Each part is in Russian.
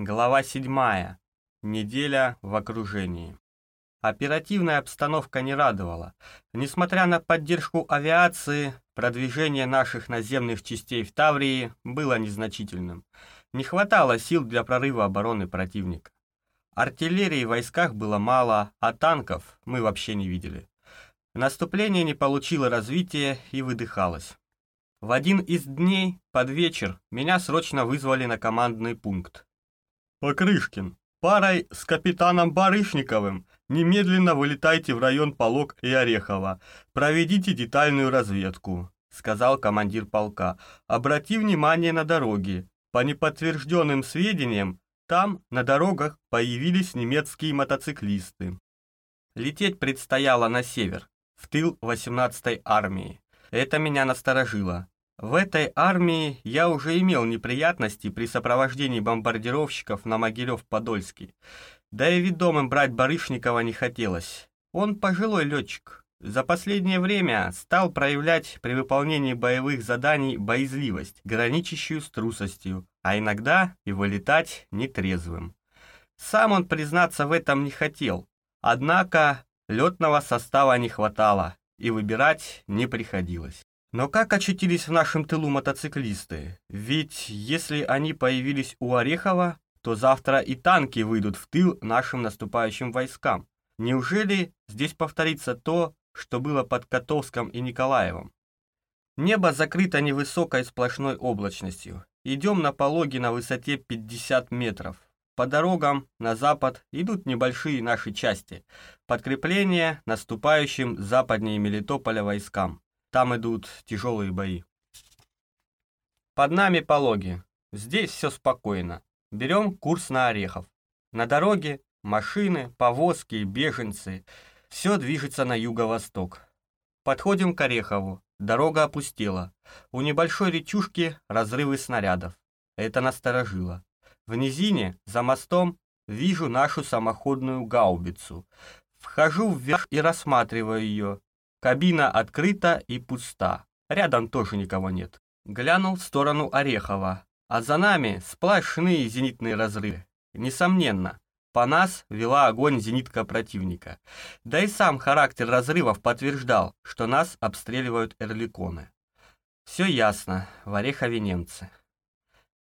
Глава 7. Неделя в окружении. Оперативная обстановка не радовала. Несмотря на поддержку авиации, продвижение наших наземных частей в Таврии было незначительным. Не хватало сил для прорыва обороны противника. Артиллерии в войсках было мало, а танков мы вообще не видели. Наступление не получило развития и выдыхалось. В один из дней, под вечер, меня срочно вызвали на командный пункт. «Покрышкин, парой с капитаном Барышниковым немедленно вылетайте в район Полок и Орехова. Проведите детальную разведку», — сказал командир полка. «Обрати внимание на дороги. По неподтвержденным сведениям, там, на дорогах, появились немецкие мотоциклисты. Лететь предстояло на север, в тыл 18-й армии. Это меня насторожило. В этой армии я уже имел неприятности при сопровождении бомбардировщиков на Могилев-Подольский. Да и ведомым брать Барышникова не хотелось. Он пожилой летчик. За последнее время стал проявлять при выполнении боевых заданий боязливость, граничащую с трусостью, а иногда и вылетать нетрезвым. Сам он признаться в этом не хотел, однако летного состава не хватало, и выбирать не приходилось. Но как очутились в нашем тылу мотоциклисты? Ведь если они появились у Орехова, то завтра и танки выйдут в тыл нашим наступающим войскам. Неужели здесь повторится то, что было под Котовском и Николаевым? Небо закрыто невысокой сплошной облачностью. Идем на пологе на высоте 50 метров. По дорогам на запад идут небольшие наши части. Подкрепление наступающим западнее Мелитополя войскам. Там идут тяжелые бои. Под нами пологи. Здесь все спокойно. Берем курс на Орехов. На дороге машины, повозки, беженцы. Все движется на юго-восток. Подходим к Орехову. Дорога опустела. У небольшой речушки разрывы снарядов. Это насторожило. В низине, за мостом, вижу нашу самоходную гаубицу. Вхожу вверх и рассматриваю ее. Кабина открыта и пуста. Рядом тоже никого нет. Глянул в сторону Орехова. А за нами сплошные зенитные разрывы. Несомненно, по нас вела огонь зенитка противника. Да и сам характер разрывов подтверждал, что нас обстреливают эрликоны. Все ясно, в Орехове немцы.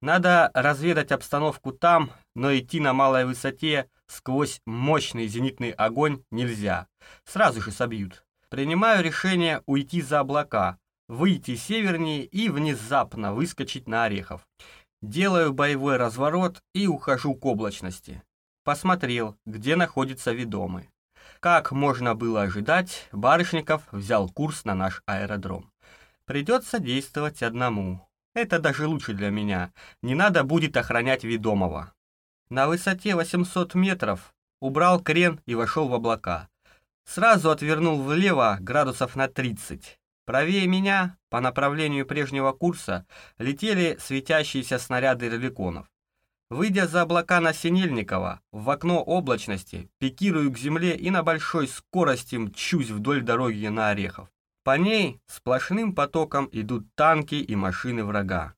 Надо разведать обстановку там, но идти на малой высоте сквозь мощный зенитный огонь нельзя. Сразу же собьют. Принимаю решение уйти за облака, выйти севернее и внезапно выскочить на Орехов. Делаю боевой разворот и ухожу к облачности. Посмотрел, где находится ведомый. Как можно было ожидать, Барышников взял курс на наш аэродром. Придется действовать одному. Это даже лучше для меня. Не надо будет охранять ведомого. На высоте 800 метров убрал крен и вошел в облака. Сразу отвернул влево градусов на 30. Правее меня, по направлению прежнего курса, летели светящиеся снаряды реликонов. Выйдя за облака на Синельникова, в окно облачности, пикирую к земле и на большой скорости мчусь вдоль дороги на Орехов. По ней сплошным потоком идут танки и машины врага.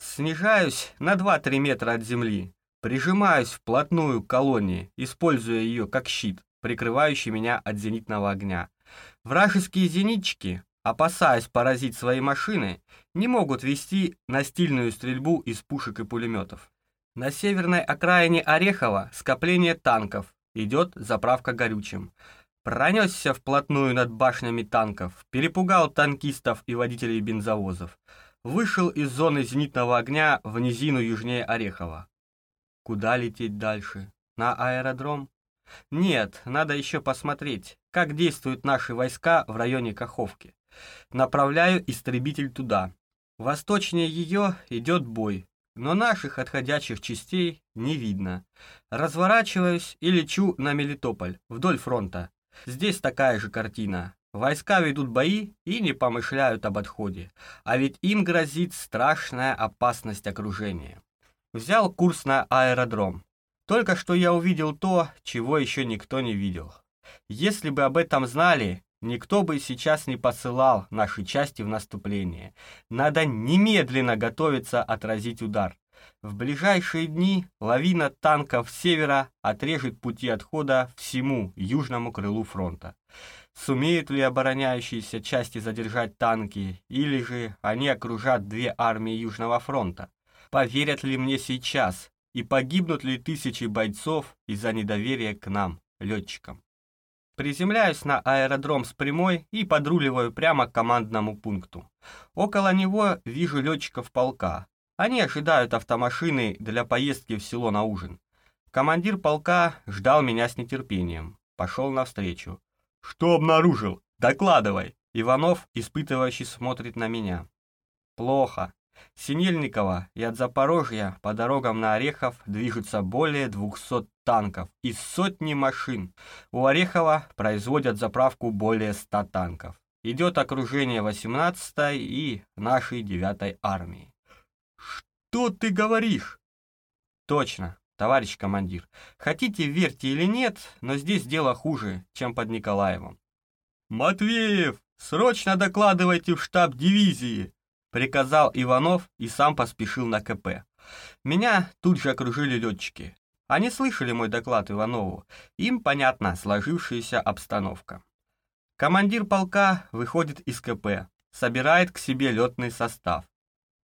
Снижаюсь на 2-3 метра от земли, прижимаюсь вплотную к колонне, используя ее как щит, прикрывающий меня от зенитного огня. Вражеские зенитчики, опасаясь поразить свои машины, не могут вести настильную стрельбу из пушек и пулеметов. На северной окраине Орехова скопление танков, идет заправка горючим. Пронесся вплотную над башнями танков, перепугал танкистов и водителей бензовозов. Вышел из зоны зенитного огня в низину южнее Орехова. Куда лететь дальше? На аэродром? Нет, надо еще посмотреть, как действуют наши войска в районе Каховки. Направляю истребитель туда. Восточнее ее идет бой, но наших отходящих частей не видно. Разворачиваюсь и лечу на Мелитополь, вдоль фронта. Здесь такая же картина. Войска ведут бои и не помышляют об отходе, а ведь им грозит страшная опасность окружения. Взял курс на аэродром. Только что я увидел то, чего еще никто не видел. Если бы об этом знали, никто бы сейчас не посылал наши части в наступление. Надо немедленно готовиться отразить удар. В ближайшие дни лавина танков севера отрежет пути отхода всему южному крылу фронта. Сумеют ли обороняющиеся части задержать танки, или же они окружат две армии Южного фронта? Поверят ли мне сейчас, и погибнут ли тысячи бойцов из-за недоверия к нам, летчикам? Приземляюсь на аэродром с прямой и подруливаю прямо к командному пункту. Около него вижу летчиков полка. Они ожидают автомашины для поездки в село на ужин. Командир полка ждал меня с нетерпением. Пошел навстречу. «Что обнаружил? Докладывай!» Иванов, испытывающий, смотрит на меня. «Плохо. Синельникова и от Запорожья по дорогам на Орехов движутся более 200 танков и сотни машин. У Орехова производят заправку более 100 танков. Идет окружение 18-й и нашей 9-й армии. «Что ты говоришь?» «Точно, товарищ командир. Хотите, верьте или нет, но здесь дело хуже, чем под Николаевым». «Матвеев, срочно докладывайте в штаб дивизии!» Приказал Иванов и сам поспешил на КП. Меня тут же окружили летчики. Они слышали мой доклад Иванову. Им понятна сложившаяся обстановка. Командир полка выходит из КП, собирает к себе летный состав.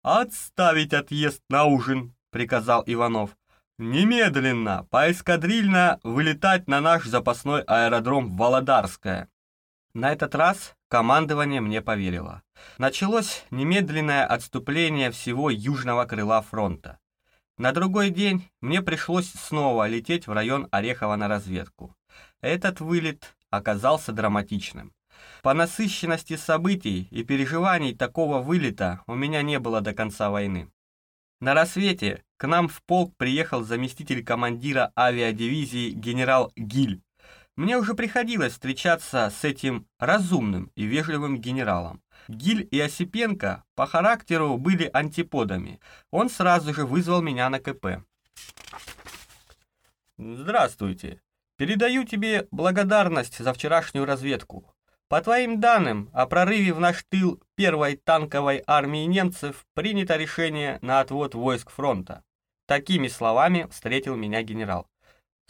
«Отставить отъезд на ужин», — приказал Иванов. «Немедленно, поэскадрильно вылетать на наш запасной аэродром Володарское. На этот раз командование мне поверило. Началось немедленное отступление всего южного крыла фронта. На другой день мне пришлось снова лететь в район Орехова на разведку. Этот вылет оказался драматичным. По насыщенности событий и переживаний такого вылета у меня не было до конца войны. На рассвете к нам в полк приехал заместитель командира авиадивизии генерал Гиль мне уже приходилось встречаться с этим разумным и вежливым генералом. Гиль и Осипенко по характеру были антиподами. Он сразу же вызвал меня на КП. «Здравствуйте. Передаю тебе благодарность за вчерашнюю разведку. По твоим данным, о прорыве в наш тыл первой танковой армии немцев принято решение на отвод войск фронта. Такими словами встретил меня генерал.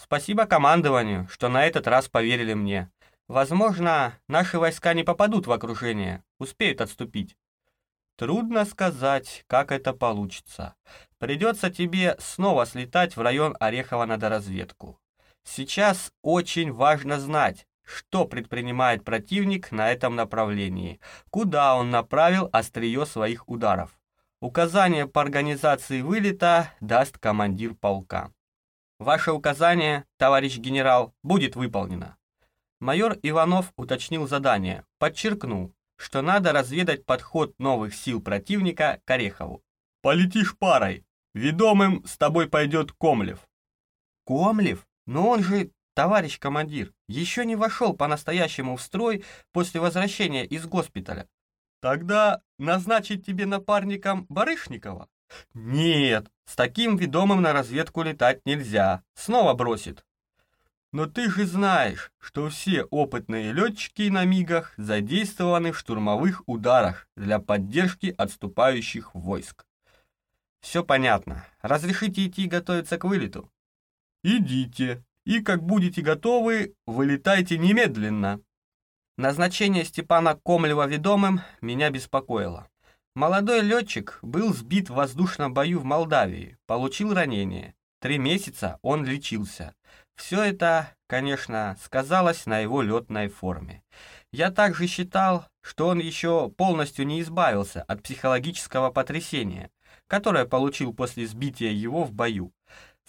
Спасибо командованию, что на этот раз поверили мне. Возможно, наши войска не попадут в окружение, успеют отступить. Трудно сказать, как это получится. Придется тебе снова слетать в район Орехова на доразведку. Сейчас очень важно знать, что предпринимает противник на этом направлении, куда он направил острие своих ударов. Указание по организации вылета даст командир полка. Ваше указание, товарищ генерал, будет выполнено. Майор Иванов уточнил задание, подчеркнул, что надо разведать подход новых сил противника к Орехову. «Полетишь парой. Ведомым с тобой пойдет Комлев». «Комлев? Но он же, товарищ командир, еще не вошел по-настоящему в строй после возвращения из госпиталя». «Тогда назначить тебе напарником Барышникова?» «Нет, с таким ведомым на разведку летать нельзя, снова бросит». «Но ты же знаешь, что все опытные летчики на МИГах задействованы в штурмовых ударах для поддержки отступающих войск». «Все понятно. Разрешите идти готовиться к вылету?» «Идите, и как будете готовы, вылетайте немедленно». Назначение Степана Комлева ведомым меня беспокоило. Молодой летчик был сбит в воздушном бою в Молдавии, получил ранение. Три месяца он лечился. Все это, конечно, сказалось на его летной форме. Я также считал, что он еще полностью не избавился от психологического потрясения, которое получил после сбития его в бою.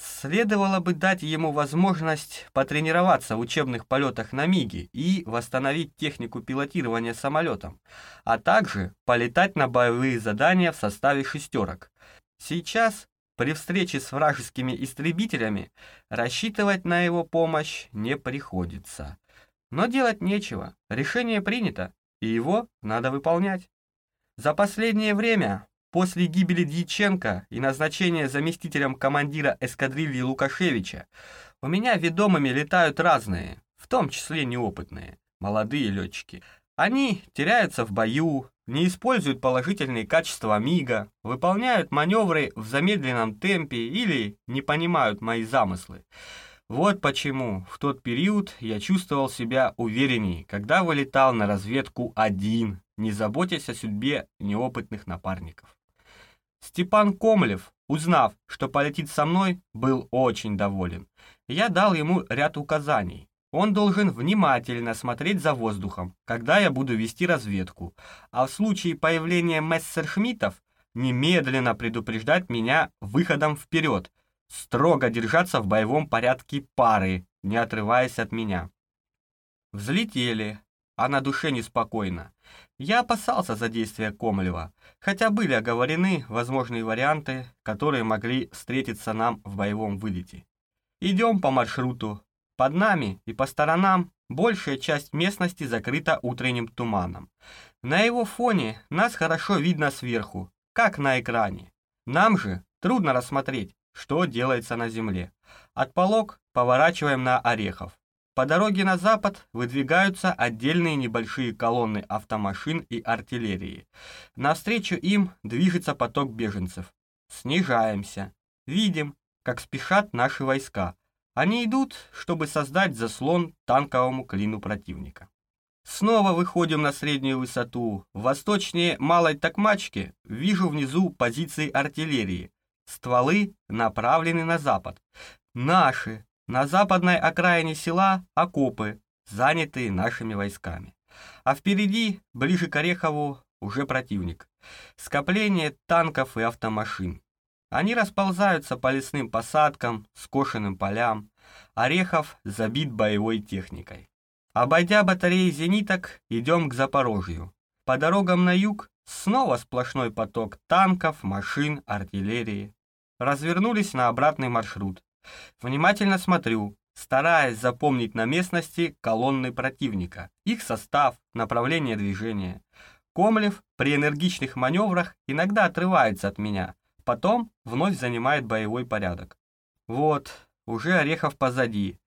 Следовало бы дать ему возможность потренироваться в учебных полетах на МИГе и восстановить технику пилотирования самолетом, а также полетать на боевые задания в составе шестерок. Сейчас, при встрече с вражескими истребителями, рассчитывать на его помощь не приходится. Но делать нечего, решение принято, и его надо выполнять. За последнее время После гибели Дьяченко и назначения заместителем командира эскадрильи Лукашевича у меня ведомыми летают разные, в том числе неопытные, молодые летчики. Они теряются в бою, не используют положительные качества МИГа, выполняют маневры в замедленном темпе или не понимают мои замыслы. Вот почему в тот период я чувствовал себя уверенней, когда вылетал на разведку один, не заботясь о судьбе неопытных напарников. Степан Комлев, узнав, что полетит со мной, был очень доволен. Я дал ему ряд указаний. Он должен внимательно смотреть за воздухом, когда я буду вести разведку, а в случае появления мессершмиттов немедленно предупреждать меня выходом вперед, строго держаться в боевом порядке пары, не отрываясь от меня. Взлетели, а на душе неспокойно. Я опасался за действия Комлева, хотя были оговорены возможные варианты, которые могли встретиться нам в боевом вылете. Идем по маршруту. Под нами и по сторонам большая часть местности закрыта утренним туманом. На его фоне нас хорошо видно сверху, как на экране. Нам же трудно рассмотреть, что делается на земле. От полог поворачиваем на Орехов. По дороге на запад выдвигаются отдельные небольшие колонны автомашин и артиллерии. Навстречу им движется поток беженцев. Снижаемся. Видим, как спешат наши войска. Они идут, чтобы создать заслон танковому клину противника. Снова выходим на среднюю высоту. Восточнее Малой Токмачки вижу внизу позиции артиллерии. Стволы направлены на запад. Наши. На западной окраине села окопы, занятые нашими войсками. А впереди, ближе к Орехову, уже противник. Скопление танков и автомашин. Они расползаются по лесным посадкам, скошенным полям. Орехов забит боевой техникой. Обойдя батареи зениток, идем к Запорожью. По дорогам на юг снова сплошной поток танков, машин, артиллерии развернулись на обратный маршрут. Внимательно смотрю, стараясь запомнить на местности колонны противника, их состав, направление движения. Комлев при энергичных маневрах иногда отрывается от меня, потом вновь занимает боевой порядок. Вот, уже Орехов позади.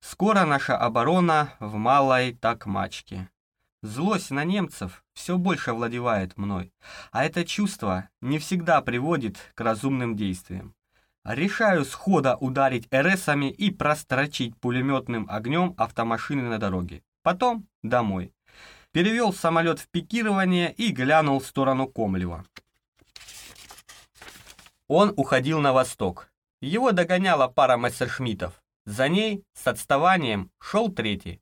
Скоро наша оборона в малой такмачке. Злость на немцев все больше владевает мной, а это чувство не всегда приводит к разумным действиям. Решаю схода ударить РСами и прострочить пулеметным огнем автомашины на дороге. Потом домой. Перевел самолет в пикирование и глянул в сторону Комлева. Он уходил на восток. Его догоняла пара мессершмиттов. За ней, с отставанием, шел третий.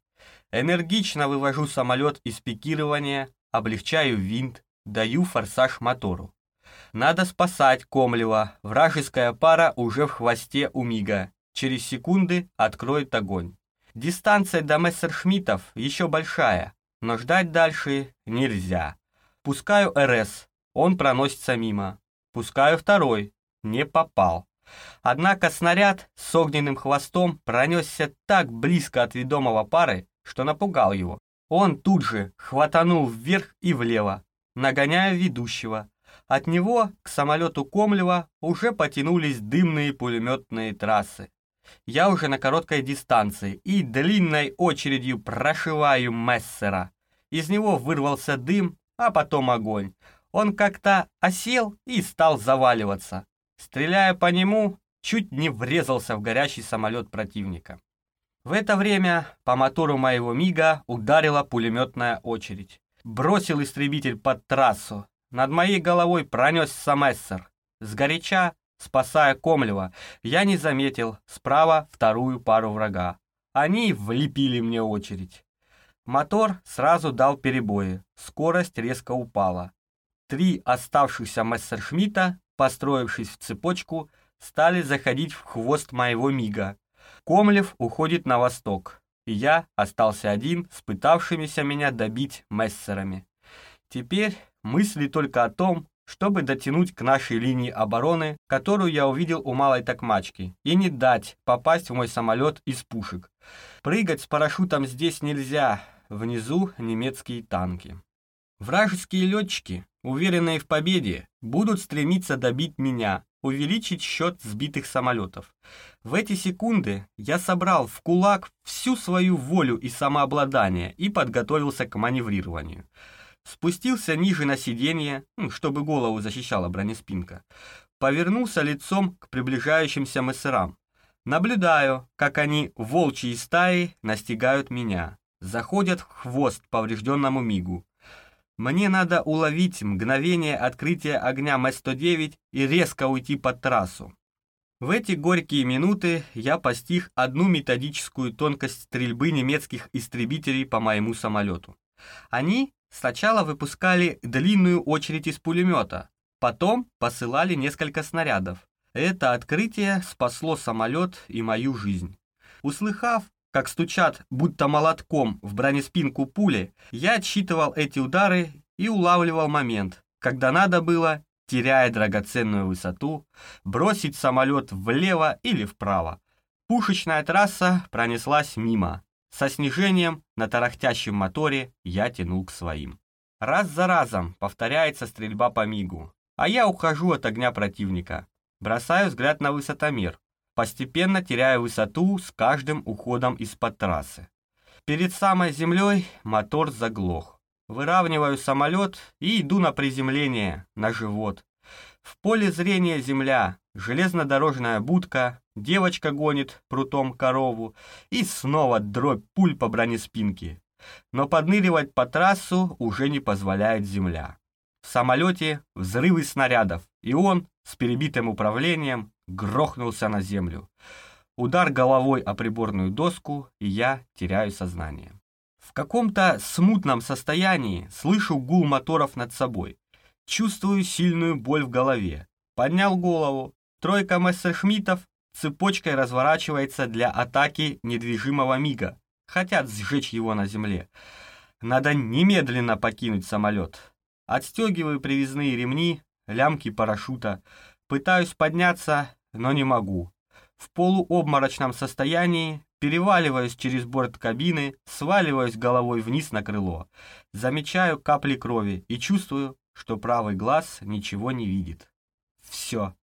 Энергично вывожу самолет из пикирования, облегчаю винт, даю форсаж мотору. Надо спасать Комлева, вражеская пара уже в хвосте у Мига. Через секунды откроет огонь. Дистанция до мессершмиттов еще большая, но ждать дальше нельзя. Пускаю РС, он проносится мимо. Пускаю второй, не попал. Однако снаряд с огненным хвостом пронесся так близко от ведомого пары, что напугал его. Он тут же хватанул вверх и влево, нагоняя ведущего. От него к самолету Комлева уже потянулись дымные пулеметные трассы. Я уже на короткой дистанции и длинной очередью прошиваю Мессера. Из него вырвался дым, а потом огонь. Он как-то осел и стал заваливаться. Стреляя по нему, чуть не врезался в горящий самолет противника. В это время по мотору моего МиГа ударила пулеметная очередь. Бросил истребитель под трассу. Над моей головой пронесся мессер. Сгоряча, спасая Комлева, я не заметил справа вторую пару врага. Они влепили мне очередь. Мотор сразу дал перебои, скорость резко упала. Три оставшихся мессершмитта, построившись в цепочку, стали заходить в хвост моего мига. Комлев уходит на восток, и я остался один с пытавшимися меня добить мессерами. Теперь мысли только о том, чтобы дотянуть к нашей линии обороны, которую я увидел у малой такмачки, и не дать попасть в мой самолет из пушек. Прыгать с парашютом здесь нельзя, внизу немецкие танки. Вражеские летчики, уверенные в победе, будут стремиться добить меня, увеличить счет сбитых самолетов. В эти секунды я собрал в кулак всю свою волю и самообладание и подготовился к маневрированию. Спустился ниже на сиденье, ну, чтобы голову защищала бронеспинка, повернулся лицом к приближающимся мессерам. Наблюдаю, как они волчьи стаи настигают меня, заходят в хвост поврежденному мигу. Мне надо уловить мгновение открытия огня М-109 и резко уйти под трассу. В эти горькие минуты я постиг одну методическую тонкость стрельбы немецких истребителей по моему самолету. Они сначала выпускали длинную очередь из пулемета, потом посылали несколько снарядов. Это открытие спасло самолет и мою жизнь. Услыхав, как стучат, будто молотком, в бронеспинку пули, я отсчитывал эти удары и улавливал момент, когда надо было теряя драгоценную высоту, бросить самолет влево или вправо. Пушечная трасса пронеслась мимо. Со снижением на тарахтящем моторе я тянул к своим. Раз за разом повторяется стрельба по мигу, а я ухожу от огня противника. Бросаю взгляд на высотомер, постепенно теряя высоту с каждым уходом из-под трассы. Перед самой землей мотор заглох. Выравниваю самолет и иду на приземление, на живот. В поле зрения земля, железнодорожная будка, девочка гонит прутом корову и снова дробь пуль по бронеспинке. Но подныривать по трассу уже не позволяет земля. В самолете взрывы снарядов, и он с перебитым управлением грохнулся на землю. Удар головой о приборную доску, и я теряю сознание. В каком-то смутном состоянии слышу гул моторов над собой. Чувствую сильную боль в голове. Поднял голову. Тройка мессершмиттов цепочкой разворачивается для атаки недвижимого мига. Хотят сжечь его на земле. Надо немедленно покинуть самолет. Отстегиваю привязные ремни, лямки парашюта. Пытаюсь подняться, но не могу. В полуобморочном состоянии Переваливаюсь через борт кабины, сваливаюсь головой вниз на крыло. Замечаю капли крови и чувствую, что правый глаз ничего не видит. Все.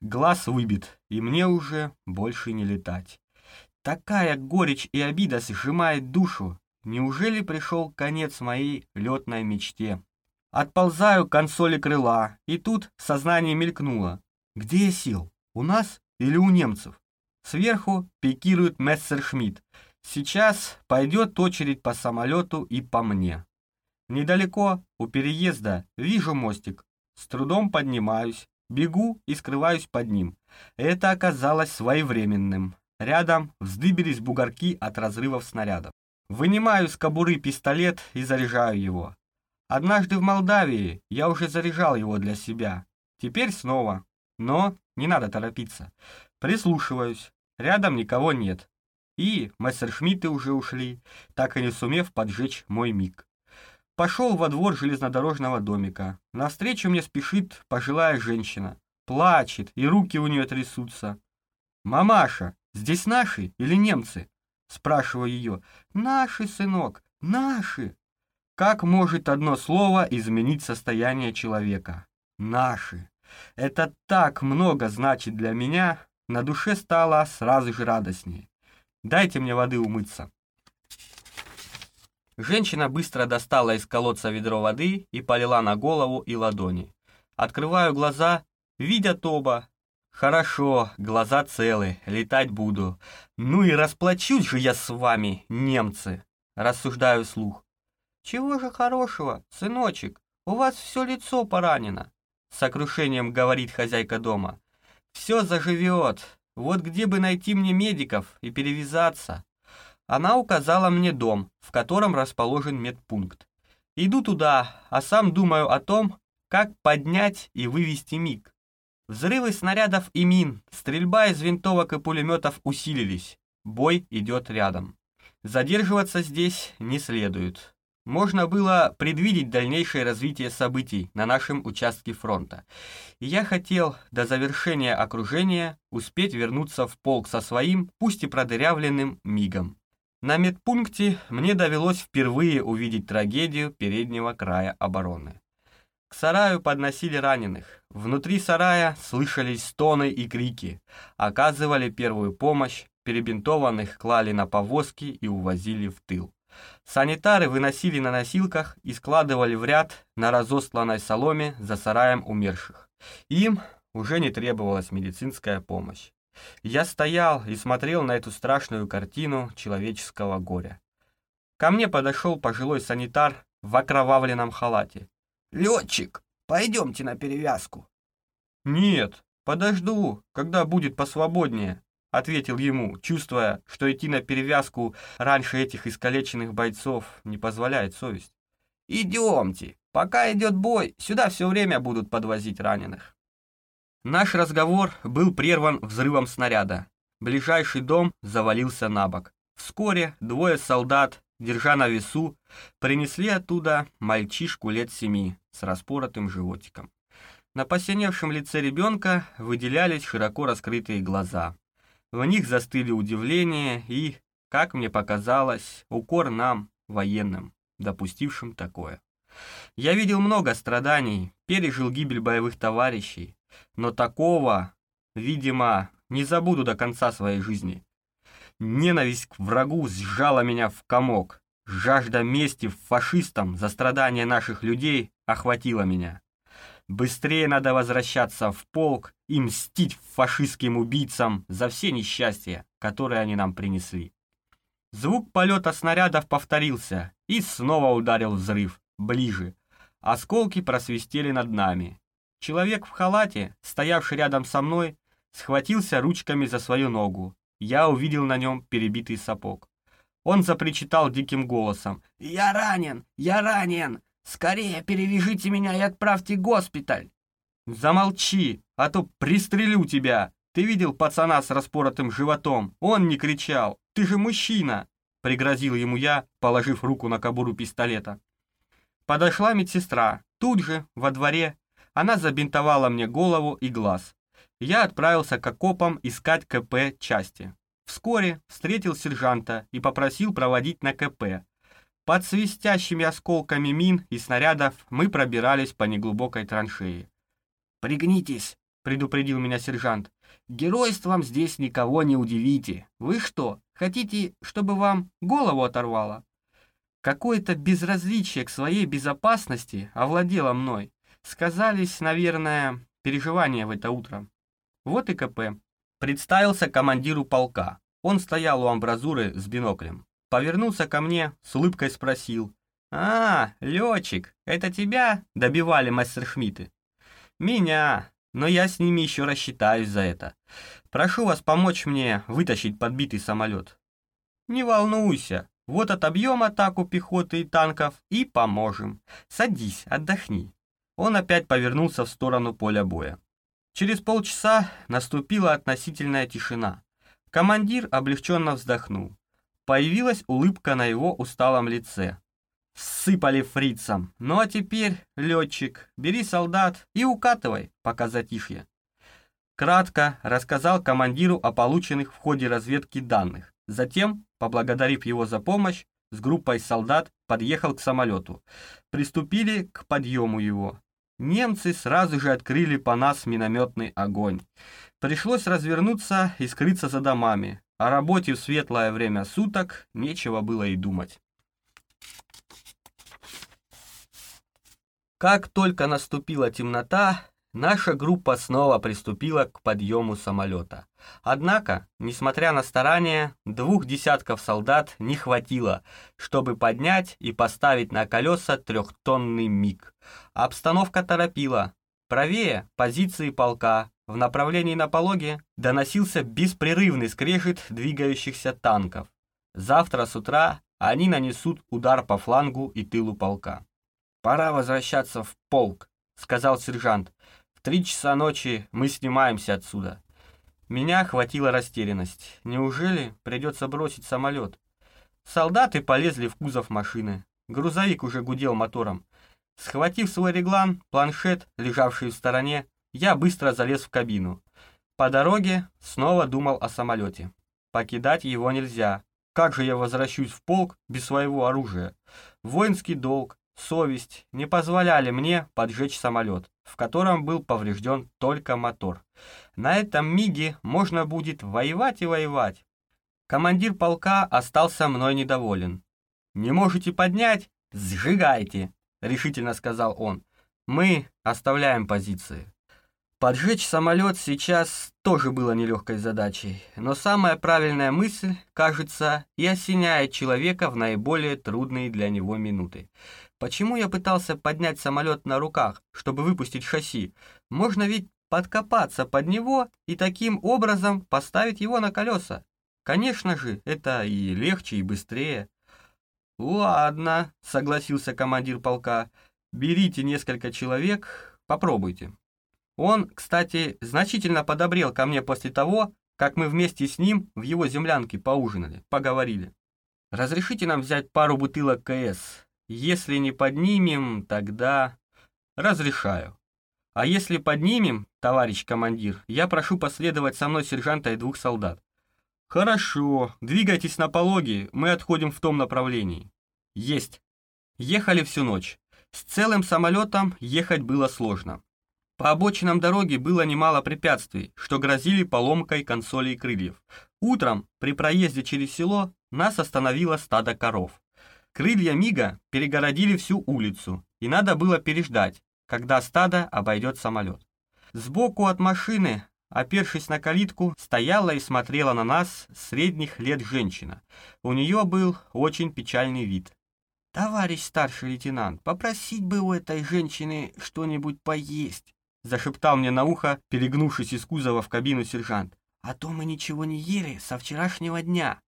Глаз выбит, и мне уже больше не летать. Такая горечь и обида сжимает душу. Неужели пришел конец моей летной мечте? Отползаю к консоли крыла, и тут сознание мелькнуло. Где я сел? У нас или у немцев? Сверху пикирует Мессершмитт. Сейчас пойдет очередь по самолету и по мне. Недалеко, у переезда, вижу мостик. С трудом поднимаюсь, бегу и скрываюсь под ним. Это оказалось своевременным. Рядом вздыбились бугорки от разрывов снарядов. Вынимаю с кобуры пистолет и заряжаю его. Однажды в Молдавии я уже заряжал его для себя. Теперь снова. Но не надо торопиться. Прислушиваюсь. Рядом никого нет. И мессершмитты уже ушли, так и не сумев поджечь мой миг. Пошел во двор железнодорожного домика. Навстречу мне спешит пожилая женщина. Плачет, и руки у нее трясутся. «Мамаша, здесь наши или немцы?» Спрашиваю ее. «Наши, сынок, наши!» Как может одно слово изменить состояние человека? Наши. Это так много значит для меня, на душе стало сразу же радостнее. «Дайте мне воды умыться». Женщина быстро достала из колодца ведро воды и полила на голову и ладони. Открываю глаза, видят оба. Хорошо, глаза целы, летать буду. Ну и расплачусь же я с вами, немцы. Рассуждаю слух. Чего же хорошего, сыночек, у вас все лицо поранено. Сокрушением говорит хозяйка дома. Все заживет. Вот где бы найти мне медиков и перевязаться? Она указала мне дом, в котором расположен медпункт. Иду туда, а сам думаю о том, как поднять и вывести МиГ. Взрывы снарядов и мин, стрельба из винтовок и пулеметов усилились. Бой идет рядом. Задерживаться здесь не следует можно было предвидеть дальнейшее развитие событий на нашем участке фронта. И я хотел до завершения окружения успеть вернуться в полк со своим, пусть и продырявленным, мигом. На медпункте мне довелось впервые увидеть трагедию переднего края обороны. К сараю подносили раненых. Внутри сарая слышались стоны и крики. Оказывали первую помощь, перебинтованных клали на повозки и увозили в тыл. Санитары выносили на носилках и складывали в ряд на разостланной соломе за сараем умерших. Им уже не требовалась медицинская помощь. Я стоял и смотрел на эту страшную картину человеческого горя. Ко мне подошел пожилой санитар в окровавленном халате. «Летчик, пойдемте на перевязку». «Нет, подожду, когда будет посвободнее», — ответил ему, чувствуя, что идти на перевязку раньше этих искалеченных бойцов не позволяет совесть. «Идемте, пока идет бой, сюда все время будут подвозить раненых». Наш разговор был прерван взрывом снаряда. Ближайший дом завалился на бок. Вскоре двое солдат, держа на весу, принесли оттуда мальчишку лет семи с распоротым животиком. На посиневшем лице ребенка выделялись широко раскрытые глаза. В них застыли удивление и, как мне показалось, укор нам, военным, допустившим такое. Я видел много страданий, пережил гибель боевых товарищей, но такого, видимо, не забуду до конца своей жизни. Ненависть к врагу сжала меня в комок. Жажда мести фашистам за страдания наших людей охватила меня. Быстрее надо возвращаться в полк и мстить фашистским убийцам за все несчастья, которые они нам принесли. Звук полета снарядов повторился, и снова ударил взрыв, ближе. Осколки просвистели над нами. Человек в халате, стоявший рядом со мной, схватился ручками за свою ногу. Я увидел на нем перебитый сапог. Он запричитал диким голосом. «Я ранен! Я ранен! Скорее перевяжите меня и отправьте в госпиталь!» «Замолчи, а то пристрелю тебя! Ты видел пацана с распоротым животом? Он не кричал! Ты же мужчина!» Пригрозил ему я, положив руку на кобуру пистолета. Подошла медсестра. Тут же, во дворе, она забинтовала мне голову и глаз. Я отправился к окопам искать КП части. Вскоре встретил сержанта и попросил проводить на КП. Под свистящими осколками мин и снарядов мы пробирались по неглубокой траншеи. «Пригнитесь», — предупредил меня сержант. «Геройством здесь никого не удивите. Вы что, хотите, чтобы вам голову оторвало?» Какое-то безразличие к своей безопасности овладело мной. Сказались, наверное, переживания в это утро. Вот и КП. Представился командиру полка. Он стоял у амбразуры с биноклем. Повернулся ко мне, с улыбкой спросил. «А, летчик, это тебя добивали мастершмитты?» «Меня, но я с ними еще рассчитаюсь за это. Прошу вас помочь мне вытащить подбитый самолет». «Не волнуйся, вот отобьем атаку пехоты и танков и поможем. Садись, отдохни». Он опять повернулся в сторону поля боя. Через полчаса наступила относительная тишина. Командир облегченно вздохнул. Появилась улыбка на его усталом лице. Сыпали фрицам. Ну а теперь, летчик, бери солдат и укатывай, пока затишье. Кратко рассказал командиру о полученных в ходе разведки данных. Затем, поблагодарив его за помощь, с группой солдат подъехал к самолету. Приступили к подъему его немцы сразу же открыли по нас минометный огонь. Пришлось развернуться и скрыться за домами. О работе в светлое время суток нечего было и думать. Как только наступила темнота, наша группа снова приступила к подъему самолета. Однако, несмотря на старания, двух десятков солдат не хватило, чтобы поднять и поставить на колеса трехтонный МиГ. Обстановка торопила. Правее позиции полка, в направлении на пологе, доносился беспрерывный скрежет двигающихся танков. Завтра с утра они нанесут удар по флангу и тылу полка. «Пора возвращаться в полк», — сказал сержант. «В три часа ночи мы снимаемся отсюда». Меня охватила растерянность. Неужели придется бросить самолет? Солдаты полезли в кузов машины. Грузовик уже гудел мотором. Схватив свой реглан, планшет, лежавший в стороне, я быстро залез в кабину. По дороге снова думал о самолете. Покидать его нельзя. Как же я возвращусь в полк без своего оружия? Воинский долг, совесть не позволяли мне поджечь самолет, в котором был поврежден только мотор. На этом миге можно будет воевать и воевать. Командир полка остался мной недоволен. Не можете поднять? Сжигайте, решительно сказал он. Мы оставляем позиции. Поджечь самолет сейчас тоже было нелегкой задачей, но самая правильная мысль, кажется, и осеняет человека в наиболее трудные для него минуты. Почему я пытался поднять самолет на руках, чтобы выпустить шасси? Можно ведь подкопаться под него и таким образом поставить его на колеса. Конечно же, это и легче, и быстрее. «Ладно», — согласился командир полка, — «берите несколько человек, попробуйте». Он, кстати, значительно подобрел ко мне после того, как мы вместе с ним в его землянке поужинали, поговорили. Разрешите нам взять пару бутылок КС. Если не поднимем, тогда... Разрешаю. А если поднимем, товарищ командир, я прошу последовать со мной сержанта и двух солдат. Хорошо, двигайтесь на пологи, мы отходим в том направлении. Есть. Ехали всю ночь. С целым самолетом ехать было сложно. По обочинам дороги было немало препятствий, что грозили поломкой консолей крыльев. Утром, при проезде через село, нас остановило стадо коров. Крылья Мига перегородили всю улицу, и надо было переждать, когда стадо обойдет самолет. Сбоку от машины, опершись на калитку, стояла и смотрела на нас средних лет женщина. У нее был очень печальный вид. «Товарищ старший лейтенант, попросить бы у этой женщины что-нибудь поесть», зашептал мне на ухо, перегнувшись из кузова в кабину сержант. «А то мы ничего не ели со вчерашнего дня».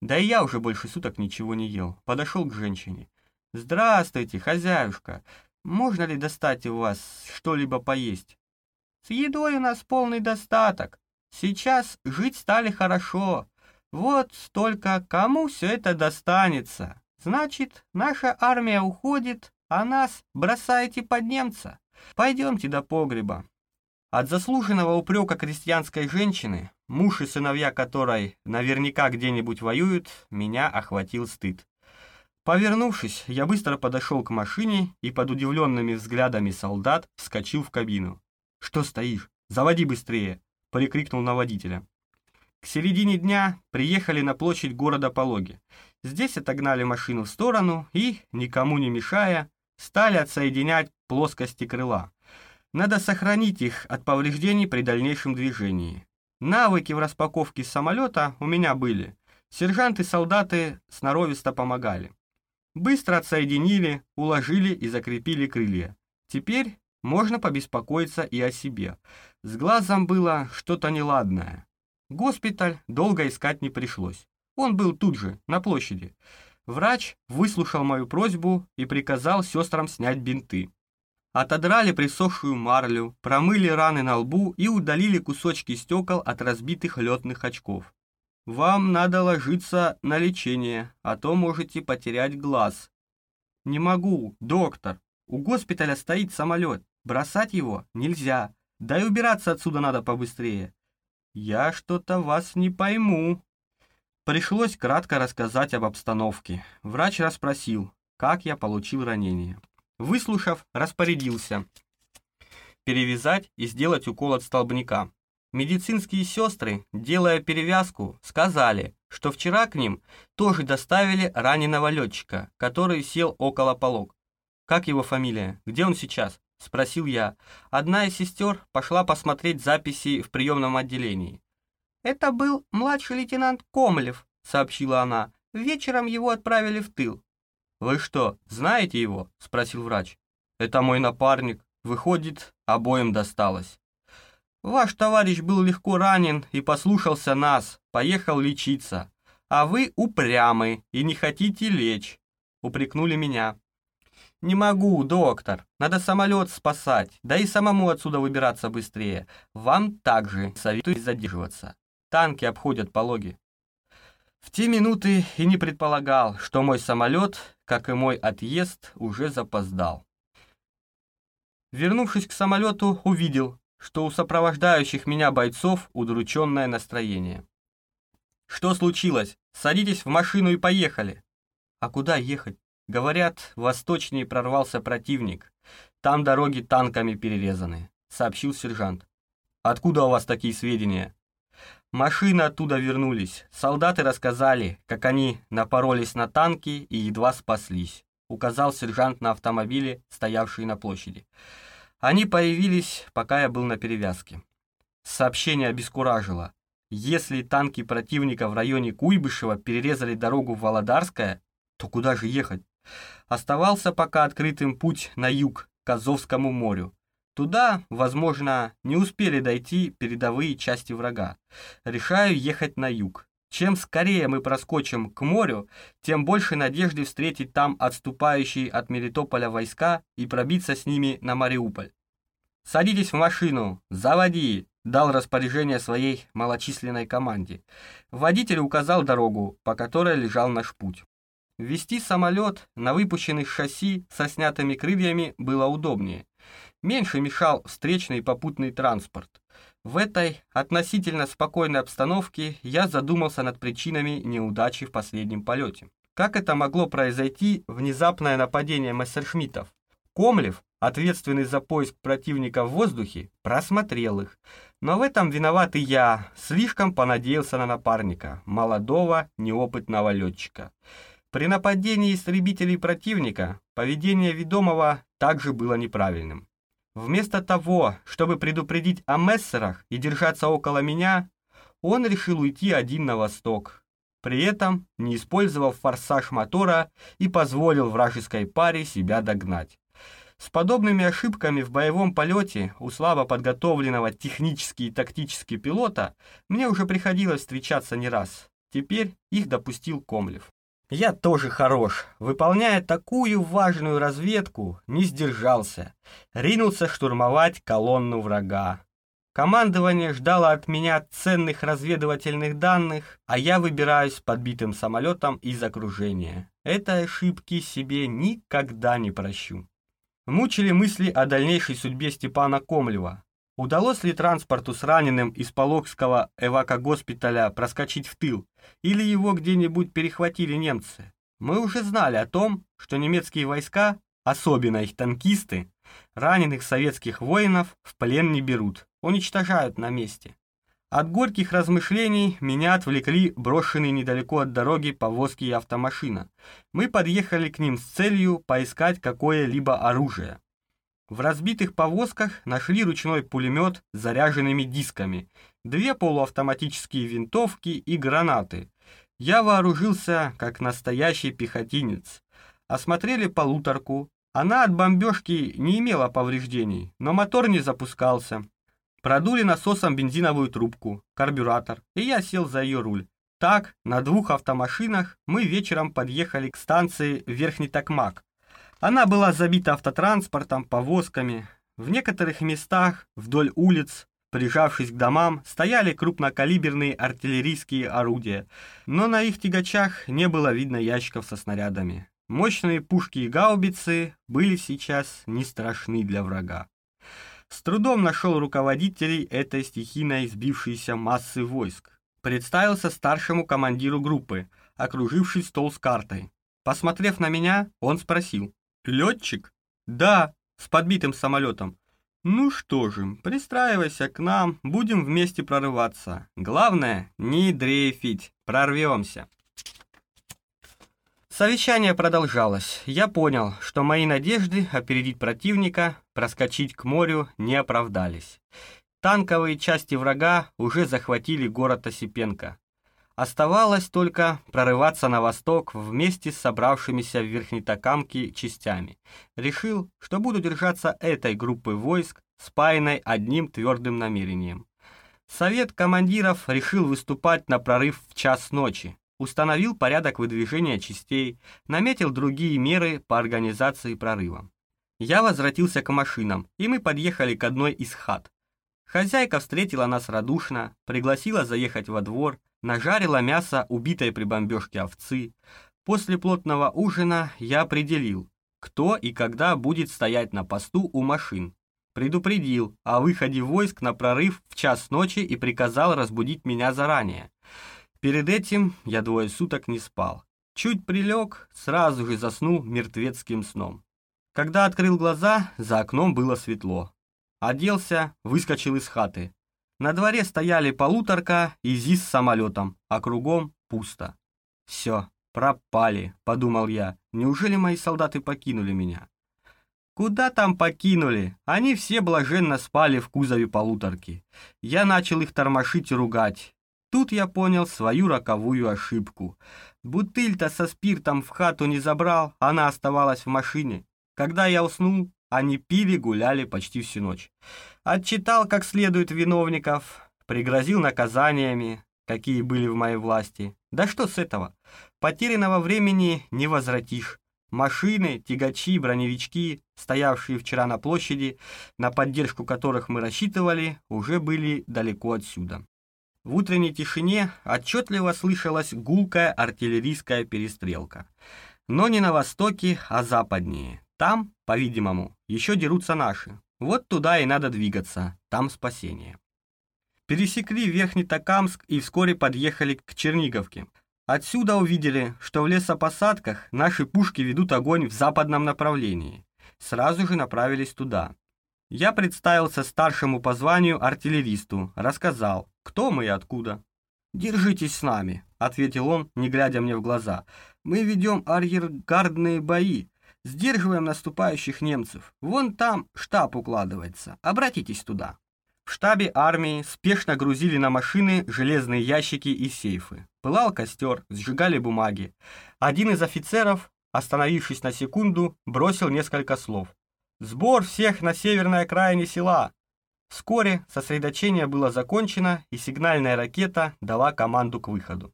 Да и я уже больше суток ничего не ел. Подошел к женщине. «Здравствуйте, хозяюшка. Можно ли достать у вас что-либо поесть?» «С едой у нас полный достаток. Сейчас жить стали хорошо. Вот только кому все это достанется? Значит, наша армия уходит, а нас бросаете под немца. Пойдемте до погреба». От заслуженного упрека крестьянской женщины, муж и сыновья которой наверняка где-нибудь воюют, меня охватил стыд. Повернувшись, я быстро подошел к машине и под удивленными взглядами солдат вскочил в кабину. «Что стоишь? Заводи быстрее!» — прикрикнул на водителя. К середине дня приехали на площадь города Пологи. Здесь отогнали машину в сторону и, никому не мешая, стали отсоединять плоскости крыла. Надо сохранить их от повреждений при дальнейшем движении. Навыки в распаковке самолета у меня были. Сержанты-солдаты сноровисто помогали. Быстро отсоединили, уложили и закрепили крылья. Теперь можно побеспокоиться и о себе. С глазом было что-то неладное. Госпиталь долго искать не пришлось. Он был тут же, на площади. Врач выслушал мою просьбу и приказал сестрам снять бинты. Отодрали присохшую марлю, промыли раны на лбу и удалили кусочки стекол от разбитых летных очков. «Вам надо ложиться на лечение, а то можете потерять глаз». «Не могу, доктор. У госпиталя стоит самолет. Бросать его нельзя. Да и убираться отсюда надо побыстрее». «Я что-то вас не пойму». Пришлось кратко рассказать об обстановке. Врач расспросил, как я получил ранение. Выслушав, распорядился перевязать и сделать укол от столбняка. Медицинские сестры, делая перевязку, сказали, что вчера к ним тоже доставили раненого летчика, который сел около полог. «Как его фамилия? Где он сейчас?» – спросил я. Одна из сестер пошла посмотреть записи в приемном отделении. «Это был младший лейтенант Комлев», – сообщила она. «Вечером его отправили в тыл. «Вы что, знаете его?» — спросил врач. «Это мой напарник. Выходит, обоим досталось». «Ваш товарищ был легко ранен и послушался нас, поехал лечиться. А вы упрямы и не хотите лечь», — упрекнули меня. «Не могу, доктор. Надо самолет спасать, да и самому отсюда выбираться быстрее. Вам также советую задерживаться. Танки обходят пологи». В те минуты и не предполагал, что мой самолет, как и мой отъезд, уже запоздал. Вернувшись к самолету, увидел, что у сопровождающих меня бойцов удрученное настроение. «Что случилось? Садитесь в машину и поехали!» «А куда ехать?» «Говорят, восточнее прорвался противник. Там дороги танками перерезаны», — сообщил сержант. «Откуда у вас такие сведения?» Машины оттуда вернулись. Солдаты рассказали, как они напоролись на танки и едва спаслись. Указал сержант на автомобиле, стоявшие на площади. Они появились, пока я был на перевязке. Сообщение обескуражило. Если танки противника в районе Куйбышева перерезали дорогу в Володарское, то куда же ехать? Оставался пока открытым путь на юг, к Азовскому морю. Туда, возможно, не успели дойти передовые части врага. Решаю ехать на юг. Чем скорее мы проскочим к морю, тем больше надежды встретить там отступающие от Мелитополя войска и пробиться с ними на Мариуполь. «Садитесь в машину, заводи!» – дал распоряжение своей малочисленной команде. Водитель указал дорогу, по которой лежал наш путь. Вести самолет на выпущенных шасси со снятыми крыльями было удобнее. Меньше мешал встречный попутный транспорт. В этой относительно спокойной обстановке я задумался над причинами неудачи в последнем полете. Как это могло произойти внезапное нападение мессершмиттов? Комлев, ответственный за поиск противника в воздухе, просмотрел их. Но в этом виноват и я, слишком понадеялся на напарника, молодого, неопытного летчика. При нападении истребителей противника поведение ведомого также было неправильным. Вместо того, чтобы предупредить о мессерах и держаться около меня, он решил уйти один на восток, при этом не использовав форсаж мотора и позволил вражеской паре себя догнать. С подобными ошибками в боевом полете у слабо подготовленного технически и тактически пилота мне уже приходилось встречаться не раз. Теперь их допустил Комлев. Я тоже хорош. Выполняя такую важную разведку, не сдержался. Ринулся штурмовать колонну врага. Командование ждало от меня ценных разведывательных данных, а я выбираюсь подбитым самолетом из окружения. Этой ошибки себе никогда не прощу. Мучили мысли о дальнейшей судьбе Степана Комлева. Удалось ли транспорту с раненым из Полокского эвакогоспиталя проскочить в тыл, или его где-нибудь перехватили немцы? Мы уже знали о том, что немецкие войска, особенно их танкисты, раненых советских воинов в плен не берут, уничтожают на месте. От горьких размышлений меня отвлекли брошенные недалеко от дороги повозки и автомашина. Мы подъехали к ним с целью поискать какое-либо оружие. В разбитых повозках нашли ручной пулемет с заряженными дисками, две полуавтоматические винтовки и гранаты. Я вооружился, как настоящий пехотинец. Осмотрели полуторку. Она от бомбежки не имела повреждений, но мотор не запускался. Продули насосом бензиновую трубку, карбюратор, и я сел за ее руль. Так, на двух автомашинах мы вечером подъехали к станции Верхний Токмак, она была забита автотранспортом, повозками. В некоторых местах вдоль улиц, прижавшись к домам, стояли крупнокалиберные артиллерийские орудия, но на их тягачах не было видно ящиков со снарядами. Мощные пушки и гаубицы были сейчас не страшны для врага. С трудом нашел руководителей этой стихийно избившейся массы войск. Представился старшему командиру группы, окруживший стол с картой. Посмотрев на меня, он спросил, Летчик? Да, с подбитым самолетом. Ну что же, пристраивайся к нам, будем вместе прорываться. Главное, не дрейфить, прорвемся. Совещание продолжалось. Я понял, что мои надежды опередить противника, проскочить к морю не оправдались. Танковые части врага уже захватили город Осипенко. Оставалось только прорываться на восток вместе с собравшимися в Верхнетокамке частями. Решил, что буду держаться этой группы войск, спаянной одним твердым намерением. Совет командиров решил выступать на прорыв в час ночи, установил порядок выдвижения частей, наметил другие меры по организации прорыва. Я возвратился к машинам, и мы подъехали к одной из хат. Хозяйка встретила нас радушно, пригласила заехать во двор, нажарила мясо убитой при бомбежке овцы. После плотного ужина я определил, кто и когда будет стоять на посту у машин. Предупредил о выходе войск на прорыв в час ночи и приказал разбудить меня заранее. Перед этим я двое суток не спал. Чуть прилег, сразу же заснул мертвецким сном. Когда открыл глаза, за окном было светло. Оделся, выскочил из хаты. На дворе стояли полуторка и ЗИС с самолетом, а кругом пусто. «Все, пропали», — подумал я. «Неужели мои солдаты покинули меня?» Куда там покинули? Они все блаженно спали в кузове полуторки. Я начал их тормошить и ругать. Тут я понял свою роковую ошибку. Бутыль-то со спиртом в хату не забрал, она оставалась в машине. Когда я уснул, они пили, гуляли почти всю ночь. Отчитал как следует виновников, пригрозил наказаниями, какие были в моей власти. Да что с этого? Потерянного времени не возвратишь. Машины, тягачи, броневички, стоявшие вчера на площади, на поддержку которых мы рассчитывали, уже были далеко отсюда. В утренней тишине отчетливо слышалась гулкая артиллерийская перестрелка. Но не на востоке, а западнее. Там, по-видимому, еще дерутся наши. Вот туда и надо двигаться, там спасение. Пересекли Верхний Токамск и вскоре подъехали к Черниговке. Отсюда увидели, что в лесопосадках наши пушки ведут огонь в западном направлении. Сразу же направились туда. Я представился старшему по званию артиллеристу, рассказал, кто мы и откуда. «Держитесь с нами», — ответил он, не глядя мне в глаза. «Мы ведем арьергардные бои, сдерживаем наступающих немцев. Вон там штаб укладывается, обратитесь туда». В штабе армии спешно грузили на машины железные ящики и сейфы. Пылал костер, сжигали бумаги. Один из офицеров, остановившись на секунду, бросил несколько слов. «Сбор всех на северной окраине села!» Вскоре сосредоточение было закончено, и сигнальная ракета дала команду к выходу.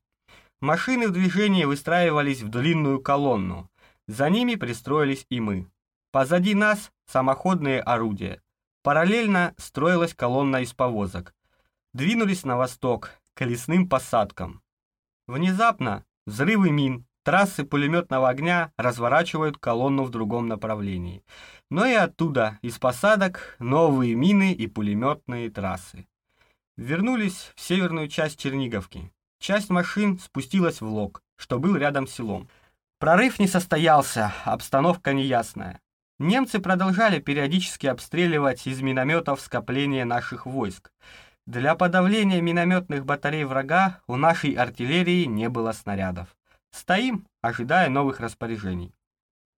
Машины в движении выстраивались в длинную колонну. За ними пристроились и мы. Позади нас самоходные орудия. Параллельно строилась колонна из повозок. Двинулись на восток, к лесным посадкам. Внезапно взрывы мин, трассы пулеметного огня разворачивают колонну в другом направлении. Но и оттуда, из посадок, новые мины и пулеметные трассы. Вернулись в северную часть Черниговки. Часть машин спустилась в Лог, что был рядом с селом. Прорыв не состоялся, обстановка неясная. Немцы продолжали периодически обстреливать из минометов скопления наших войск. Для подавления минометных батарей врага у нашей артиллерии не было снарядов. Стоим, ожидая новых распоряжений.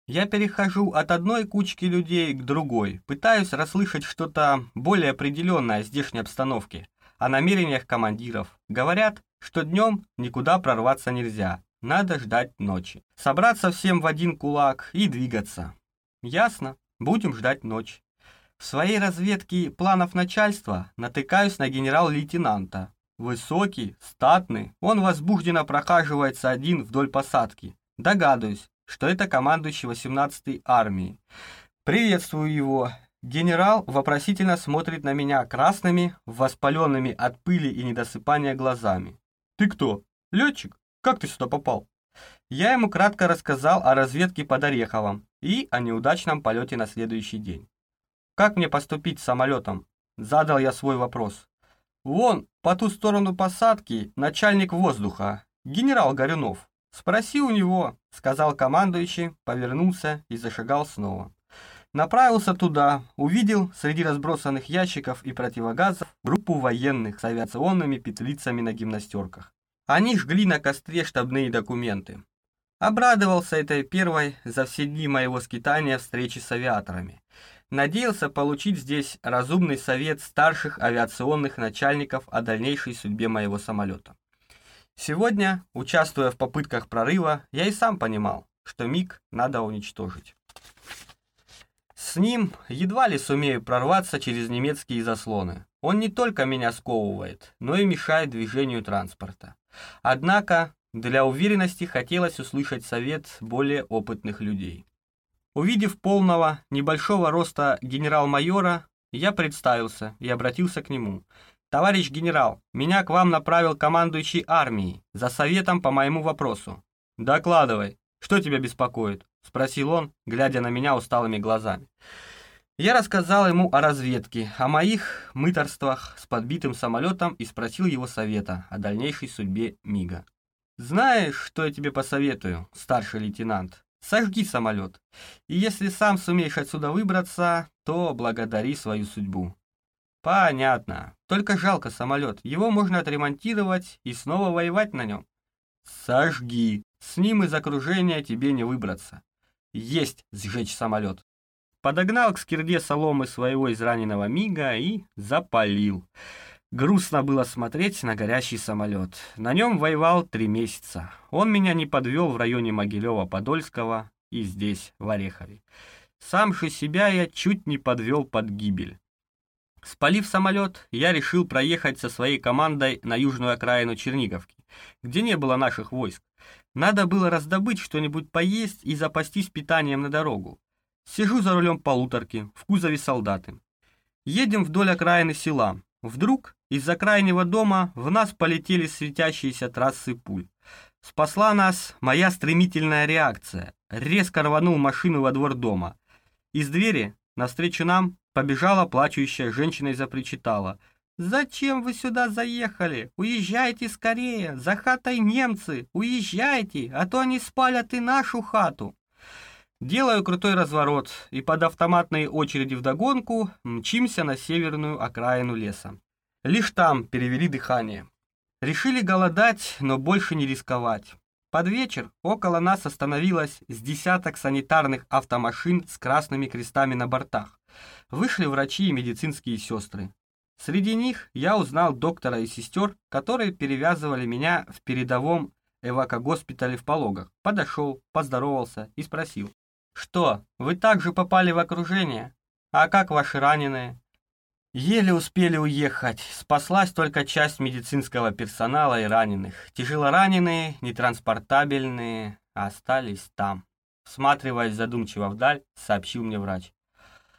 Я перехожу от одной кучки людей к другой, пытаюсь расслышать что-то более определенное о здешней обстановке, о намерениях командиров. Говорят, что днем никуда прорваться нельзя, надо ждать ночи. Собраться всем в один кулак и двигаться. Ясно, будем ждать ночь. В своей разведке планов начальства натыкаюсь на генерал-лейтенанта. Высокий, статный, он возбужденно прохаживается один вдоль посадки. Догадываюсь, что это командующий 18-й армией. Приветствую его. Генерал вопросительно смотрит на меня красными, воспаленными от пыли и недосыпания глазами. «Ты кто? Летчик? Как ты сюда попал?» Я ему кратко рассказал о разведке под Ореховом и о неудачном полете на следующий день. «Как мне поступить с самолетом?» Задал я свой вопрос. «Вон, по ту сторону посадки, начальник воздуха, генерал Горюнов. Спроси у него», — сказал командующий, повернулся и зашагал снова. Направился туда, увидел среди разбросанных ящиков и противогазов группу военных с авиационными петлицами на гимнастерках. Они жгли на костре штабные документы. Обрадовался этой первой за все дни моего скитания встречи с авиаторами. Надеялся получить здесь разумный совет старших авиационных начальников о дальнейшей судьбе моего самолета. Сегодня, участвуя в попытках прорыва, я и сам понимал, что МиГ надо уничтожить. С ним едва ли сумею прорваться через немецкие заслоны. Он не только меня сковывает, но и мешает движению транспорта. Однако для уверенности хотелось услышать совет более опытных людей. Увидев полного, небольшого роста генерал-майора, я представился и обратился к нему. «Товарищ генерал, меня к вам направил командующий армией за советом по моему вопросу». «Докладывай, что тебя беспокоит?» — спросил он, глядя на меня усталыми глазами. Рассказал ему о разведке, о моих мыторствах с подбитым самолетом и спросил его совета о дальнейшей судьбе МиГа. Знаешь, что я тебе посоветую, старший лейтенант? Сожги самолет. И если сам сумеешь отсюда выбраться, то благодари свою судьбу. Понятно. Только жалко самолет. Его можно отремонтировать и снова воевать на нем. Сожги. С ним из окружения тебе не выбраться. Есть сжечь самолет. Подогнал к скирде соломы своего израненного мига и запалил. Грустно было смотреть на горящий самолет. На нем воевал три месяца. Он меня не подвел в районе Могилева-Подольского и здесь, в Орехове. Сам же себя я чуть не подвел под гибель. Спалив самолет, я решил проехать со своей командой на южную окраину Черниговки, где не было наших войск. Надо было раздобыть что-нибудь поесть и запастись питанием на дорогу. Сижу за рулем полуторки, в кузове солдаты. Едем вдоль окраины села. Вдруг из-за крайнего дома в нас полетели светящиеся трассы пуль. Спасла нас моя стремительная реакция. Резко рванул машину во двор дома. Из двери навстречу нам Побежала плачущая женщина и запричитала. «Зачем вы сюда заехали? Уезжайте скорее! За хатой немцы! Уезжайте, а то они спалят и нашу хату!» Делаю крутой разворот и под автоматные очереди вдогонку мчимся на северную окраину леса. Лишь там перевели дыхание. Решили голодать, но больше не рисковать. Под вечер около нас остановилось с десяток санитарных автомашин с красными крестами на бортах. Вышли врачи и медицинские сестры. Среди них я узнал доктора и сестер, которые перевязывали меня в передовом эвакогоспитале в Пологах. Подошел, поздоровался и спросил. «Что, вы также попали в окружение? А как ваши раненые?» Еле успели уехать, спаслась только часть медицинского персонала и раненых. Тяжелораненые, нетранспортабельные остались там. Всматриваясь задумчиво вдаль, сообщил мне врач.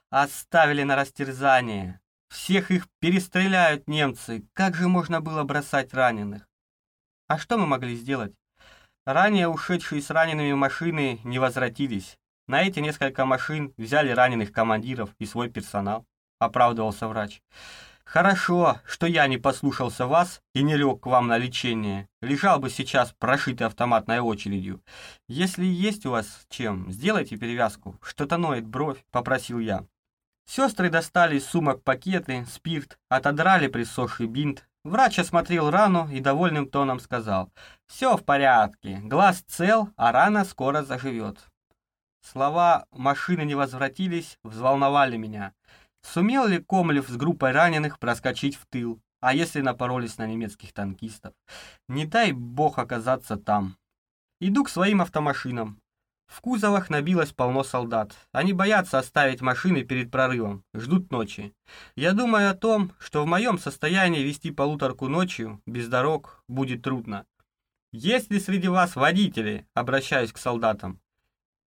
Оставили на растерзание. Всех их перестреляют немцы. Как же можно было бросать раненых? А что мы могли сделать? Ранее ушедшие с ранеными машины не возвратились. На эти несколько машин взяли раненых командиров и свой персонал, оправдывался врач. Хорошо, что я не послушался вас и не лег к вам на лечение. Лежал бы сейчас прошитый автоматной очередью. Если есть у вас чем, сделайте перевязку. Что-то ноет бровь, попросил я. Сестры достали из сумок пакеты, спирт, отодрали присохший бинт. Врач осмотрел рану и довольным тоном сказал, «Все в порядке, глаз цел, а рана скоро заживет». Слова «машины не возвратились» взволновали меня. Сумел ли Комлев с группой раненых проскочить в тыл? А если напоролись на немецких танкистов? Не дай бог оказаться там. Иду к своим автомашинам. В кузовах набилось полно солдат. Они боятся оставить машины перед прорывом, ждут ночи. Я думаю о том, что в моем состоянии вести полуторку ночью, без дорог, будет трудно. Есть ли среди вас водители? Обращаюсь к солдатам.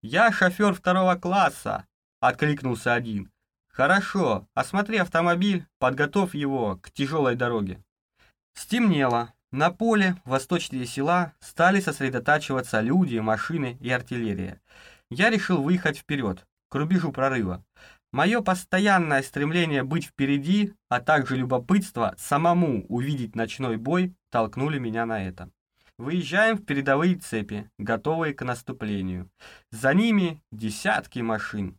Я шофер второго класса, откликнулся один. Хорошо, осмотри автомобиль, подготовь его к тяжелой дороге. Стемнело. На поле восточнее села стали сосредотачиваться люди, машины и артиллерия. Я решил выехать вперед, к рубежу прорыва. Мое постоянное стремление быть впереди, а также любопытство самому увидеть ночной бой толкнули меня на это. Выезжаем в передовые цепи, готовые к наступлению. За ними десятки машин.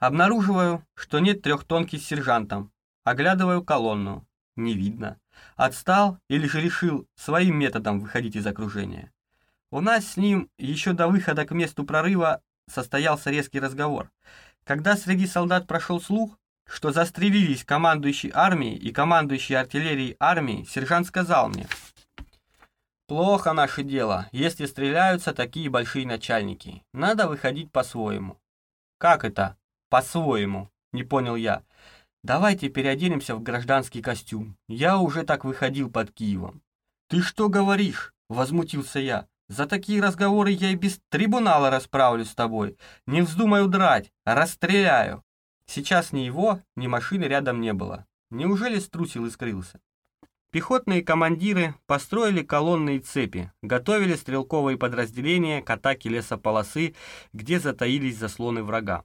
Обнаруживаю, что нет трехтонки с сержантом. Оглядываю колонну. Не видно. Отстал или же решил своим методом выходить из окружения? У нас с ним еще до выхода к месту прорыва состоялся резкий разговор. Когда среди солдат прошел слух, что застрелились командующий армией и командующий артиллерией армии, сержант сказал мне, «Плохо наше дело, если стреляются такие большие начальники. Надо выходить по-своему». «Как это? По-своему?» — не понял я. Давайте переоденемся в гражданский костюм. Я уже так выходил под Киевом. Ты что говоришь? Возмутился я. За такие разговоры я и без трибунала расправлюсь с тобой. Не вздумай удрать, расстреляю. Сейчас ни его, ни машины рядом не было. Неужели струсил и скрылся? Пехотные командиры построили колонны и цепи, готовили стрелковые подразделения к атаке лесополосы, где затаились заслоны врага.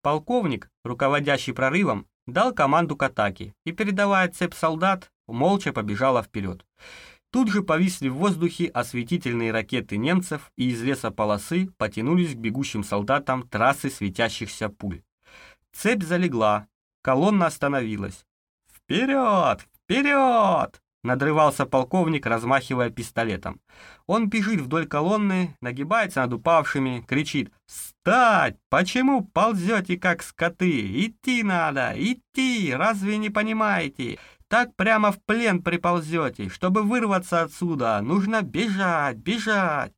Полковник, руководящий прорывом, дал команду к атаке, и передавая цепь солдат, молча побежала вперед. Тут же повисли в воздухе осветительные ракеты немцев, и из леса полосы потянулись к бегущим солдатам трассы светящихся пуль. Цепь залегла, колонна остановилась. Вперед! Вперед! Надрывался полковник, размахивая пистолетом. Он бежит вдоль колонны, нагибается над упавшими, кричит «Встать! Почему ползете, как скоты? Идти надо! Идти! Разве не понимаете? Так прямо в плен приползете. Чтобы вырваться отсюда, нужно бежать, бежать!»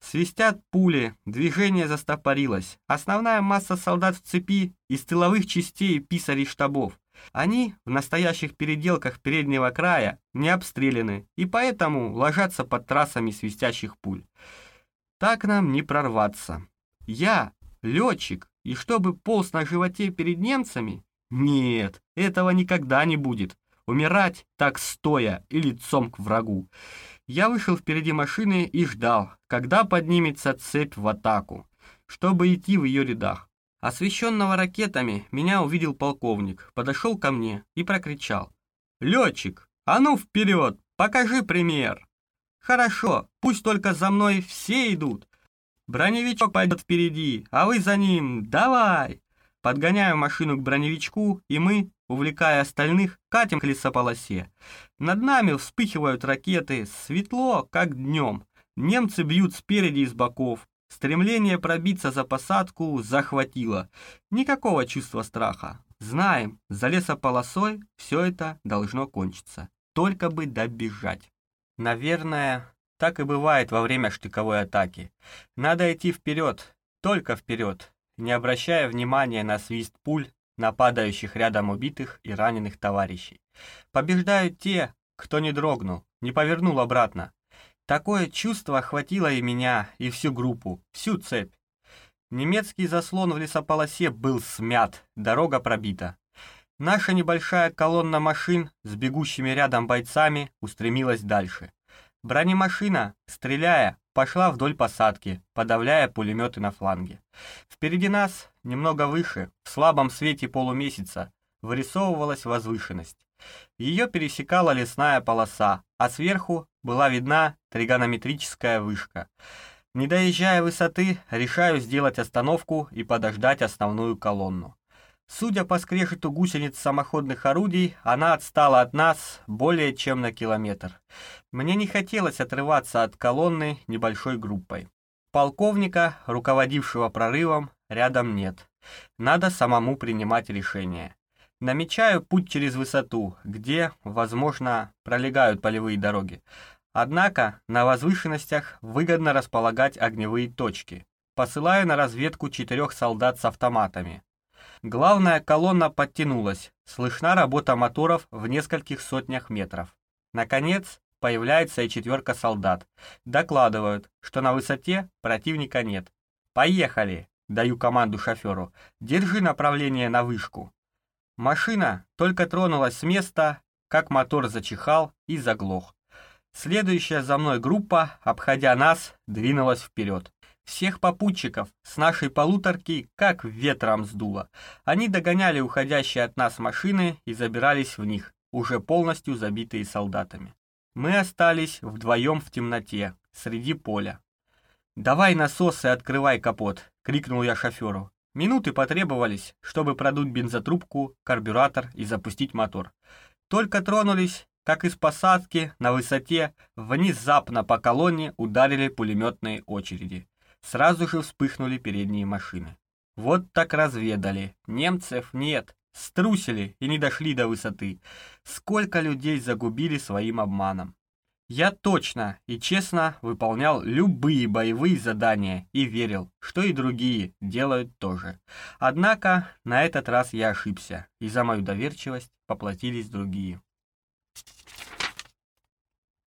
Свистят пули, движение застопорилось. Основная масса солдат в цепи из тыловых частей писарей штабов. Они в настоящих переделках переднего края не обстреляны и поэтому ложатся под трассами свистящих пуль. Так нам не прорваться. Я летчик, и чтобы полз на животе перед немцами? Нет, этого никогда не будет. Умирать так стоя и лицом к врагу. Я вышел впереди машины и ждал, когда поднимется цепь в атаку, чтобы идти в ее рядах. Освещенного ракетами меня увидел полковник, подошел ко мне и прокричал. «Летчик, а ну вперед, покажи пример!» «Хорошо, пусть только за мной все идут. Броневичок пойдет впереди, а вы за ним, давай!» Подгоняю машину к броневичку, и мы, увлекая остальных, катим к лесополосе. Над нами вспыхивают ракеты, светло, как днем. Немцы бьют спереди и с боков. Стремление пробиться за посадку захватило. Никакого чувства страха. Знаем, за лесополосой все это должно кончиться. Только бы добежать. Наверное, так и бывает во время штыковой атаки. Надо идти вперед, только вперед, не обращая внимания на свист пуль, на падающих рядом убитых и раненых товарищей. Побеждают те, кто не дрогнул, не повернул обратно, Такое чувство охватило и меня, и всю группу, всю цепь. Немецкий заслон в лесополосе был смят, дорога пробита. Наша небольшая колонна машин с бегущими рядом бойцами устремилась дальше. Бронемашина, стреляя, пошла вдоль посадки, подавляя пулеметы на фланге. Впереди нас, немного выше, в слабом свете полумесяца, вырисовывалась возвышенность. Ее пересекала лесная полоса, а сверху была видна тригонометрическая вышка. Не доезжая высоты, решаю сделать остановку и подождать основную колонну. Судя по скрежету гусениц самоходных орудий, она отстала от нас более чем на километр. Мне не хотелось отрываться от колонны небольшой группой. Полковника, руководившего прорывом, рядом нет. Надо самому принимать решение. Намечаю путь через высоту, где, возможно, пролегают полевые дороги. Однако на возвышенностях выгодно располагать огневые точки. Посылаю на разведку четырех солдат с автоматами. Главная колонна подтянулась, слышна работа моторов в нескольких сотнях метров. Наконец, появляется и четверка солдат. Докладывают, что на высоте противника нет. «Поехали!» — даю команду шоферу. «Держи направление на вышку». Машина только тронулась с места, как мотор зачихал и заглох. Следующая за мной группа, обходя нас, двинулась вперед. Всех попутчиков с нашей полуторки как ветром сдуло. Они догоняли уходящие от нас машины и забирались в них, уже полностью забитые солдатами. Мы остались вдвоем в темноте, среди поля. «Давай насос и открывай капот!» — крикнул я шоферу. Минуты потребовались, чтобы продуть бензотрубку, карбюратор и запустить мотор. Только тронулись, как из посадки на высоте, внезапно по колонне ударили пулеметные очереди. Сразу же вспыхнули передние машины. Вот так разведали. Немцев нет. Струсили и не дошли до высоты. Сколько людей загубили своим обманом. Я точно и честно выполнял любые боевые задания и верил, что и другие делают тоже. Однако на этот раз я ошибся, и за мою доверчивость поплатились другие.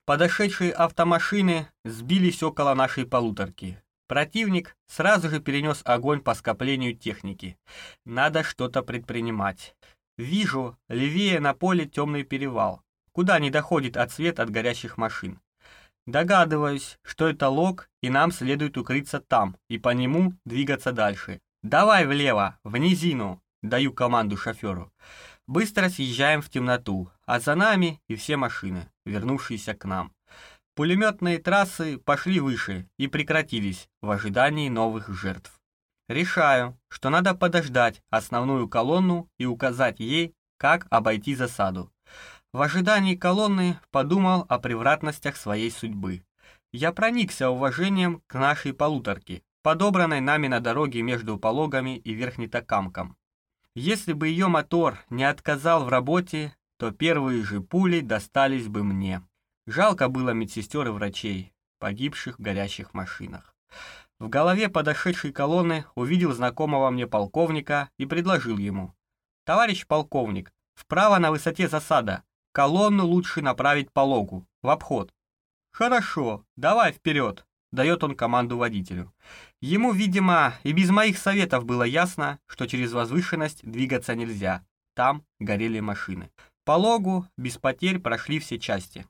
Подошедшие автомашины сбились около нашей полуторки. Противник сразу же перенес огонь по скоплению техники. Надо что-то предпринимать. Вижу, левее на поле темный перевал куда не доходит отсвет от горящих машин. Догадываюсь, что это лог, и нам следует укрыться там, и по нему двигаться дальше. «Давай влево, в низину!» — даю команду шоферу. Быстро съезжаем в темноту, а за нами и все машины, вернувшиеся к нам. Пулеметные трассы пошли выше и прекратились в ожидании новых жертв. Решаю, что надо подождать основную колонну и указать ей, как обойти засаду. В ожидании колонны подумал о превратностях своей судьбы. Я проникся уважением к нашей полуторке, подобранной нами на дороге между Пологами и Верхнетокамком. Если бы ее мотор не отказал в работе, то первые же пули достались бы мне. Жалко было медсестер и врачей, погибших в горящих машинах. В голове подошедшей колонны увидел знакомого мне полковника и предложил ему. «Товарищ полковник, вправо на высоте засада, колонну лучше направить по логу, в обход». «Хорошо, давай вперед», — дает он команду водителю. Ему, видимо, и без моих советов было ясно, что через возвышенность двигаться нельзя. Там горели машины. По логу без потерь прошли все части.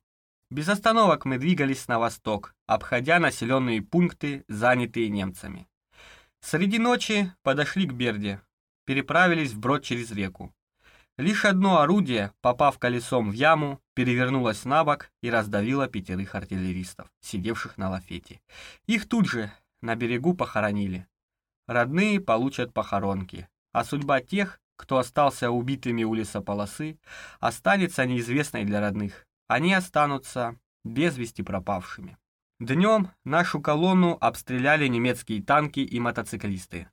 Без остановок мы двигались на восток, обходя населенные пункты, занятые немцами. Среди ночи подошли к Берде, переправились вброд через реку. Лишь одно орудие, попав колесом в яму, перевернулось на бок и раздавило пятерых артиллеристов, сидевших на лафете. Их тут же на берегу похоронили. Родные получат похоронки, а судьба тех, кто остался убитыми у лесополосы, останется неизвестной для родных они останутся без вести пропавшими. Днем нашу колонну обстреляли немецкие танки и мотоциклисты.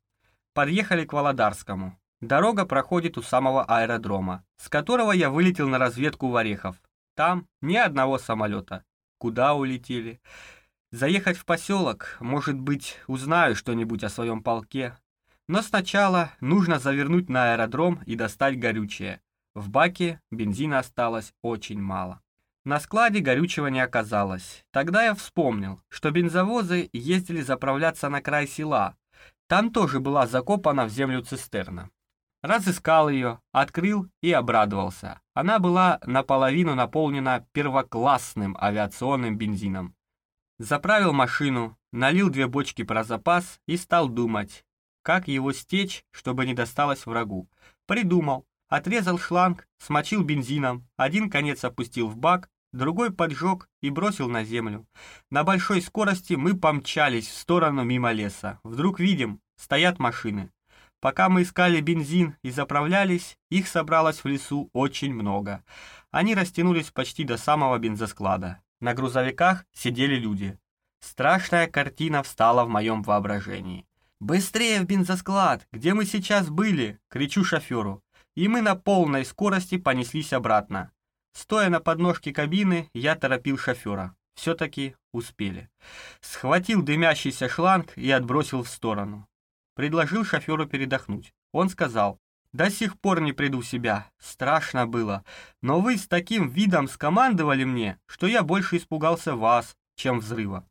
Подъехали к Володарскому. Дорога проходит у самого аэродрома, с которого я вылетел на разведку в Орехов. Там ни одного самолета. Куда улетели? Заехать в поселок, может быть, узнаю что-нибудь о своем полке. Но сначала нужно завернуть на аэродром и достать горючее. В баке бензина осталось очень мало. На складе горючего не оказалось. Тогда я вспомнил, что бензовозы ездили заправляться на край села. Там тоже была закопана в землю цистерна. Разыскал ее, открыл и обрадовался. Она была наполовину наполнена первоклассным авиационным бензином. Заправил машину, налил две бочки про запас и стал думать, как его стечь, чтобы не досталось врагу. Придумал, отрезал шланг, смочил бензином, один конец опустил в бак, другой поджег и бросил на землю. На большой скорости мы помчались в сторону мимо леса. Вдруг видим, стоят машины. Пока мы искали бензин и заправлялись, их собралось в лесу очень много. Они растянулись почти до самого бензосклада. На грузовиках сидели люди. Страшная картина встала в моем воображении. «Быстрее в бензосклад! Где мы сейчас были?» — кричу шоферу. И мы на полной скорости понеслись обратно. Стоя на подножке кабины, я торопил шофера. Все-таки успели. Схватил дымящийся шланг и отбросил в сторону. Предложил шоферу передохнуть. Он сказал, «До сих пор не приду в себя. Страшно было. Но вы с таким видом скомандовали мне, что я больше испугался вас, чем взрыва».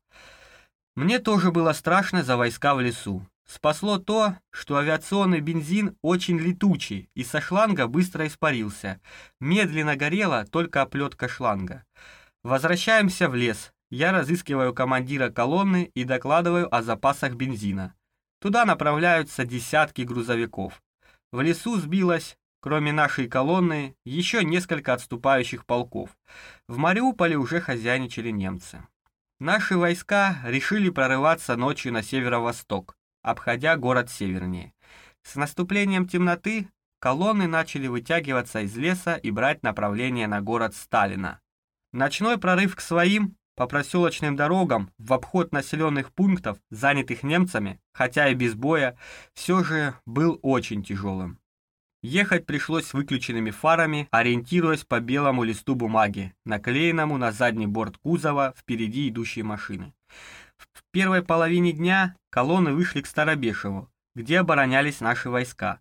Мне тоже было страшно за войска в лесу. Спасло то, что авиационный бензин очень летучий и со шланга быстро испарился. Медленно горела только оплетка шланга. Возвращаемся в лес. Я разыскиваю командира колонны и докладываю о запасах бензина. Туда направляются десятки грузовиков. В лесу сбилось, кроме нашей колонны, еще несколько отступающих полков. В Мариуполе уже хозяйничали немцы. Наши войска решили прорываться ночью на северо-восток обходя город севернее. С наступлением темноты колонны начали вытягиваться из леса и брать направление на город Сталина. Ночной прорыв к своим по проселочным дорогам в обход населенных пунктов, занятых немцами, хотя и без боя, все же был очень тяжелым. Ехать пришлось выключенными фарами, ориентируясь по белому листу бумаги, наклеенному на задний борт кузова впереди идущей машины. В первой половине дня колонны вышли к Старобешеву, где оборонялись наши войска.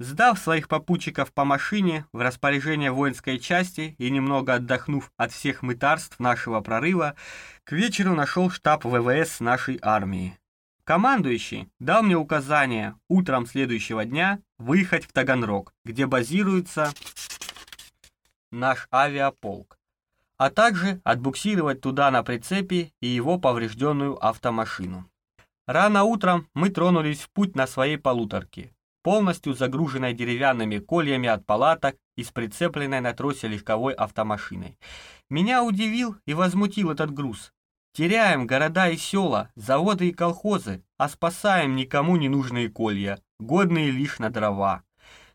Сдав своих попутчиков по машине в распоряжение воинской части и немного отдохнув от всех мытарств нашего прорыва, к вечеру нашел штаб ВВС нашей армии. Командующий дал мне указание утром следующего дня выехать в Таганрог, где базируется наш авиаполк а также отбуксировать туда на прицепе и его поврежденную автомашину. Рано утром мы тронулись в путь на своей полуторке, полностью загруженной деревянными кольями от палаток и с прицепленной на тросе легковой автомашиной. Меня удивил и возмутил этот груз. Теряем города и села, заводы и колхозы, а спасаем никому не нужные колья, годные лишь на дрова.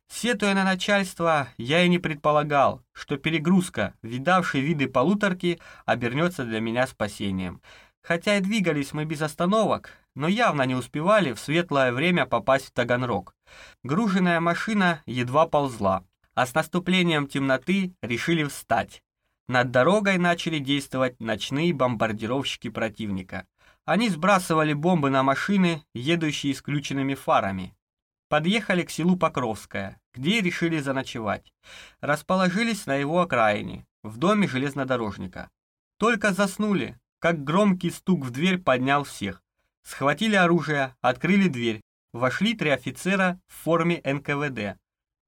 Сетуя на начальство, я и не предполагал, что перегрузка, видавшей виды полуторки, обернется для меня спасением. Хотя и двигались мы без остановок, но явно не успевали в светлое время попасть в Таганрог. Груженная машина едва ползла, а с наступлением темноты решили встать. Над дорогой начали действовать ночные бомбардировщики противника. Они сбрасывали бомбы на машины, едущие исключенными фарами. Подъехали к селу Покровское, где решили заночевать. Расположились на его окраине, в доме железнодорожника. Только заснули, как громкий стук в дверь поднял всех. Схватили оружие, открыли дверь. Вошли три офицера в форме НКВД.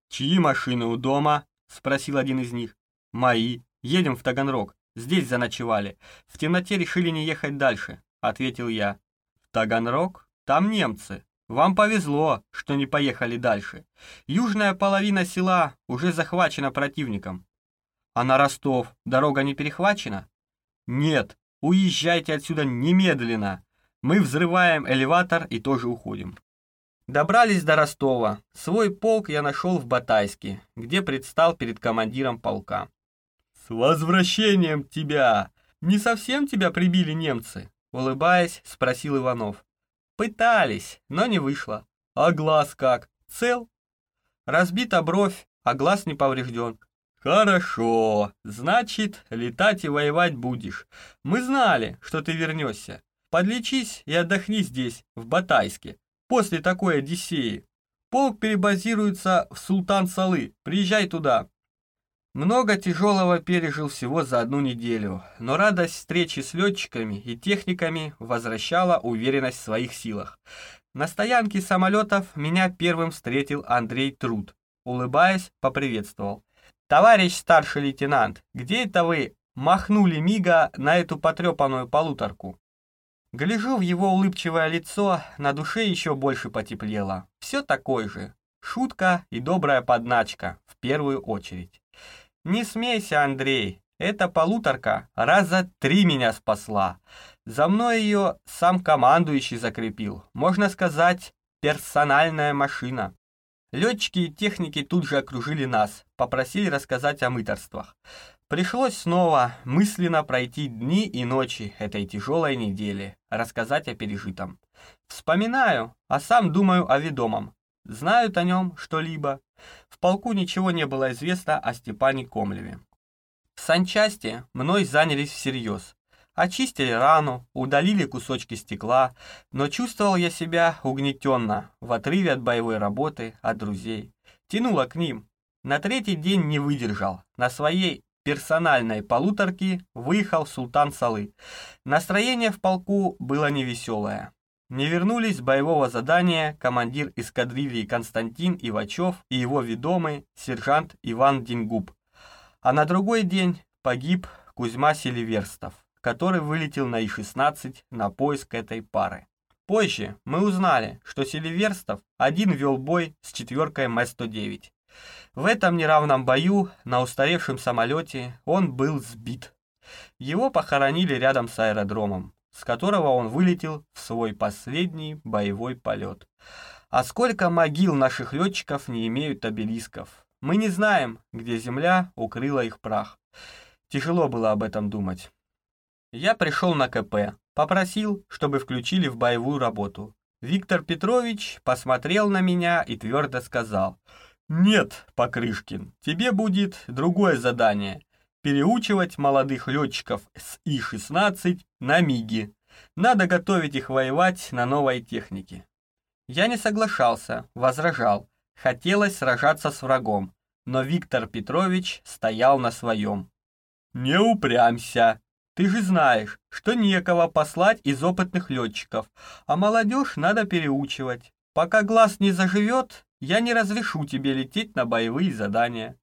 «Чьи машины у дома?» — спросил один из них. «Мои. Едем в Таганрог. Здесь заночевали. В темноте решили не ехать дальше», — ответил я. «В Таганрог? Там немцы. Вам повезло, что не поехали дальше. Южная половина села уже захвачена противником». «А на Ростов дорога не перехвачена?» «Нет. Уезжайте отсюда немедленно. Мы взрываем элеватор и тоже уходим». Добрались до Ростова. Свой полк я нашел в Батайске, где предстал перед командиром полка. «С возвращением тебя! Не совсем тебя прибили немцы?» Улыбаясь, спросил Иванов. «Пытались, но не вышло. А глаз как? Цел?» «Разбита бровь, а глаз не поврежден». «Хорошо, значит, летать и воевать будешь. Мы знали, что ты вернешься. Подлечись и отдохни здесь, в Батайске после такой Одиссеи. Полк перебазируется в Султан-Салы, приезжай туда. Много тяжелого пережил всего за одну неделю, но радость встречи с летчиками и техниками возвращала уверенность в своих силах. На стоянке самолетов меня первым встретил Андрей Труд. Улыбаясь, поприветствовал. «Товарищ старший лейтенант, где это вы махнули мига на эту потрепанную полуторку?» Гляжу в его улыбчивое лицо, на душе еще больше потеплело. Все такое же. Шутка и добрая подначка, в первую очередь. Не смейся, Андрей, эта полуторка раза три меня спасла. За мной ее сам командующий закрепил. Можно сказать, персональная машина. Летчики и техники тут же окружили нас, попросили рассказать о мыторствах. Пришлось снова мысленно пройти дни и ночи этой тяжелой недели, рассказать о пережитом. Вспоминаю, а сам думаю о ведомом. Знают о нем что-либо. В полку ничего не было известно о Степане Комлеве. В санчасти мной занялись всерьез. Очистили рану, удалили кусочки стекла, но чувствовал я себя угнетенно, в отрыве от боевой работы, от друзей. Тянуло к ним. На третий день не выдержал. На своей персональной полуторки выехал султан Салы. Настроение в полку было невеселое. Не вернулись с боевого задания командир эскадрильи Константин Ивачев и его ведомый сержант Иван Дингуб. А на другой день погиб Кузьма Селиверстов, который вылетел на И-16 на поиск этой пары. Позже мы узнали, что Селиверстов один вел бой с четверкой М-109. В этом неравном бою на устаревшем самолете он был сбит. Его похоронили рядом с аэродромом, с которого он вылетел в свой последний боевой полет. А сколько могил наших летчиков не имеют обелисков? Мы не знаем, где земля укрыла их прах. Тяжело было об этом думать. Я пришел на КП, попросил, чтобы включили в боевую работу. Виктор Петрович посмотрел на меня и твердо сказал – «Нет, Покрышкин, тебе будет другое задание – переучивать молодых летчиков с И-16 на МИГи. Надо готовить их воевать на новой технике». Я не соглашался, возражал. Хотелось сражаться с врагом, но Виктор Петрович стоял на своем. «Не упрямься. Ты же знаешь, что некого послать из опытных летчиков, а молодежь надо переучивать. Пока глаз не заживет, я не разрешу тебе лететь на боевые задания.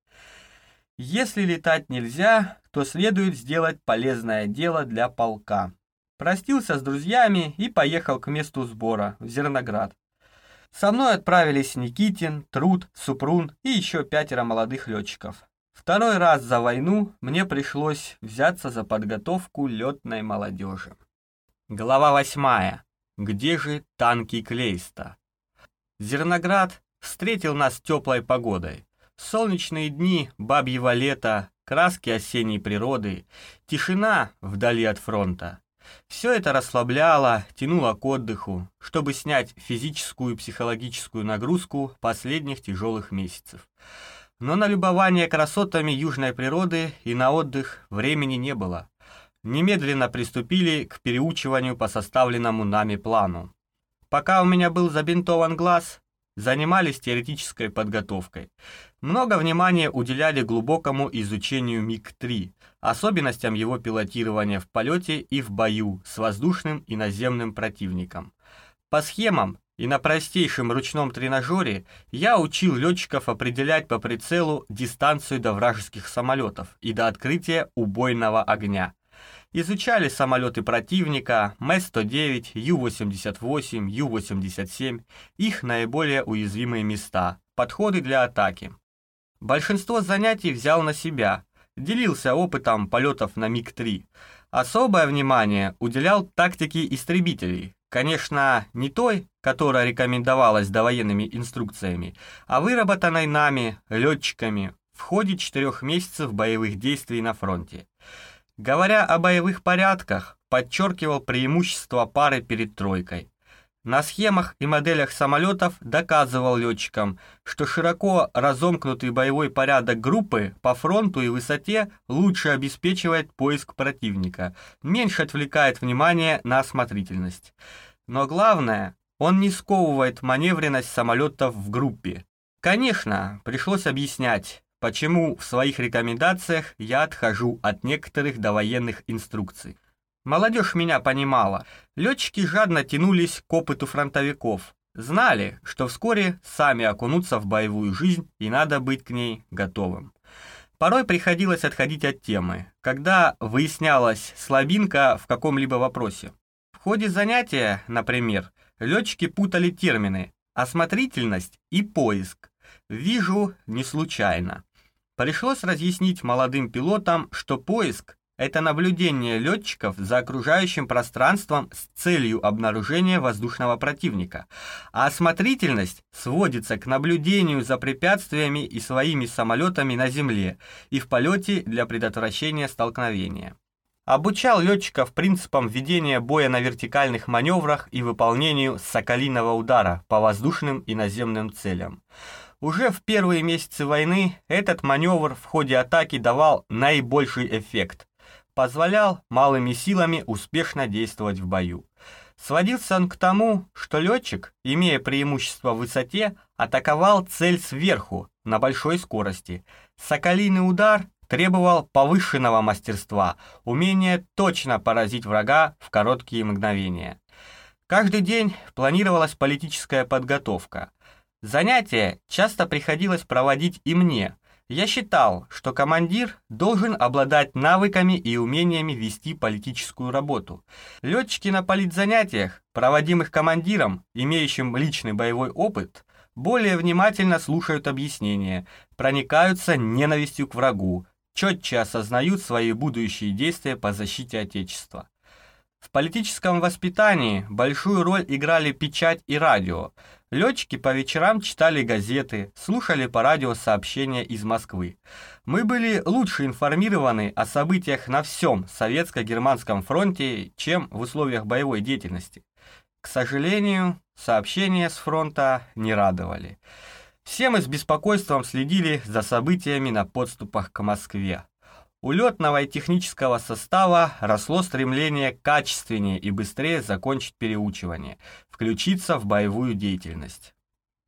Если летать нельзя, то следует сделать полезное дело для полка. Простился с друзьями и поехал к месту сбора, в Зерноград. Со мной отправились Никитин, Труд, Супрун и еще пятеро молодых летчиков. Второй раз за войну мне пришлось взяться за подготовку летной молодежи. Глава восьмая. Где же танки Клейста? Зерноград встретил нас теплой погодой. Солнечные дни, бабьего лета, краски осенней природы, тишина вдали от фронта. Все это расслабляло, тянуло к отдыху, чтобы снять физическую и психологическую нагрузку последних тяжелых месяцев. Но на любование красотами южной природы и на отдых времени не было. Немедленно приступили к переучиванию по составленному нами плану. Пока у меня был забинтован глаз, занимались теоретической подготовкой. Много внимания уделяли глубокому изучению МиГ-3, особенностям его пилотирования в полете и в бою с воздушным и наземным противником. По схемам и на простейшем ручном тренажере я учил летчиков определять по прицелу дистанцию до вражеских самолетов и до открытия убойного огня. Изучали самолеты противника, М-109, Ю-88, Ю-87, их наиболее уязвимые места, подходы для атаки. Большинство занятий взял на себя, делился опытом полетов на МиГ-3. Особое внимание уделял тактике истребителей, конечно, не той, которая рекомендовалась довоенными инструкциями, а выработанной нами, летчиками, в ходе четырех месяцев боевых действий на фронте. Говоря о боевых порядках, подчеркивал преимущество пары перед тройкой. На схемах и моделях самолетов доказывал летчикам, что широко разомкнутый боевой порядок группы по фронту и высоте лучше обеспечивает поиск противника, меньше отвлекает внимание на осмотрительность. Но главное, он не сковывает маневренность самолетов в группе. Конечно, пришлось объяснять, почему в своих рекомендациях я отхожу от некоторых довоенных инструкций. Молодежь меня понимала. Летчики жадно тянулись к опыту фронтовиков. Знали, что вскоре сами окунутся в боевую жизнь и надо быть к ней готовым. Порой приходилось отходить от темы, когда выяснялась слабинка в каком-либо вопросе. В ходе занятия, например, летчики путали термины «осмотрительность» и «поиск». Вижу не случайно. Пришлось разъяснить молодым пилотам, что поиск – это наблюдение летчиков за окружающим пространством с целью обнаружения воздушного противника, а осмотрительность сводится к наблюдению за препятствиями и своими самолетами на земле и в полете для предотвращения столкновения. Обучал летчиков принципам ведения боя на вертикальных маневрах и выполнению соколиного удара по воздушным и наземным целям. Уже в первые месяцы войны этот маневр в ходе атаки давал наибольший эффект. Позволял малыми силами успешно действовать в бою. Сводился он к тому, что летчик, имея преимущество в высоте, атаковал цель сверху, на большой скорости. Соколиный удар требовал повышенного мастерства, умения точно поразить врага в короткие мгновения. Каждый день планировалась политическая подготовка – Занятия часто приходилось проводить и мне. Я считал, что командир должен обладать навыками и умениями вести политическую работу. Летчики на политзанятиях, проводимых командиром, имеющим личный боевой опыт, более внимательно слушают объяснения, проникаются ненавистью к врагу, четче осознают свои будущие действия по защите Отечества. В политическом воспитании большую роль играли печать и радио. Летчики по вечерам читали газеты, слушали по радио сообщения из Москвы. Мы были лучше информированы о событиях на всем советско-германском фронте, чем в условиях боевой деятельности. К сожалению, сообщения с фронта не радовали. Все мы с беспокойством следили за событиями на подступах к Москве. У летного и технического состава росло стремление качественнее и быстрее закончить переучивание, включиться в боевую деятельность.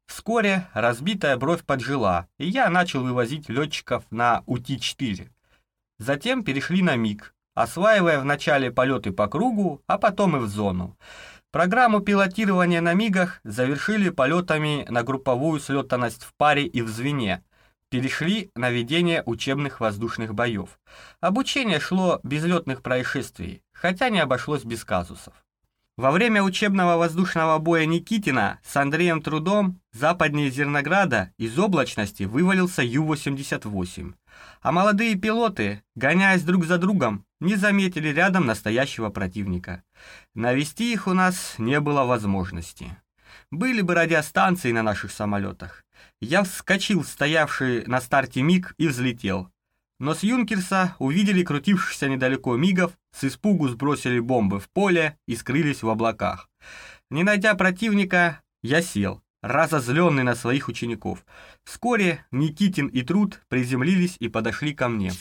Вскоре разбитая бровь поджила, и я начал вывозить летчиков на УТИ-4. Затем перешли на МиГ, осваивая вначале полеты по кругу, а потом и в зону. Программу пилотирования на МиГах завершили полетами на групповую слетанность в паре и в звене, перешли на ведение учебных воздушных боев. Обучение шло без летных происшествий, хотя не обошлось без казусов. Во время учебного воздушного боя Никитина с Андреем Трудом западнее Зернограда из облачности вывалился Ю-88, а молодые пилоты, гоняясь друг за другом, не заметили рядом настоящего противника. Навести их у нас не было возможности. Были бы радиостанции на наших самолетах. Я вскочил стоявший на старте миг и взлетел. Но с Юнкерса увидели крутившихся недалеко мигов, с испугу сбросили бомбы в поле и скрылись в облаках. Не найдя противника, я сел, разозленный на своих учеников. Вскоре Никитин и Труд приземлились и подошли ко мне.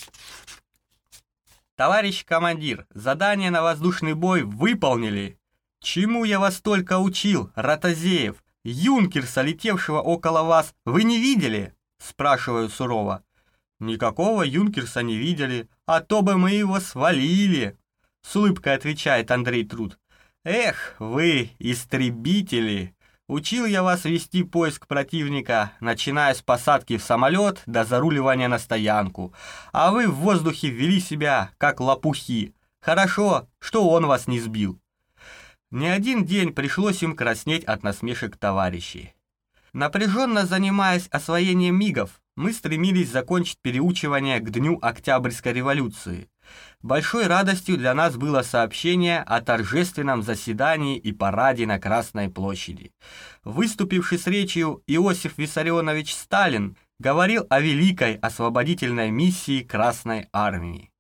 «Товарищ командир, задание на воздушный бой выполнили!» «Чему я вас только учил, Ротозеев? Юнкерса, летевшего около вас, вы не видели?» Спрашиваю сурово. «Никакого Юнкерса не видели, а то бы мы его свалили!» С улыбкой отвечает Андрей Труд. «Эх, вы, истребители! Учил я вас вести поиск противника, начиная с посадки в самолет до заруливания на стоянку, а вы в воздухе вели себя, как лопухи. Хорошо, что он вас не сбил». Не один день пришлось им краснеть от насмешек товарищей. Напряженно занимаясь освоением мигов, мы стремились закончить переучивание к дню Октябрьской революции. Большой радостью для нас было сообщение о торжественном заседании и параде на Красной площади. Выступивший с речью Иосиф Виссарионович Сталин говорил о великой освободительной миссии Красной армии.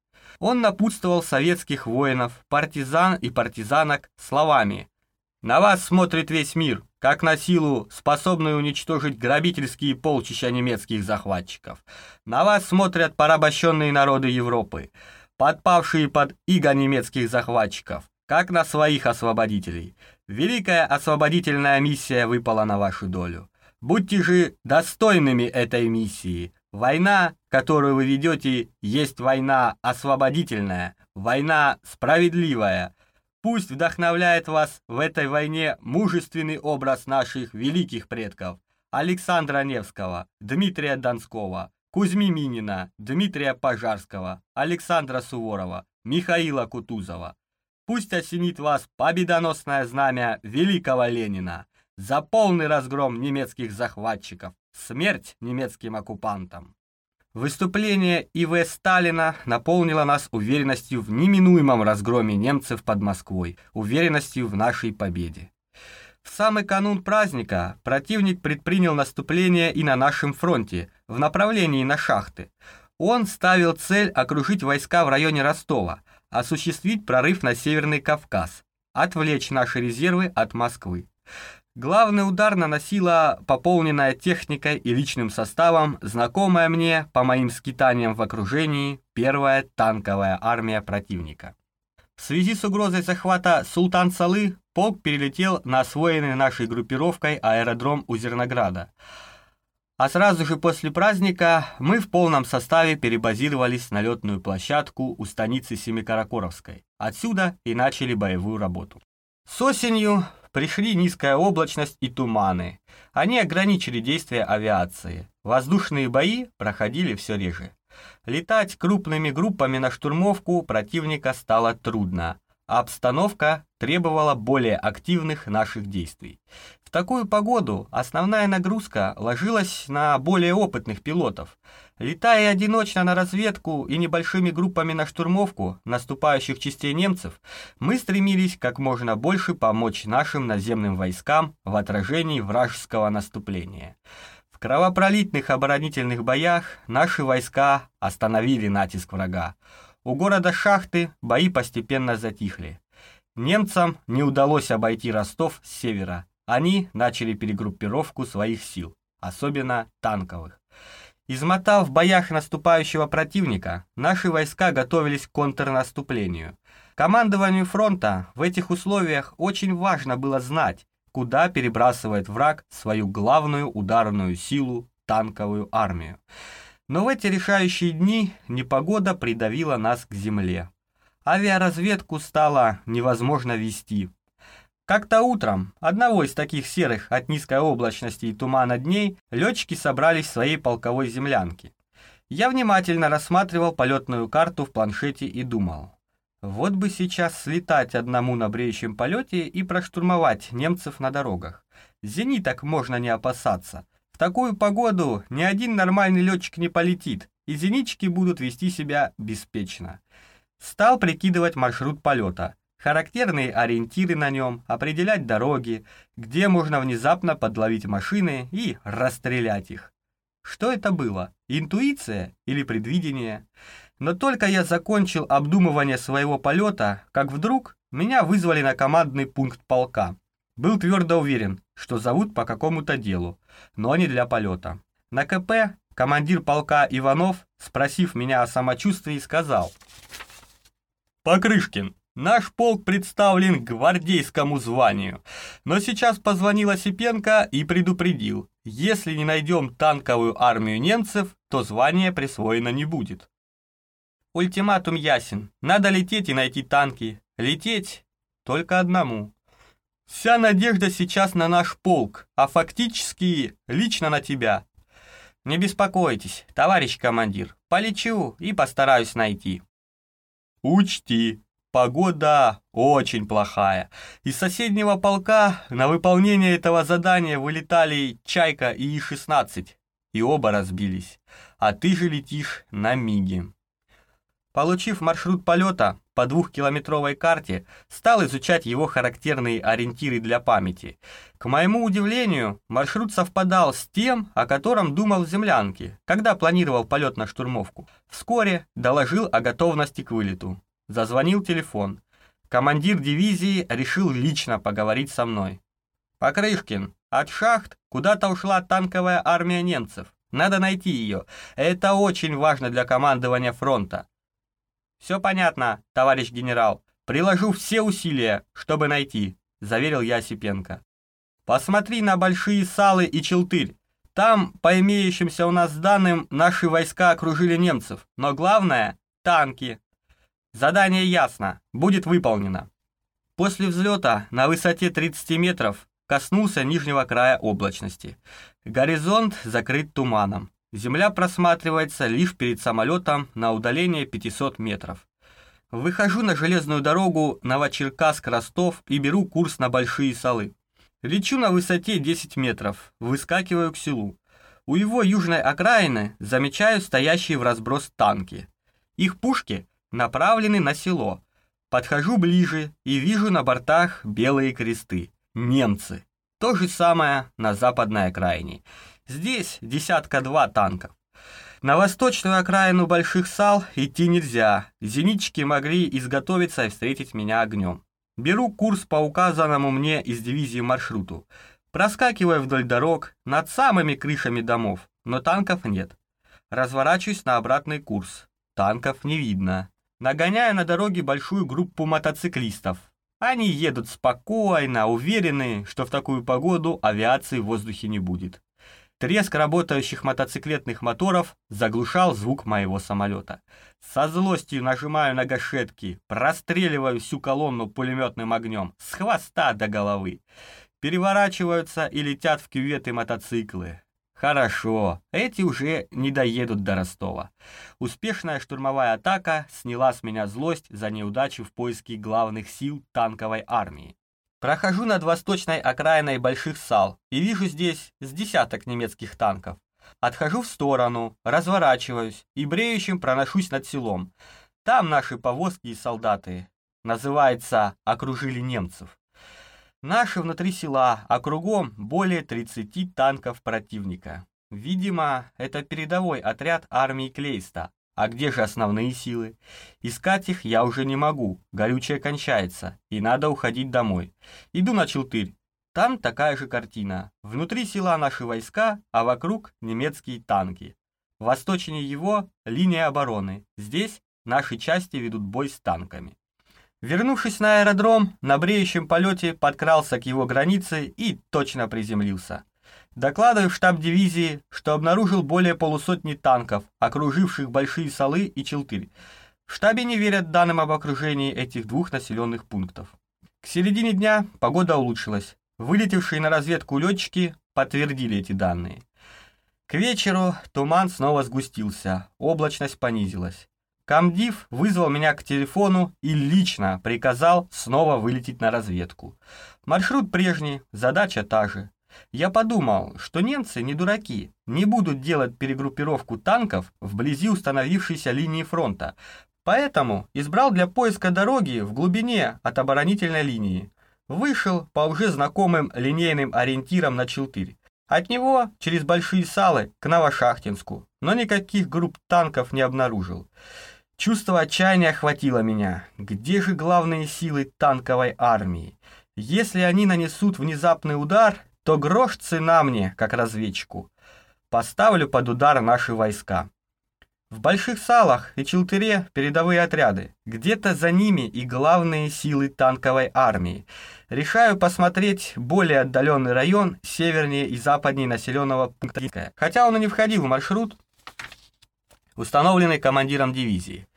Он напутствовал советских воинов, партизан и партизанок словами «На вас смотрит весь мир, как на силу, способную уничтожить грабительские полчища немецких захватчиков. На вас смотрят порабощенные народы Европы, подпавшие под иго немецких захватчиков, как на своих освободителей. Великая освободительная миссия выпала на вашу долю. Будьте же достойными этой миссии, Война, которую вы ведете, есть война освободительная, война справедливая. Пусть вдохновляет вас в этой войне мужественный образ наших великих предков. Александра Невского, Дмитрия Донского, Кузьми Минина, Дмитрия Пожарского, Александра Суворова, Михаила Кутузова. Пусть осенит вас победоносное знамя великого Ленина за полный разгром немецких захватчиков, Смерть немецким оккупантам. Выступление И.В. Сталина наполнило нас уверенностью в неминуемом разгроме немцев под Москвой, уверенностью в нашей победе. В самый канун праздника противник предпринял наступление и на нашем фронте, в направлении на шахты. Он ставил цель окружить войска в районе Ростова, осуществить прорыв на Северный Кавказ, отвлечь наши резервы от Москвы. Главный удар наносила пополненная техникой и личным составом, знакомая мне по моим скитаниям в окружении, первая танковая армия противника. В связи с угрозой захвата Султан-Салы полк перелетел на освоенный нашей группировкой аэродром у Зернограда. А сразу же после праздника мы в полном составе перебазировались на летную площадку у станицы Семикаракоровской. Отсюда и начали боевую работу. С осенью пришли низкая облачность и туманы. Они ограничили действия авиации. Воздушные бои проходили все реже. Летать крупными группами на штурмовку противника стало трудно, обстановка требовала более активных наших действий. Такую погоду основная нагрузка ложилась на более опытных пилотов. Летая одиночно на разведку и небольшими группами на штурмовку наступающих частей немцев, мы стремились как можно больше помочь нашим наземным войскам в отражении вражеского наступления. В кровопролитных оборонительных боях наши войска остановили натиск врага. У города Шахты бои постепенно затихли. Немцам не удалось обойти Ростов с севера. Они начали перегруппировку своих сил, особенно танковых. Измотав в боях наступающего противника, наши войска готовились к контрнаступлению. Командованию фронта в этих условиях очень важно было знать, куда перебрасывает враг свою главную ударную силу – танковую армию. Но в эти решающие дни непогода придавила нас к земле. Авиаразведку стало невозможно вести. Как-то утром, одного из таких серых от низкой облачности и тумана дней, летчики собрались в своей полковой землянке. Я внимательно рассматривал полетную карту в планшете и думал, вот бы сейчас слетать одному на бреющем полете и проштурмовать немцев на дорогах. Зениток можно не опасаться. В такую погоду ни один нормальный летчик не полетит, и зенитчики будут вести себя беспечно. Стал прикидывать маршрут полета. Характерные ориентиры на нем, определять дороги, где можно внезапно подловить машины и расстрелять их. Что это было? Интуиция или предвидение? Но только я закончил обдумывание своего полета, как вдруг меня вызвали на командный пункт полка. Был твердо уверен, что зовут по какому-то делу, но не для полета. На КП командир полка Иванов, спросив меня о самочувствии, сказал «Покрышкин, наш полк представлен гвардейскому званию, но сейчас позвонил Осипенко и предупредил, если не найдем танковую армию немцев, то звание присвоено не будет. Ультиматум ясен. Надо лететь и найти танки. Лететь только одному. Вся надежда сейчас на наш полк, а фактически лично на тебя. Не беспокойтесь, товарищ командир. Полечу и постараюсь найти. Учти, погода очень плохая. Из соседнего полка на выполнение этого задания вылетали «Чайка» и И-16, и оба разбились. А ты же летишь на Миге. Получив маршрут полета по двухкилометровой карте, стал изучать его характерные ориентиры для памяти. К моему удивлению, маршрут совпадал с тем, о котором думал в землянке, когда планировал полет на штурмовку. Вскоре доложил о готовности к вылету. Зазвонил телефон. Командир дивизии решил лично поговорить со мной. «Покрышкин, от шахт куда-то ушла танковая армия немцев. Надо найти ее. Это очень важно для командования фронта. «Все понятно, товарищ генерал. Приложу все усилия, чтобы найти», — заверил я Осипенко. «Посмотри на Большие Салы и Челтырь. Там, по имеющимся у нас данным, наши войска окружили немцев. Но главное — танки. Задание ясно, будет выполнено». После взлета на высоте 30 метров коснулся нижнего края облачности. Горизонт закрыт туманом. Земля просматривается лишь перед самолетом на удалении 500 метров. Выхожу на железную дорогу Новочеркасск-Ростов и беру курс на Большие Салы. Лечу на высоте 10 метров, выскакиваю к селу. У его южной окраины замечаю стоящие в разброс танки. Их пушки направлены на село. Подхожу ближе и вижу на бортах белые кресты. Немцы. То же самое на западной окраине. Здесь десятка-два танков. На восточную окраину Больших Сал идти нельзя. Зенитчики могли изготовиться и встретить меня огнем. Беру курс по указанному мне из дивизии маршруту. Проскакиваю вдоль дорог, над самыми крышами домов, но танков нет. Разворачиваюсь на обратный курс. Танков не видно. Нагоняю на дороге большую группу мотоциклистов. Они едут спокойно, уверены, что в такую погоду авиации в воздухе не будет. Треск работающих мотоциклетных моторов заглушал звук моего самолета. Со злостью нажимаю на гашетки, простреливаю всю колонну пулеметным огнем, с хвоста до головы. Переворачиваются и летят в кюветы мотоциклы. Хорошо, эти уже не доедут до Ростова. Успешная штурмовая атака сняла с меня злость за неудачу в поиске главных сил танковой армии. Прохожу над восточной окраиной Больших Сал и вижу здесь с десяток немецких танков. Отхожу в сторону, разворачиваюсь и бреющим проношусь над селом. Там наши повозки и солдаты. Называется «Окружили немцев». Наши внутри села, а кругом более 30 танков противника. Видимо, это передовой отряд армии Клейста, а где же основные силы? Искать их я уже не могу, горючее кончается, и надо уходить домой. Иду на Челтырь. Там такая же картина. Внутри села наши войска, а вокруг немецкие танки. Восточнее его линия обороны. Здесь наши части ведут бой с танками. Вернувшись на аэродром, на бреющем полете подкрался к его границе и точно приземлился. Докладываю в штаб дивизии, что обнаружил более полусотни танков, окруживших Большие Салы и Челтырь. В штабе не верят данным об окружении этих двух населенных пунктов. К середине дня погода улучшилась. Вылетевшие на разведку летчики подтвердили эти данные. К вечеру туман снова сгустился, облачность понизилась. Камдив вызвал меня к телефону и лично приказал снова вылететь на разведку. Маршрут прежний, задача та же. Я подумал, что немцы не дураки, не будут делать перегруппировку танков вблизи установившейся линии фронта, Поэтому избрал для поиска дороги в глубине от оборонительной линии. Вышел по уже знакомым линейным ориентирам на Челтырь. От него через Большие Салы к Новошахтинску, но никаких групп танков не обнаружил. Чувство отчаяния охватило меня. Где же главные силы танковой армии? Если они нанесут внезапный удар, то грош цена мне, как разведчику. Поставлю под удар наши войска. В Больших Салах и Челтыре передовые отряды. Где-то за ними и главные силы танковой армии. Решаю посмотреть более отдаленный район севернее и западнее населенного пункта. Хотя он и не входил в маршрут, установленный командиром дивизии.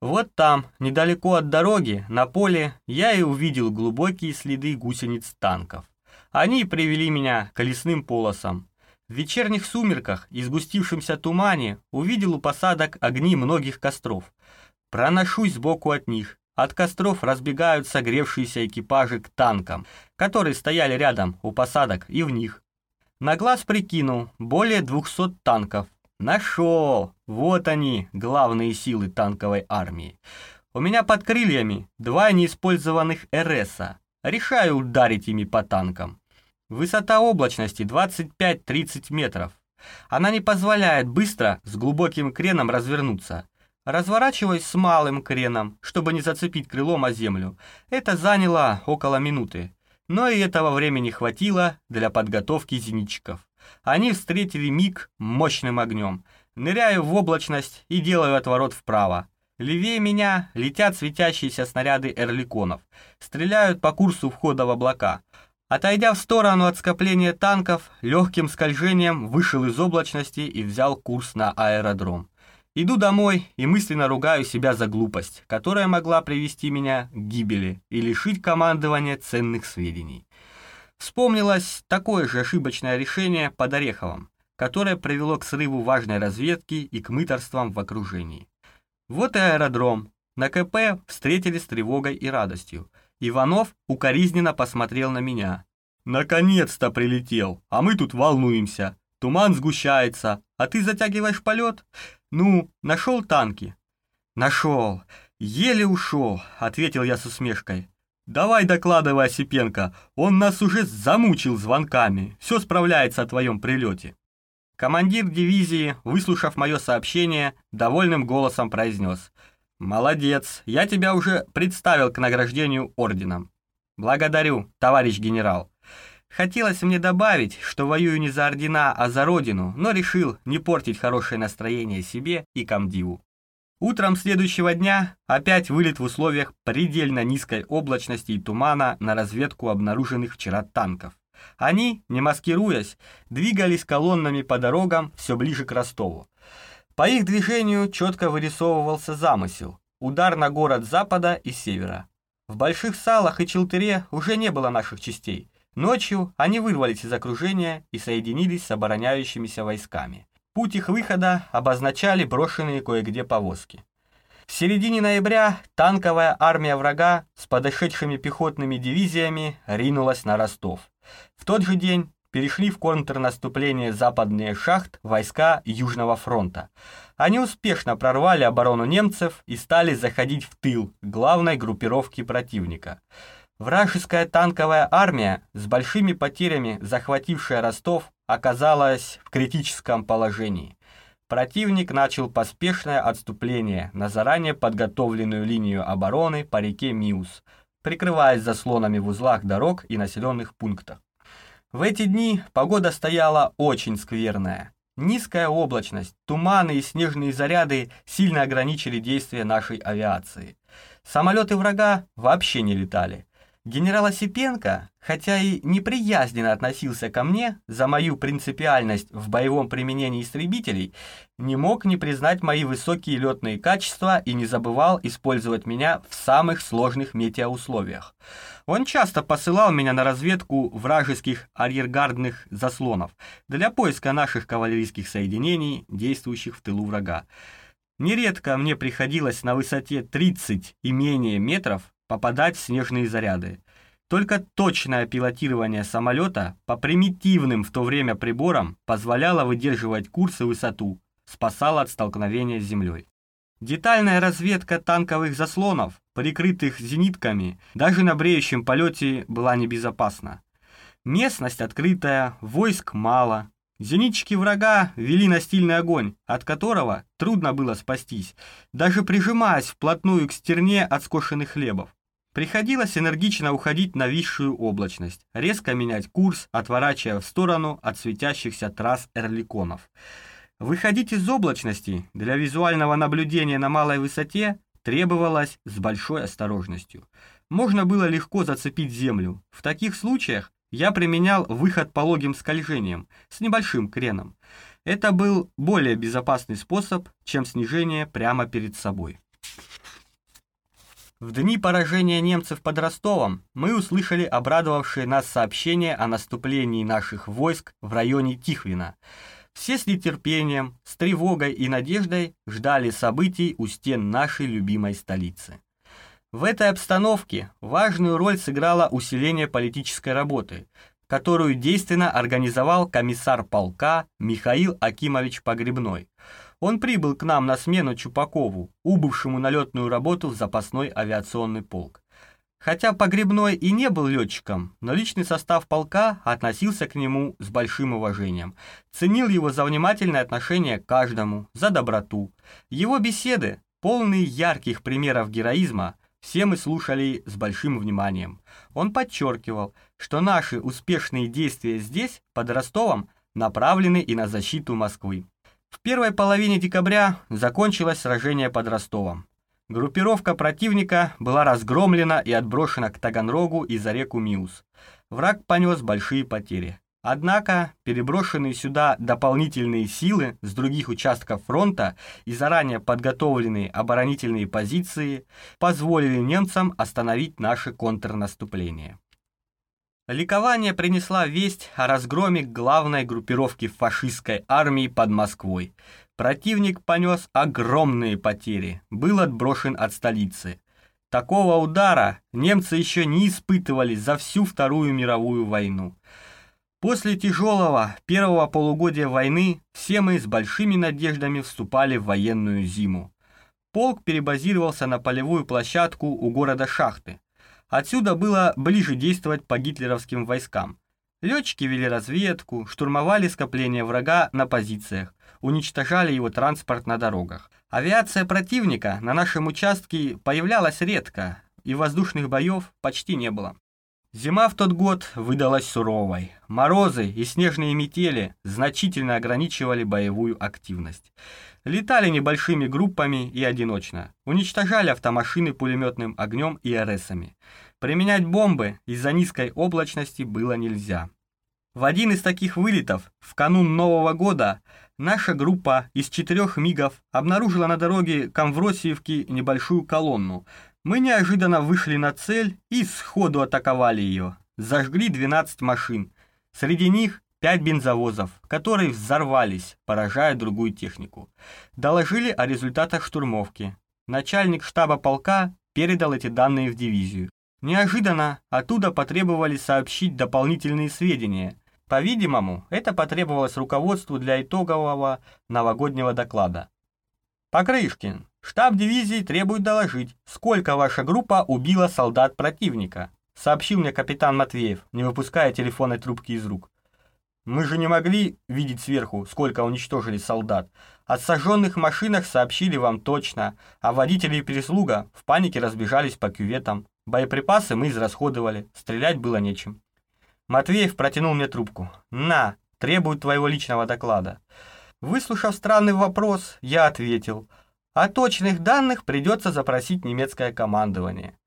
Вот там, недалеко от дороги, на поле, я и увидел глубокие следы гусениц танков. Они привели меня к лесным полосам. В вечерних сумерках и сгустившемся тумане увидел у посадок огни многих костров. Проношусь сбоку от них. От костров разбегаются согревшиеся экипажи к танкам, которые стояли рядом у посадок и в них. На глаз прикинул, более 200 танков. Нашел! Вот они, главные силы танковой армии. У меня под крыльями два неиспользованных РСа. Решаю ударить ими по танкам. Высота облачности 25-30 метров. Она не позволяет быстро с глубоким креном развернуться. Разворачиваюсь с малым креном, чтобы не зацепить крылом о землю. Это заняло около минуты. Но и этого времени хватило для подготовки зенитчиков. Они встретили миг мощным огнем. Ныряю в облачность и делаю отворот вправо. Левее меня летят светящиеся снаряды эрликонов. Стреляют по курсу входа в облака. Отойдя в сторону от скопления танков, легким скольжением вышел из облачности и взял курс на аэродром. Иду домой и мысленно ругаю себя за глупость, которая могла привести меня к гибели и лишить командования ценных сведений. Вспомнилось такое же ошибочное решение под Ореховым, которое привело к срыву важной разведки и к мыторствам в окружении. Вот и аэродром. На КП встретили с тревогой и радостью. Иванов укоризненно посмотрел на меня. «Наконец-то прилетел, а мы тут волнуемся. Туман сгущается, а ты затягиваешь полет? Ну, нашел танки?» «Нашел. Еле ушел», — ответил я с усмешкой. «Давай докладывай, Осипенко, он нас уже замучил звонками, все справляется о твоем прилете». Командир дивизии, выслушав мое сообщение, довольным голосом произнес — «Молодец, я тебя уже представил к награждению орденом». «Благодарю, товарищ генерал». Хотелось мне добавить, что воюю не за ордена, а за родину, но решил не портить хорошее настроение себе и комдиву. Утром следующего дня опять вылет в условиях предельно низкой облачности и тумана на разведку обнаруженных вчера танков. Они, не маскируясь, двигались колоннами по дорогам все ближе к Ростову. По их движению четко вырисовывался замысел – удар на город запада и севера. В Больших Салах и Челтыре уже не было наших частей. Ночью они вырвались из окружения и соединились с обороняющимися войсками. Путь их выхода обозначали брошенные кое-где повозки. В середине ноября танковая армия врага с подошедшими пехотными дивизиями ринулась на Ростов. В тот же день перешли в контрнаступление западные шахт войска Южного фронта. Они успешно прорвали оборону немцев и стали заходить в тыл главной группировки противника. Вражеская танковая армия, с большими потерями захватившая Ростов, оказалась в критическом положении. Противник начал поспешное отступление на заранее подготовленную линию обороны по реке Миус, прикрываясь заслонами в узлах дорог и населенных пунктах. В эти дни погода стояла очень скверная. Низкая облачность, туманы и снежные заряды сильно ограничили действия нашей авиации. Самолеты врага вообще не летали. Генерал Осипенко, хотя и неприязненно относился ко мне за мою принципиальность в боевом применении истребителей, не мог не признать мои высокие летные качества и не забывал использовать меня в самых сложных метеоусловиях. Он часто посылал меня на разведку вражеских арьергардных заслонов для поиска наших кавалерийских соединений, действующих в тылу врага. Нередко мне приходилось на высоте 30 и менее метров попадать в снежные заряды. Только точное пилотирование самолета по примитивным в то время приборам позволяло выдерживать курс и высоту, спасало от столкновения с землей. Детальная разведка танковых заслонов, прикрытых зенитками, даже на бреющем полете была небезопасна. Местность открытая, войск мало. Зенитчики врага вели настильный огонь, от которого трудно было спастись, даже прижимаясь вплотную к стерне от скошенных хлебов. Приходилось энергично уходить на висшую облачность, резко менять курс, отворачивая в сторону от светящихся трасс эрликонов. Выходить из облачности для визуального наблюдения на малой высоте требовалось с большой осторожностью. Можно было легко зацепить землю. В таких случаях я применял выход пологим скольжением с небольшим креном. Это был более безопасный способ, чем снижение прямо перед собой. В дни поражения немцев под Ростовом мы услышали обрадовавшее нас сообщение о наступлении наших войск в районе Тихвина. Все с нетерпением, с тревогой и надеждой ждали событий у стен нашей любимой столицы. В этой обстановке важную роль сыграло усиление политической работы, которую действенно организовал комиссар полка Михаил Акимович Погребной. Он прибыл к нам на смену Чупакову, убывшему на летную работу в запасной авиационный полк. Хотя Погребной и не был летчиком, но личный состав полка относился к нему с большим уважением, ценил его за внимательное отношение к каждому, за доброту. Его беседы, полные ярких примеров героизма, все мы слушали с большим вниманием. Он подчеркивал, что наши успешные действия здесь, под Ростовом, направлены и на защиту Москвы. В первой половине декабря закончилось сражение под Ростовом. Группировка противника была разгромлена и отброшена к Таганрогу и за реку Миус. Враг понес большие потери. Однако переброшенные сюда дополнительные силы с других участков фронта и заранее подготовленные оборонительные позиции позволили немцам остановить наше контрнаступление. Ликование принесла весть о разгроме главной группировки фашистской армии под Москвой. Противник понес огромные потери, был отброшен от столицы. Такого удара немцы еще не испытывали за всю Вторую мировую войну. После тяжелого первого полугодия войны все мы с большими надеждами вступали в военную зиму. Полк перебазировался на полевую площадку у города Шахты. Отсюда было ближе действовать по гитлеровским войскам. Летчики вели разведку, штурмовали скопления врага на позициях, уничтожали его транспорт на дорогах. Авиация противника на нашем участке появлялась редко, и воздушных боев почти не было. Зима в тот год выдалась суровой. Морозы и снежные метели значительно ограничивали боевую активность. Летали небольшими группами и одиночно. Уничтожали автомашины пулеметным огнем и РСами. Применять бомбы из-за низкой облачности было нельзя. В один из таких вылетов, в канун Нового года, наша группа из четырех МИГов обнаружила на дороге Камвросиевки небольшую колонну. Мы неожиданно вышли на цель и сходу атаковали ее. Зажгли 12 машин. Среди них 5 бензовозов, которые взорвались, поражая другую технику. Доложили о результатах штурмовки. Начальник штаба полка передал эти данные в дивизию. Неожиданно оттуда потребовали сообщить дополнительные сведения, по-видимому, это потребовалось руководству для итогового новогоднего доклада. Покрышкин, штаб дивизии требует доложить, сколько ваша группа убила солдат противника, сообщил мне капитан Матвеев, не выпуская телефонной трубки из рук. Мы же не могли видеть сверху, сколько уничтожили солдат. О сожженных машинах сообщили вам точно, а водители и прислуга в панике разбежались по кюветам. Боеприпасы мы израсходовали, стрелять было нечем. Матвеев протянул мне трубку. «На, требует твоего личного доклада». Выслушав странный вопрос, я ответил. О точных данных придется запросить немецкое командование.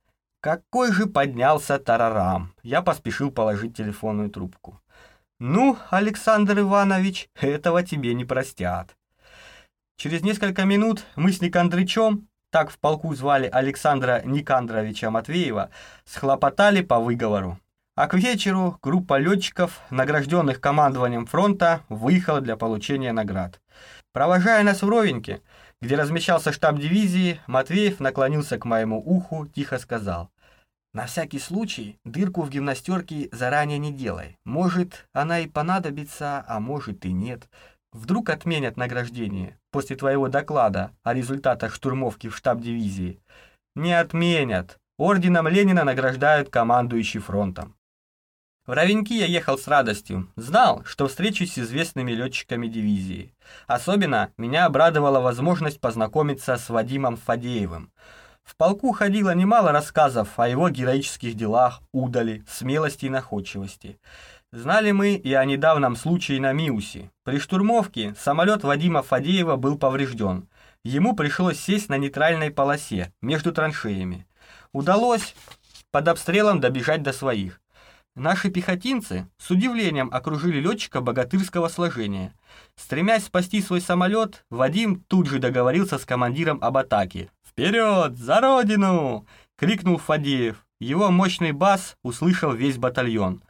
Какой же поднялся тарарам. Я поспешил положить телефонную трубку. «Ну, Александр Иванович, этого тебе не простят». Через несколько минут мы с Никандрычем, так в полку звали Александра Никандровича Матвеева, схлопотали по выговору. А к вечеру группа летчиков, награжденных командованием фронта, выехала для получения наград. Провожая нас в Ровеньке, где размещался штаб дивизии, Матвеев наклонился к моему уху, тихо сказал. «На всякий случай дырку в гимнастерке заранее не делай. Может, она и понадобится, а может и нет. Вдруг отменят награждение после твоего доклада о результатах штурмовки в штаб дивизии. Не отменят. Орденом Ленина награждают командующий фронтом. В Равенки я ехал с радостью. Знал, что встречусь с известными летчиками дивизии. Особенно меня обрадовала возможность познакомиться с Вадимом Фадеевым. В полку ходило немало рассказов о его героических делах, удали, смелости и находчивости. Знали мы и о недавнем случае на Миусе. При штурмовке самолет Вадима Фадеева был поврежден. Ему пришлось сесть на нейтральной полосе, между траншеями. Удалось под обстрелом добежать до своих. Наши пехотинцы с удивлением окружили летчика богатырского сложения. Стремясь спасти свой самолет, Вадим тут же договорился с командиром об атаке. «Вперед! За родину!» — крикнул Фадеев. Его мощный бас услышал весь батальон.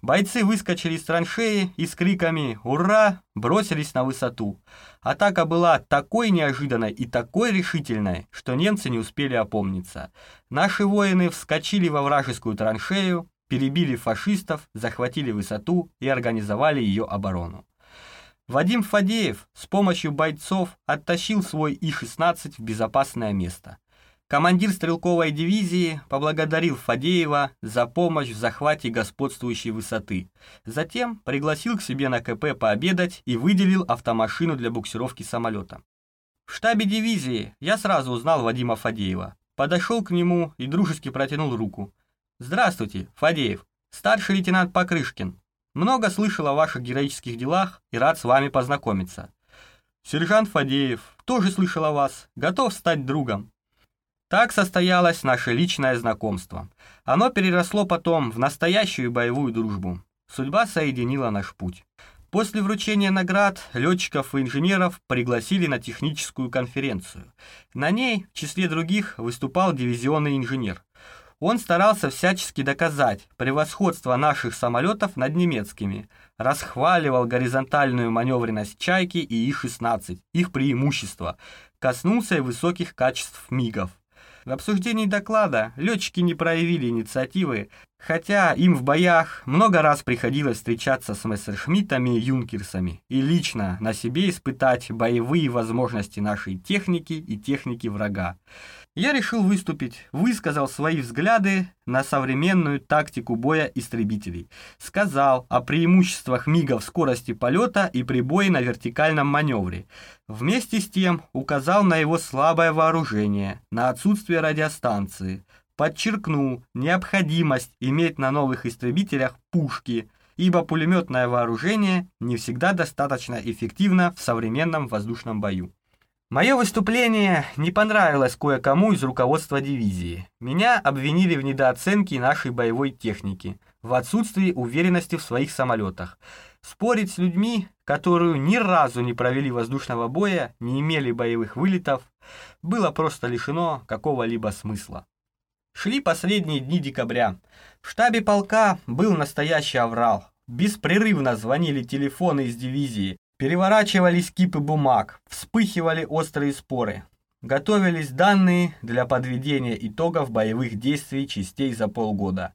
Бойцы выскочили из траншеи и с криками «Ура!» бросились на высоту. Атака была такой неожиданной и такой решительной, что немцы не успели опомниться. Наши воины вскочили во вражескую траншею, перебили фашистов, захватили высоту и организовали ее оборону. Вадим Фадеев с помощью бойцов оттащил свой И-16 в безопасное место. Командир стрелковой дивизии поблагодарил Фадеева за помощь в захвате господствующей высоты. Затем пригласил к себе на КП пообедать и выделил автомашину для буксировки самолета. В штабе дивизии я сразу узнал Вадима Фадеева. Подошел к нему и дружески протянул руку. «Здравствуйте, Фадеев, старший лейтенант Покрышкин. Много слышал о ваших героических делах и рад с вами познакомиться. Сержант Фадеев, тоже слышал о вас, готов стать другом. Так состоялось наше личное знакомство. Оно переросло потом в настоящую боевую дружбу. Судьба соединила наш путь. После вручения наград летчиков и инженеров пригласили на техническую конференцию. На ней, в числе других, выступал дивизионный инженер. Он старался всячески доказать превосходство наших самолетов над немецкими, расхваливал горизонтальную маневренность «Чайки» и И-16, их преимущества, коснулся и высоких качеств МИГов. В обсуждении доклада летчики не проявили инициативы, хотя им в боях много раз приходилось встречаться с мессершмиттами и юнкерсами и лично на себе испытать боевые возможности нашей техники и техники врага. Я решил выступить, высказал свои взгляды на современную тактику боя истребителей, сказал о преимуществах мигов скорости полета и прибое на вертикальном маневре, Вместе с тем указал на его слабое вооружение, на отсутствие радиостанции, подчеркнул необходимость иметь на новых истребителях пушки, ибо пулеметное вооружение не всегда достаточно эффективно в современном воздушном бою. Мое выступление не понравилось кое-кому из руководства дивизии. Меня обвинили в недооценке нашей боевой техники, в отсутствии уверенности в своих самолетах. Спорить с людьми, которые ни разу не провели воздушного боя, не имели боевых вылетов, было просто лишено какого-либо смысла. Шли последние дни декабря. В штабе полка был настоящий аврал. Беспрерывно звонили телефоны из дивизии, переворачивались кипы бумаг, вспыхивали острые споры. Готовились данные для подведения итогов боевых действий частей за полгода.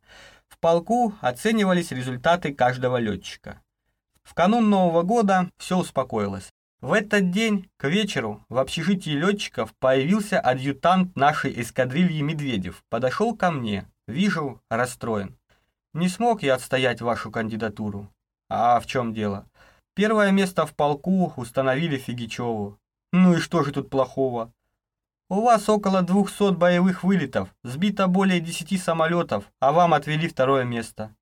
В полку оценивались результаты каждого летчика. В канун Нового года все успокоилось. В этот день, к вечеру, в общежитии летчиков появился адъютант нашей эскадрильи Медведев. Подошел ко мне. Вижу, расстроен. Не смог я отстоять вашу кандидатуру. А в чем дело? Первое место в полку установили Фигичеву. Ну и что же тут плохого? У вас около 200 боевых вылетов, сбито более 10 самолетов, а вам отвели второе место.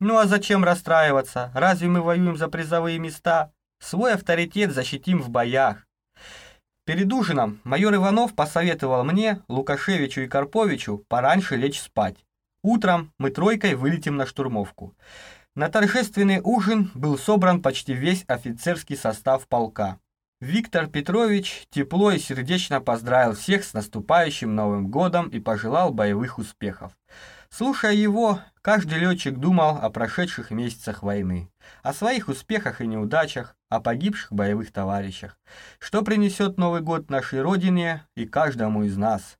Ну а зачем расстраиваться? Разве мы воюем за призовые места? Свой авторитет защитим в боях. Перед ужином майор Иванов посоветовал мне, Лукашевичу и Карповичу пораньше лечь спать. Утром мы тройкой вылетим на штурмовку. На торжественный ужин был собран почти весь офицерский состав полка. Виктор Петрович тепло и сердечно поздравил всех с наступающим Новым годом и пожелал боевых успехов. Слушая его, каждый летчик думал о прошедших месяцах войны, о своих успехах и неудачах, о погибших боевых товарищах, что принесет Новый год нашей Родине и каждому из нас.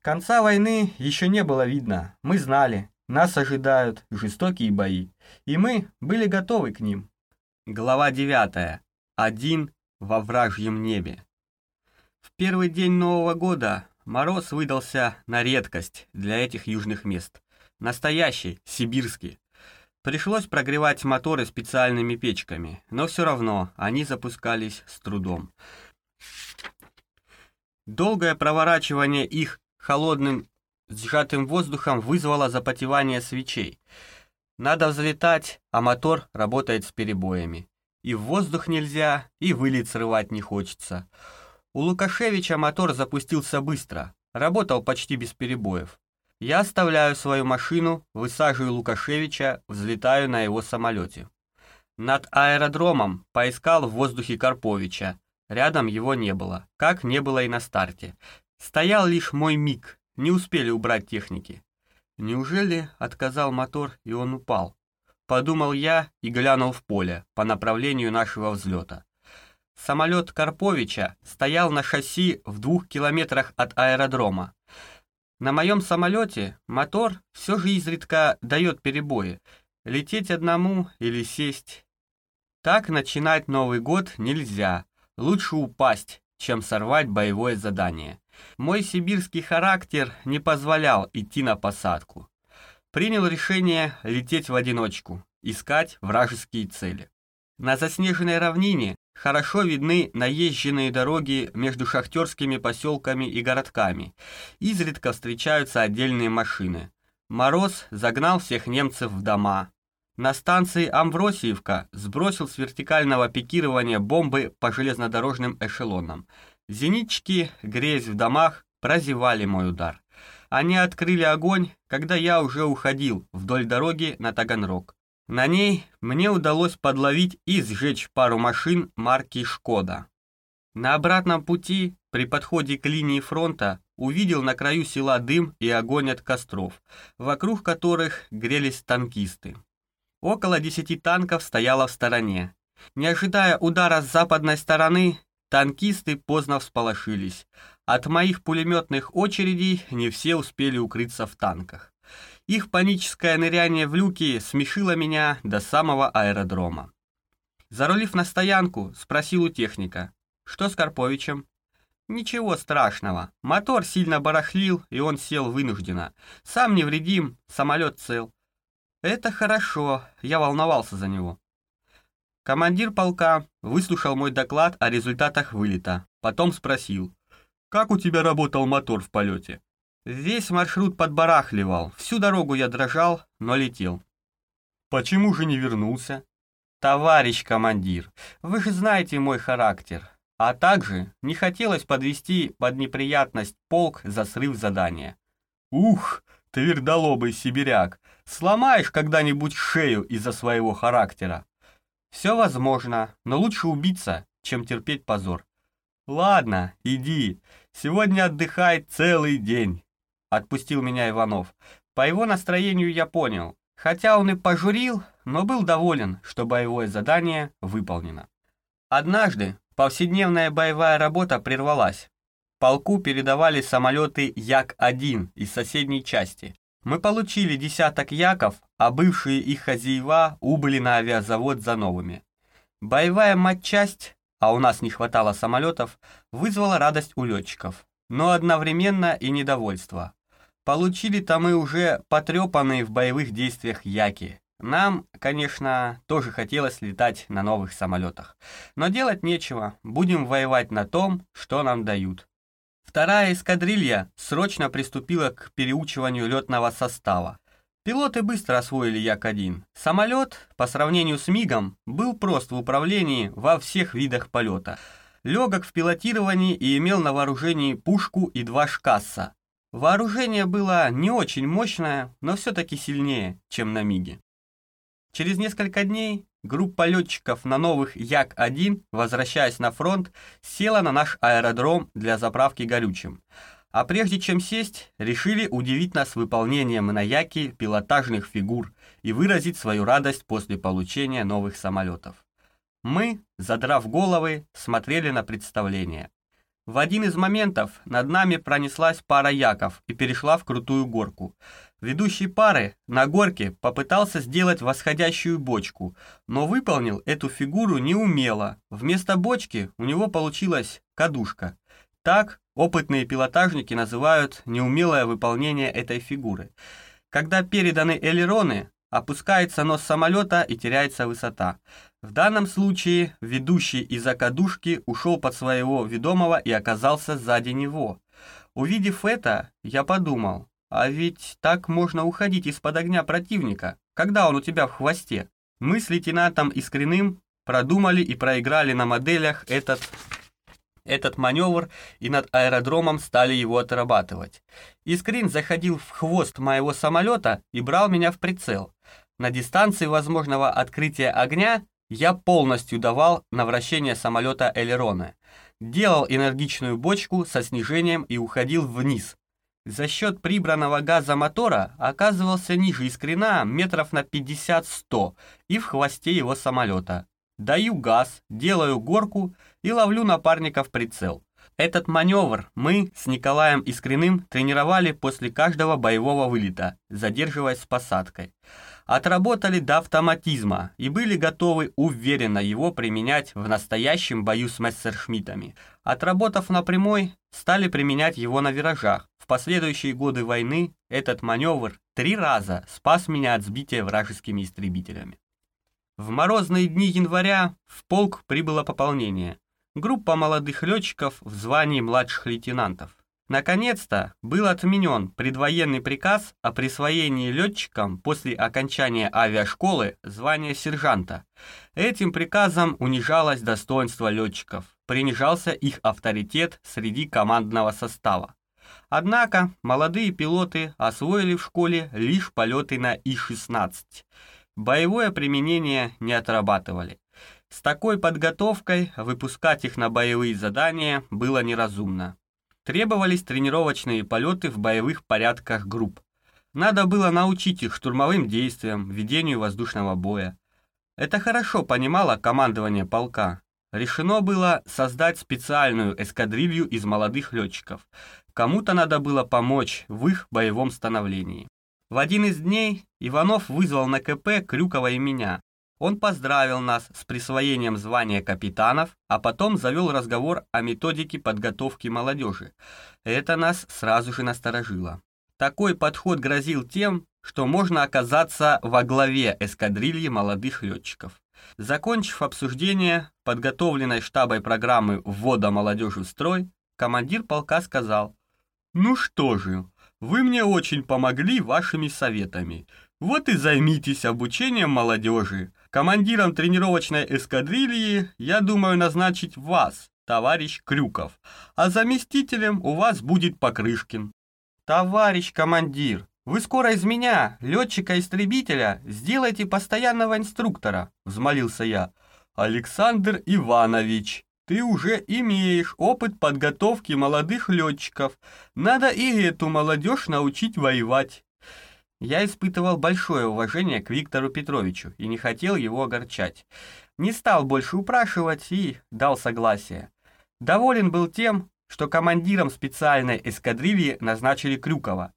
Конца войны еще не было видно, мы знали, нас ожидают жестокие бои, и мы были готовы к ним. Глава 9. один во вражьем небе. В первый день Нового года мороз выдался на редкость для этих южных мест. Настоящий, сибирский. Пришлось прогревать моторы специальными печками, но все равно они запускались с трудом. Долгое проворачивание их холодным сжатым воздухом вызвало запотевание свечей. Надо взлетать, а мотор работает с перебоями. И в воздух нельзя, и вылет срывать не хочется. У Лукашевича мотор запустился быстро, работал почти без перебоев. Я оставляю свою машину, высаживаю Лукашевича, взлетаю на его самолете. Над аэродромом поискал в воздухе Карповича. Рядом его не было, как не было и на старте. Стоял лишь мой МиГ, не успели убрать техники. Неужели отказал мотор и он упал? Подумал я и глянул в поле по направлению нашего взлета. Самолет Карповича стоял на шасси в двух километрах от аэродрома. На моем самолете мотор все же изредка дает перебои. Лететь одному или сесть. Так начинать Новый год нельзя. Лучше упасть, чем сорвать боевое задание. Мой сибирский характер не позволял идти на посадку. Принял решение лететь в одиночку, искать вражеские цели. На заснеженной равнине хорошо видны наезженные дороги между шахтерскими поселками и городками. Изредка встречаются отдельные машины. Мороз загнал всех немцев в дома. На станции Амвросиевка сбросил с вертикального пикирования бомбы по железнодорожным эшелонам. Зенитчики, грязь в домах, прозевали мой удар. Они открыли огонь, когда я уже уходил вдоль дороги на Таганрог. На ней мне удалось подловить и сжечь пару машин марки «Шкода». На обратном пути, при подходе к линии фронта, увидел на краю села дым и огонь от костров, вокруг которых грелись танкисты. Около десяти танков стояло в стороне. Не ожидая удара с западной стороны, Танкисты поздно всполошились. От моих пулеметных очередей не все успели укрыться в танках. Их паническое ныряние в люки смешило меня до самого аэродрома. Зарулив на стоянку, спросил у техника, что с Карповичем? Ничего страшного. Мотор сильно барахлил, и он сел вынужденно. Сам невредим, самолет цел. Это хорошо, я волновался за него. Командир полка выслушал мой доклад о результатах вылета, потом спросил, «Как у тебя работал мотор в полете?» Весь маршрут подбарахливал, всю дорогу я дрожал, но летел. «Почему же не вернулся?» «Товарищ командир, вы же знаете мой характер, а также не хотелось подвести под неприятность полк за срыв задания». «Ух, твердолобый сибиряк, сломаешь когда-нибудь шею из-за своего характера?» Все возможно, но лучше убиться, чем терпеть позор. Ладно, иди. Сегодня отдыхай целый день. Отпустил меня Иванов. По его настроению я понял. Хотя он и пожурил, но был доволен, что боевое задание выполнено. Однажды повседневная боевая работа прервалась. Полку передавали самолеты Як-1 из соседней части. Мы получили десяток яков, а бывшие их хозяева убыли на авиазавод за новыми. Боевая матчасть, а у нас не хватало самолетов, вызвала радость у летчиков, но одновременно и недовольство. Получили-то мы уже потрепанные в боевых действиях яки. Нам, конечно, тоже хотелось летать на новых самолетах. Но делать нечего, будем воевать на том, что нам дают. Вторая эскадрилья срочно приступила к переучиванию летного состава. Пилоты быстро освоили Як-1. Самолет, по сравнению с МиГом, был прост в управлении во всех видах полета. Легок в пилотировании и имел на вооружении пушку и два шкасса. Вооружение было не очень мощное, но все-таки сильнее, чем на МиГе. Через несколько дней группа летчиков на новых Як-1, возвращаясь на фронт, села на наш аэродром для заправки горючим. А прежде чем сесть, решили удивить нас выполнением на Яке пилотажных фигур и выразить свою радость после получения новых самолетов. Мы, задрав головы, смотрели на представление. В один из моментов над нами пронеслась пара яков и перешла в крутую горку. Ведущий пары на горке попытался сделать восходящую бочку, но выполнил эту фигуру неумело. Вместо бочки у него получилась кадушка. Так опытные пилотажники называют неумелое выполнение этой фигуры. Когда переданы элероны, опускается нос самолета и теряется высота. В данном случае ведущий из-за кадушки ушел под своего ведомого и оказался сзади него. Увидев это, я подумал, а ведь так можно уходить из-под огня противника, когда он у тебя в хвосте. Мы с лейтенантом Искриным продумали и проиграли на моделях этот, этот маневр и над аэродромом стали его отрабатывать. Искрин заходил в хвост моего самолета и брал меня в прицел. На дистанции возможного открытия огня я полностью давал на вращение самолета элероны. Делал энергичную бочку со снижением и уходил вниз, за счет прибранного газа мотора оказывался ниже искрена метров на 50-100 и в хвосте его самолета. Даю газ, делаю горку и ловлю напарника в прицел. Этот маневр мы с Николаем Искриным тренировали после каждого боевого вылета, задерживаясь с посадкой. Отработали до автоматизма и были готовы уверенно его применять в настоящем бою с мессершмиттами. Отработав на прямой, стали применять его на виражах. В последующие годы войны этот маневр три раза спас меня от сбития вражескими истребителями. В морозные дни января в полк прибыло пополнение. Группа молодых летчиков в звании младших лейтенантов. Наконец-то был отменен предвоенный приказ о присвоении летчикам после окончания авиашколы звания сержанта. Этим приказом унижалось достоинство летчиков, принижался их авторитет среди командного состава. Однако молодые пилоты освоили в школе лишь полеты на И-16. Боевое применение не отрабатывали. С такой подготовкой выпускать их на боевые задания было неразумно. Требовались тренировочные полеты в боевых порядках групп. Надо было научить их штурмовым действиям, ведению воздушного боя. Это хорошо понимало командование полка. Решено было создать специальную эскадрилью из молодых летчиков. Кому-то надо было помочь в их боевом становлении. В один из дней Иванов вызвал на КП Крюкова и меня. Он поздравил нас с присвоением звания капитанов, а потом завел разговор о методике подготовки молодежи. Это нас сразу же насторожило. Такой подход грозил тем, что можно оказаться во главе эскадрильи молодых летчиков. Закончив обсуждение подготовленной штабой программы ввода молодежи в строй, командир полка сказал, «Ну что же, вы мне очень помогли вашими советами. Вот и займитесь обучением молодежи. Командиром тренировочной эскадрильи я думаю назначить вас, товарищ Крюков, а заместителем у вас будет Покрышкин. Товарищ командир, вы скоро из меня, летчика-истребителя, сделайте постоянного инструктора, взмолился я. Александр Иванович, ты уже имеешь опыт подготовки молодых летчиков. Надо и эту молодежь научить воевать. Я испытывал большое уважение к Виктору Петровичу и не хотел его огорчать. Не стал больше упрашивать и дал согласие. Доволен был тем, что командиром специальной эскадрильи назначили Крюкова.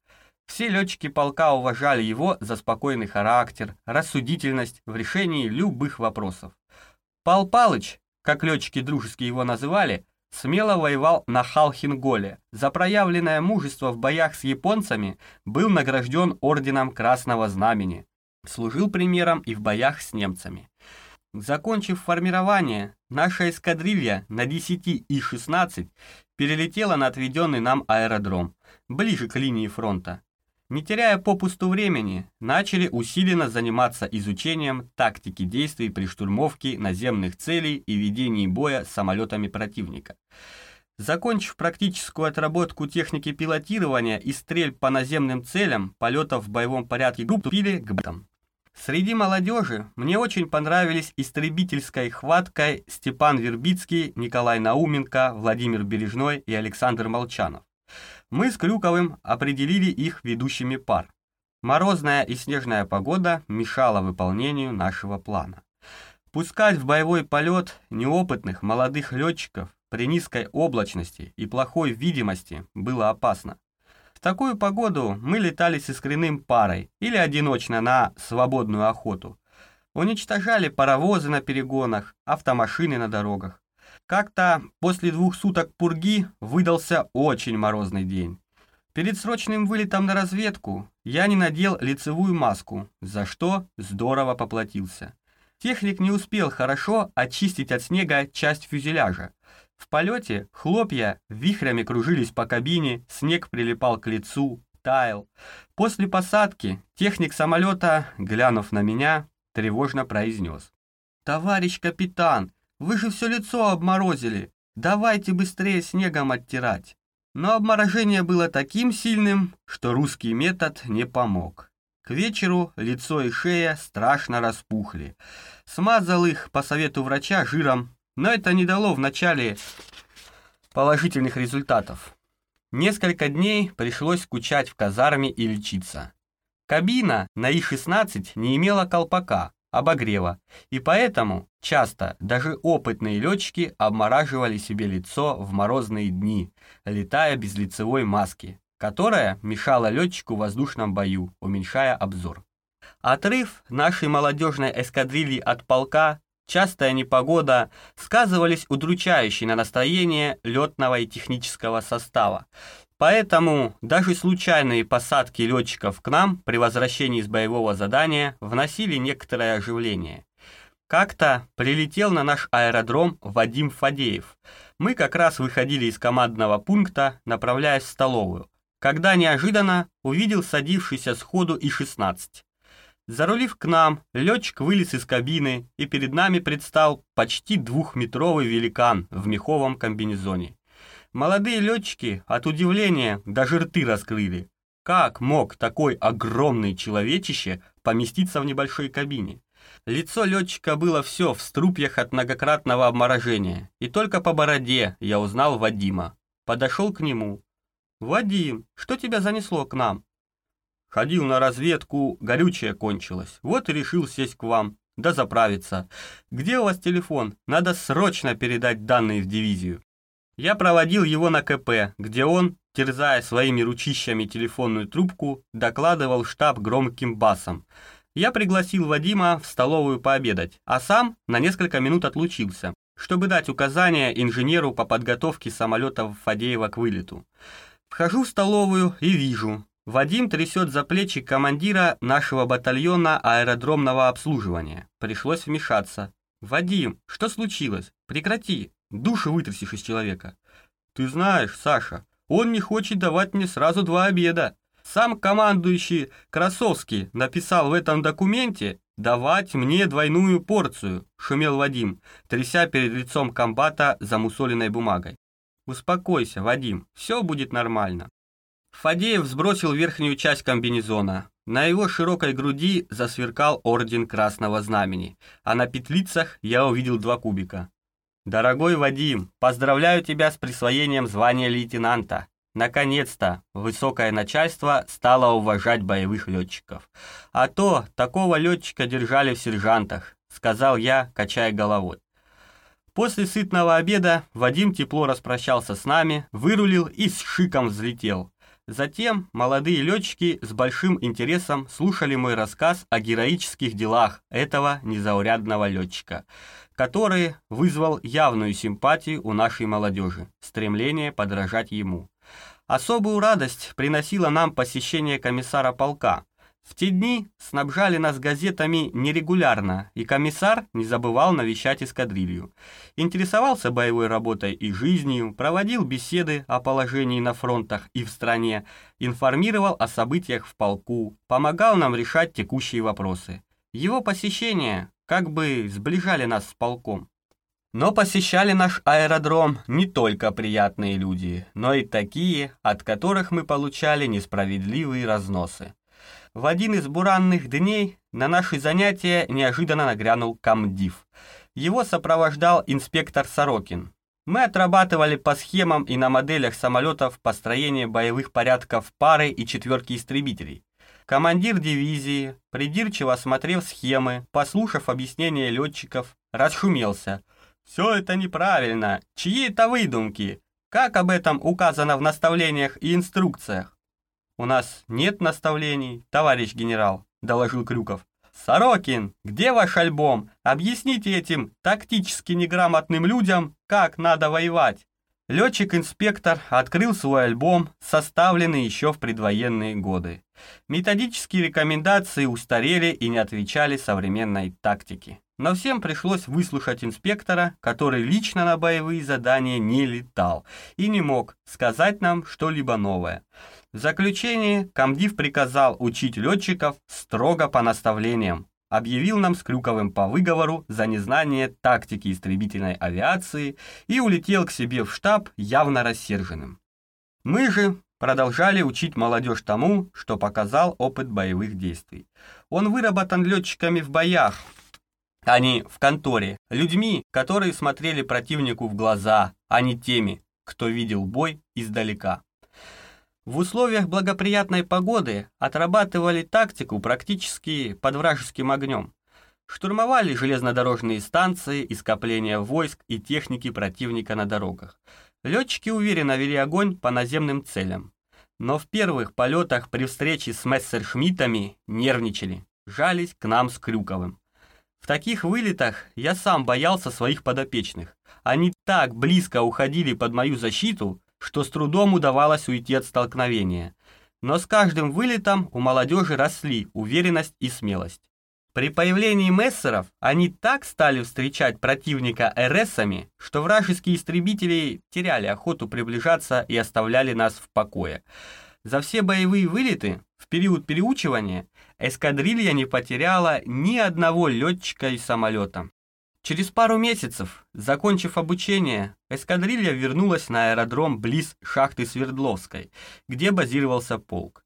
Все летчики полка уважали его за спокойный характер, рассудительность в решении любых вопросов. Пал Палыч, как летчики дружески его называли, смело воевал на Халхинголе. За проявленное мужество в боях с японцами был награжден орденом Красного Знамени. Служил примером и в боях с немцами. Закончив формирование, наша эскадрилья на 10 И-16 перелетела на отведенный нам аэродром, ближе к линии фронта. Не теряя попусту времени, начали усиленно заниматься изучением тактики действий при штурмовке наземных целей и ведении боя с самолетами противника. Закончив практическую отработку техники пилотирования и стрельб по наземным целям, полетов в боевом порядке групп к бэтам. Среди молодежи мне очень понравились истребительской хваткой Степан Вербицкий, Николай Науменко, Владимир Бережной и Александр Молчанов мы с Крюковым определили их ведущими пар. Морозная и снежная погода мешала выполнению нашего плана. Пускать в боевой полет неопытных молодых летчиков при низкой облачности и плохой видимости было опасно. В такую погоду мы летали с искренным парой или одиночно на свободную охоту. Уничтожали паровозы на перегонах, автомашины на дорогах. Как-то после двух суток пурги выдался очень морозный день. Перед срочным вылетом на разведку я не надел лицевую маску, за что здорово поплатился. Техник не успел хорошо очистить от снега часть фюзеляжа. В полете хлопья вихрями кружились по кабине, снег прилипал к лицу, таял. После посадки техник самолета, глянув на меня, тревожно произнес. «Товарищ капитан, вы же все лицо обморозили. Давайте быстрее снегом оттирать». Но обморожение было таким сильным, что русский метод не помог. К вечеру лицо и шея страшно распухли. Смазал их по совету врача жиром, но это не дало вначале положительных результатов. Несколько дней пришлось скучать в казарме и лечиться. Кабина на И-16 не имела колпака, обогрева, и поэтому часто даже опытные летчики обмораживали себе лицо в морозные дни, летая без лицевой маски, которая мешала летчику в воздушном бою, уменьшая обзор. Отрыв нашей молодежной эскадрильи от полка, частая непогода сказывались удручающе на настроение летного и технического состава, Поэтому даже случайные посадки летчиков к нам при возвращении с боевого задания вносили некоторое оживление. Как-то прилетел на наш аэродром Вадим Фадеев. Мы как раз выходили из командного пункта, направляясь в столовую, когда неожиданно увидел садившийся сходу И-16. Зарулив к нам, летчик вылез из кабины, и перед нами предстал почти двухметровый великан в меховом комбинезоне. Молодые летчики от удивления даже рты раскрыли. Как мог такой огромный человечище поместиться в небольшой кабине? Лицо летчика было все в струпьях от многократного обморожения, и только по бороде я узнал Вадима. Подошел к нему. «Вадим, что тебя занесло к нам?» «Ходил на разведку, горючее кончилось, вот и решил сесть к вам, да заправиться. Где у вас телефон? Надо срочно передать данные в дивизию». Я проводил его на КП, где он, терзая своими ручищами телефонную трубку, докладывал штаб громким басом. Я пригласил Вадима в столовую пообедать, а сам на несколько минут отлучился, чтобы дать указания инженеру по подготовке самолетов Фадеева к вылету. Вхожу в столовую и вижу. Вадим трясет за плечи командира нашего батальона аэродромного обслуживания. Пришлось вмешаться. «Вадим, что случилось? Прекрати!» Душу вытрясешь из человека. Ты знаешь, Саша, он не хочет давать мне сразу два обеда. Сам командующий Красовский написал в этом документе «давать мне двойную порцию», шумел Вадим, тряся перед лицом комбата замусоленной бумагой. «Успокойся, Вадим, все будет нормально». Фадеев сбросил верхнюю часть комбинезона. На его широкой груди засверкал орден Красного Знамени, а на петлицах я увидел два кубика. Дорогой Вадим, поздравляю тебя с присвоением звания лейтенанта. Наконец-то высокое начальство стало уважать боевых летчиков. А то такого летчика держали в сержантах, сказал я, качая головой. После сытного обеда Вадим тепло распрощался с нами, вырулил и с шиком взлетел. Затем молодые летчики с большим интересом слушали мой рассказ о героических делах этого незаурядного летчика, который вызвал явную симпатию у нашей молодежи, стремление подражать ему. Особую радость приносило нам посещение комиссара полка, в те дни снабжали нас газетами нерегулярно, и комиссар не забывал навещать эскадрилью. Интересовался боевой работой и жизнью, проводил беседы о положении на фронтах и в стране, информировал о событиях в полку, помогал нам решать текущие вопросы. Его посещения как бы сближали нас с полком. Но посещали наш аэродром не только приятные люди, но и такие, от которых мы получали несправедливые разносы. В один из буранных дней на наши занятия неожиданно нагрянул комдив. Его сопровождал инспектор Сорокин. Мы отрабатывали по схемам и на моделях самолетов построение боевых порядков пары и четверки истребителей. Командир дивизии, придирчиво осмотрев схемы, послушав объяснения летчиков, расшумелся. Все это неправильно. Чьи это выдумки? Как об этом указано в наставлениях и инструкциях? У нас нет наставлений, товарищ генерал, доложил Крюков. Сорокин, где ваш альбом? Объясните этим тактически неграмотным людям, как надо воевать. Летчик-инспектор открыл свой альбом, составленный еще в предвоенные годы. Методические рекомендации устарели и не отвечали современной тактике. Но всем пришлось выслушать инспектора, который лично на боевые задания не летал и не мог сказать нам что-либо новое. В заключение комдив приказал учить летчиков строго по наставлениям, объявил нам с Крюковым по выговору за незнание тактики истребительной авиации и улетел к себе в штаб явно рассерженным. Мы же продолжали учить молодежь тому, что показал опыт боевых действий. Он выработан летчиками в боях, а не в конторе, людьми, которые смотрели противнику в глаза, а не теми, кто видел бой издалека. В условиях благоприятной погоды отрабатывали тактику практически под вражеским огнем. Штурмовали железнодорожные станции и скопления войск и техники противника на дорогах. Летчики уверенно вели огонь по наземным целям. Но в первых полетах при встрече с мессершмиттами нервничали, жались к нам с Крюковым. В таких вылетах я сам боялся своих подопечных. Они так близко уходили под мою защиту, что с трудом удавалось уйти от столкновения. Но с каждым вылетом у молодежи росли уверенность и смелость. При появлении мессеров они так стали встречать противника РСами, что вражеские истребители теряли охоту приближаться и оставляли нас в покое. За все боевые вылеты в период переучивания эскадрилья не потеряла ни одного летчика и самолета. Через пару месяцев, закончив обучение, эскадрилья вернулась на аэродром близ шахты Свердловской, где базировался полк.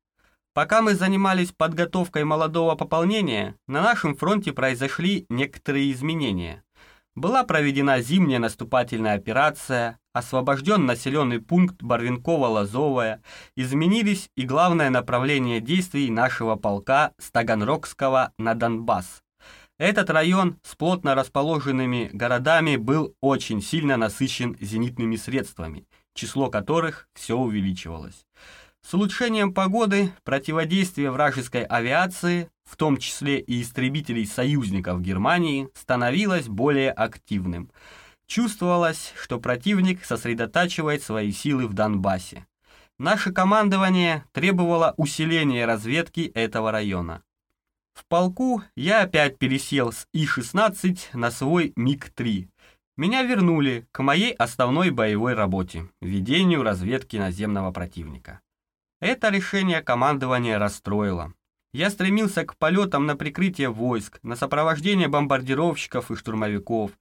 Пока мы занимались подготовкой молодого пополнения, на нашем фронте произошли некоторые изменения. Была проведена зимняя наступательная операция, освобожден населенный пункт Барвинково-Лозовая, изменились и главное направление действий нашего полка с Таганрогского на Донбасс. Этот район с плотно расположенными городами был очень сильно насыщен зенитными средствами, число которых все увеличивалось. С улучшением погоды противодействие вражеской авиации, в том числе и истребителей союзников Германии, становилось более активным. Чувствовалось, что противник сосредотачивает свои силы в Донбассе. Наше командование требовало усиления разведки этого района. В полку я опять пересел с И-16 на свой МиГ-3. Меня вернули к моей основной боевой работе – ведению разведки наземного противника. Это решение командования расстроило. Я стремился к полетам на прикрытие войск, на сопровождение бомбардировщиков и штурмовиков.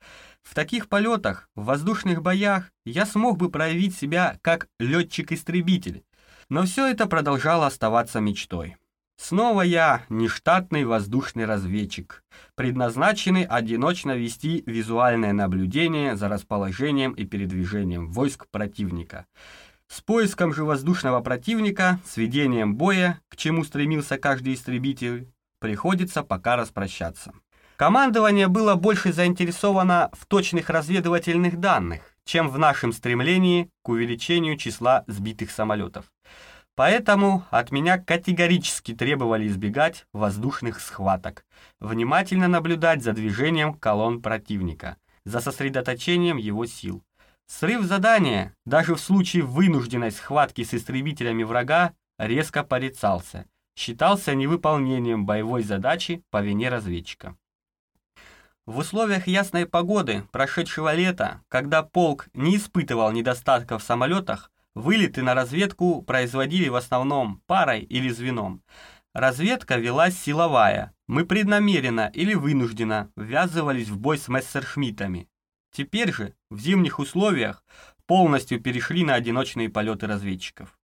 В таких полетах, в воздушных боях, я смог бы проявить себя как летчик-истребитель. Но все это продолжало оставаться мечтой. Снова я нештатный воздушный разведчик, предназначенный одиночно вести визуальное наблюдение за расположением и передвижением войск противника. С поиском же воздушного противника, с ведением боя, к чему стремился каждый истребитель, приходится пока распрощаться. Командование было больше заинтересовано в точных разведывательных данных, чем в нашем стремлении к увеличению числа сбитых самолетов. Поэтому от меня категорически требовали избегать воздушных схваток, внимательно наблюдать за движением колонн противника, за сосредоточением его сил. Срыв задания, даже в случае вынужденной схватки с истребителями врага, резко порицался, считался невыполнением боевой задачи по вине разведчика. В условиях ясной погоды прошедшего лета, когда полк не испытывал недостатков в самолетах, Вылеты на разведку производили в основном парой или звеном. Разведка велась силовая. Мы преднамеренно или вынужденно ввязывались в бой с мессершмиттами. Теперь же, в зимних условиях, полностью перешли на одиночные полеты разведчиков.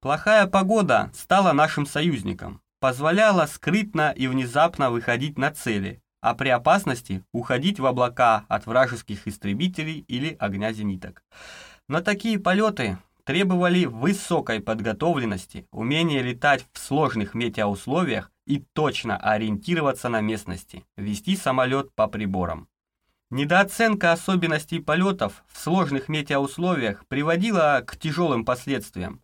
Плохая погода стала нашим союзником, позволяла скрытно и внезапно выходить на цели, а при опасности уходить в облака от вражеских истребителей или огня зениток. Но такие полеты требовали высокой подготовленности, умения летать в сложных метеоусловиях и точно ориентироваться на местности, вести самолет по приборам. Недооценка особенностей полетов в сложных метеоусловиях приводила к тяжелым последствиям.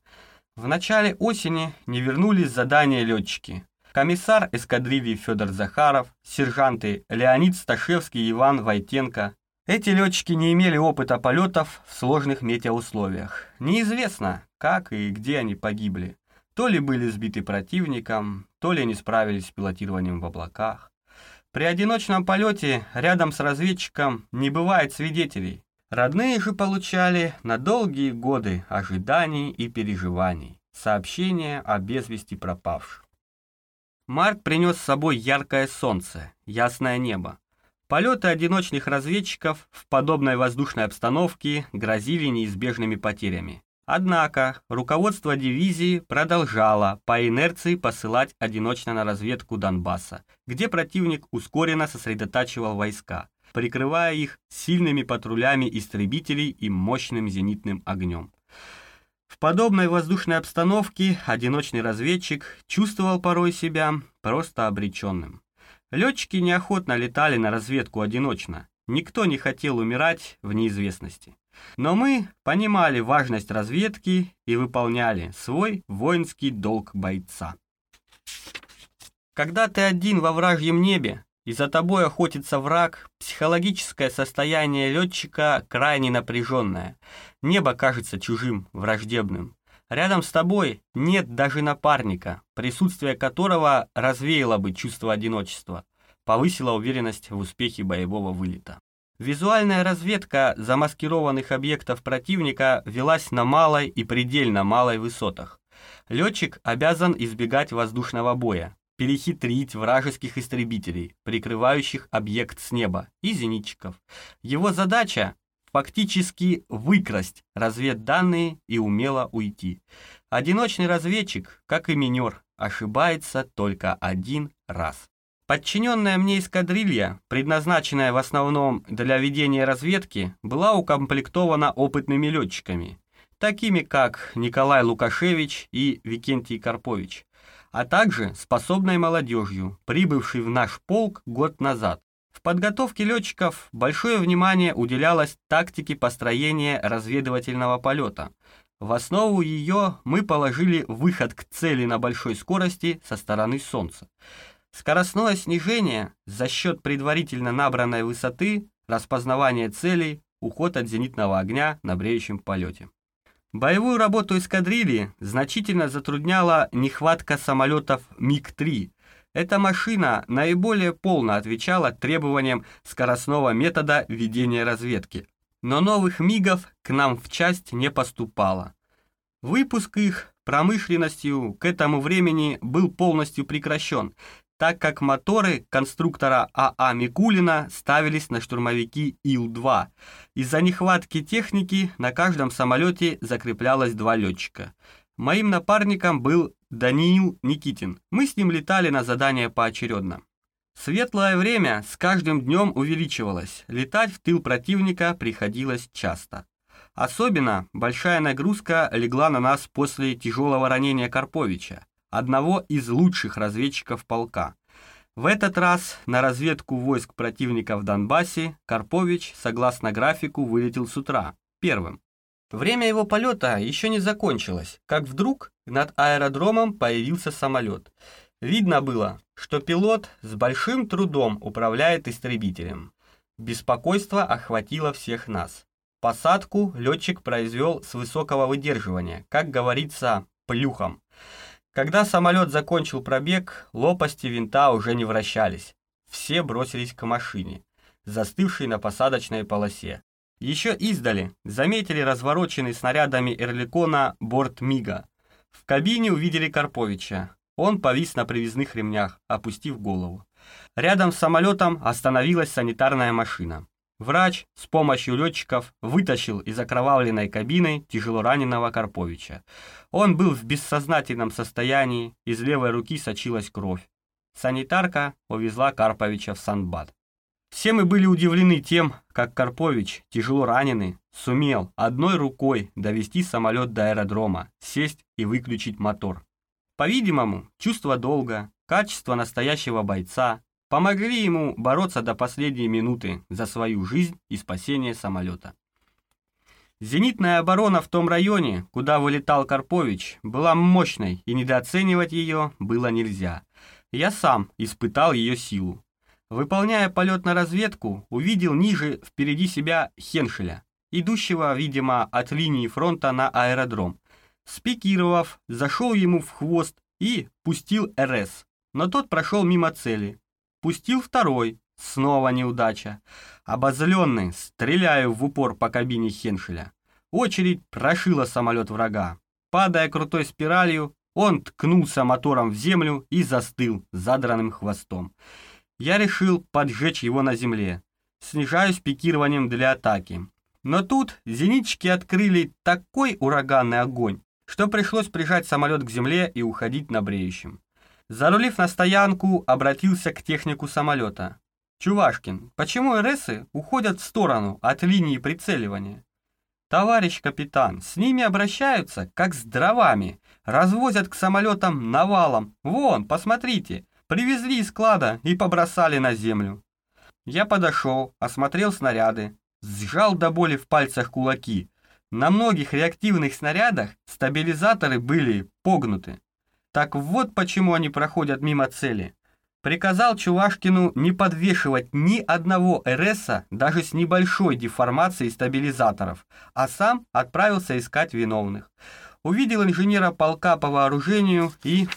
В начале осени не вернулись задания летчики. Комиссар эскадрильи Федор Захаров, сержанты Леонид Сташевский и Иван Войтенко. Эти летчики не имели опыта полетов в сложных метеоусловиях. Неизвестно, как и где они погибли. То ли были сбиты противником, то ли не справились с пилотированием в облаках. При одиночном полете рядом с разведчиком не бывает свидетелей. Родные же получали на долгие годы ожиданий и переживаний сообщения о без вести пропавших. Март принес с собой яркое солнце, ясное небо. Полеты одиночных разведчиков в подобной воздушной обстановке грозили неизбежными потерями. Однако руководство дивизии продолжало по инерции посылать одиночно на разведку Донбасса, где противник ускоренно сосредотачивал войска, прикрывая их сильными патрулями истребителей и мощным зенитным огнем. В подобной воздушной обстановке одиночный разведчик чувствовал порой себя просто обреченным. Летчики неохотно летали на разведку одиночно. Никто не хотел умирать в неизвестности. Но мы понимали важность разведки и выполняли свой воинский долг бойца. Когда ты один во вражьем небе, и за тобой охотится враг, психологическое состояние летчика крайне напряженное. Небо кажется чужим, враждебным. Рядом с тобой нет даже напарника, присутствие которого развеяло бы чувство одиночества, повысило уверенность в успехе боевого вылета. Визуальная разведка замаскированных объектов противника велась на малой и предельно малой высотах. Летчик обязан избегать воздушного боя, перехитрить вражеских истребителей, прикрывающих объект с неба, и зенитчиков. Его задача – фактически выкрасть разведданные и умело уйти. Одиночный разведчик, как и минер, ошибается только один раз. Подчиненная мне эскадрилья, предназначенная в основном для ведения разведки, была укомплектована опытными летчиками, такими как Николай Лукашевич и Викентий Карпович а также способной молодежью, прибывшей в наш полк год назад. Подготовке летчиков большое внимание уделялось тактике построения разведывательного полета. В основу ее мы положили выход к цели на большой скорости со стороны Солнца. Скоростное снижение за счет предварительно набранной высоты, распознавание целей, уход от зенитного огня на бреющем полете. Боевую работу эскадрильи значительно затрудняла нехватка самолетов МиГ-3. Эта машина наиболее полно отвечала требованиям скоростного метода ведения разведки. Но новых МиГов к нам в часть не поступало. Выпуск их промышленностью к этому времени был полностью прекращен, так как моторы конструктора АА а Микулина ставились на штурмовики Ил-2. Из-за нехватки техники на каждом самолете закреплялось два летчика. Моим напарником был Даниил Никитин. Мы с ним летали на задания поочередно. Светлое время с каждым днем увеличивалось, летать в тыл противника приходилось часто. Особенно большая нагрузка легла на нас после тяжелого ранения Карповича одного из лучших разведчиков полка. В этот раз на разведку войск противника в Донбассе Карпович, согласно графику, вылетел с утра, первым. Время его полета еще не закончилось, как вдруг над аэродромом появился самолет. Видно было, что пилот с большим трудом управляет истребителем. Беспокойство охватило всех нас. Посадку летчик произвел с высокого выдерживания, как говорится, плюхом. Когда самолет закончил пробег, лопасти винта уже не вращались. Все бросились к машине, застывшей на посадочной полосе. Еще издали заметили развороченный снарядами Эрликона борт Мига. В кабине увидели Карповича. Он повис на привязных ремнях, опустив голову. Рядом с самолетом остановилась санитарная машина. Врач с помощью летчиков вытащил из окровавленной кабины тяжело раненого Карповича. Он был в бессознательном состоянии, из левой руки сочилась кровь. Санитарка увезла Карповича в Санбат. Все мы были удивлены тем, как Карпович, тяжело раненый, сумел одной рукой довести самолет до аэродрома, сесть и выключить мотор. По-видимому, чувство долга, качество настоящего бойца, помогли ему бороться до последней минуты за свою жизнь и спасение самолета. Зенитная оборона в том районе, куда вылетал Карпович, была мощной, и недооценивать ее было нельзя. Я сам испытал ее силу. Выполняя полет на разведку, увидел ниже впереди себя Хеншеля, идущего, видимо, от линии фронта на аэродром. Спикировав, зашел ему в хвост и пустил РС, но тот прошел мимо цели. Пустил второй, снова неудача. Обозленный, стреляю в упор по кабине Хеншеля. Очередь прошила самолет врага. Падая крутой спиралью, он ткнулся мотором в землю и застыл задранным хвостом. Я решил поджечь его на земле. Снижаюсь пикированием для атаки. Но тут зенитчики открыли такой ураганный огонь, что пришлось прижать самолет к земле и уходить на бреющем. Зарулив на стоянку, обратился к технику самолета. «Чувашкин, почему РСы уходят в сторону от линии прицеливания?» «Товарищ капитан, с ними обращаются, как с дровами, развозят к самолетам навалом. Вон, посмотрите, привезли из склада и побросали на землю». Я подошел, осмотрел снаряды, сжал до боли в пальцах кулаки. На многих реактивных снарядах стабилизаторы были погнуты. Так вот почему они проходят мимо цели. Приказал Чувашкину не подвешивать ни одного РСа даже с небольшой деформацией стабилизаторов, а сам отправился искать виновных. Увидел инженера полка по вооружению и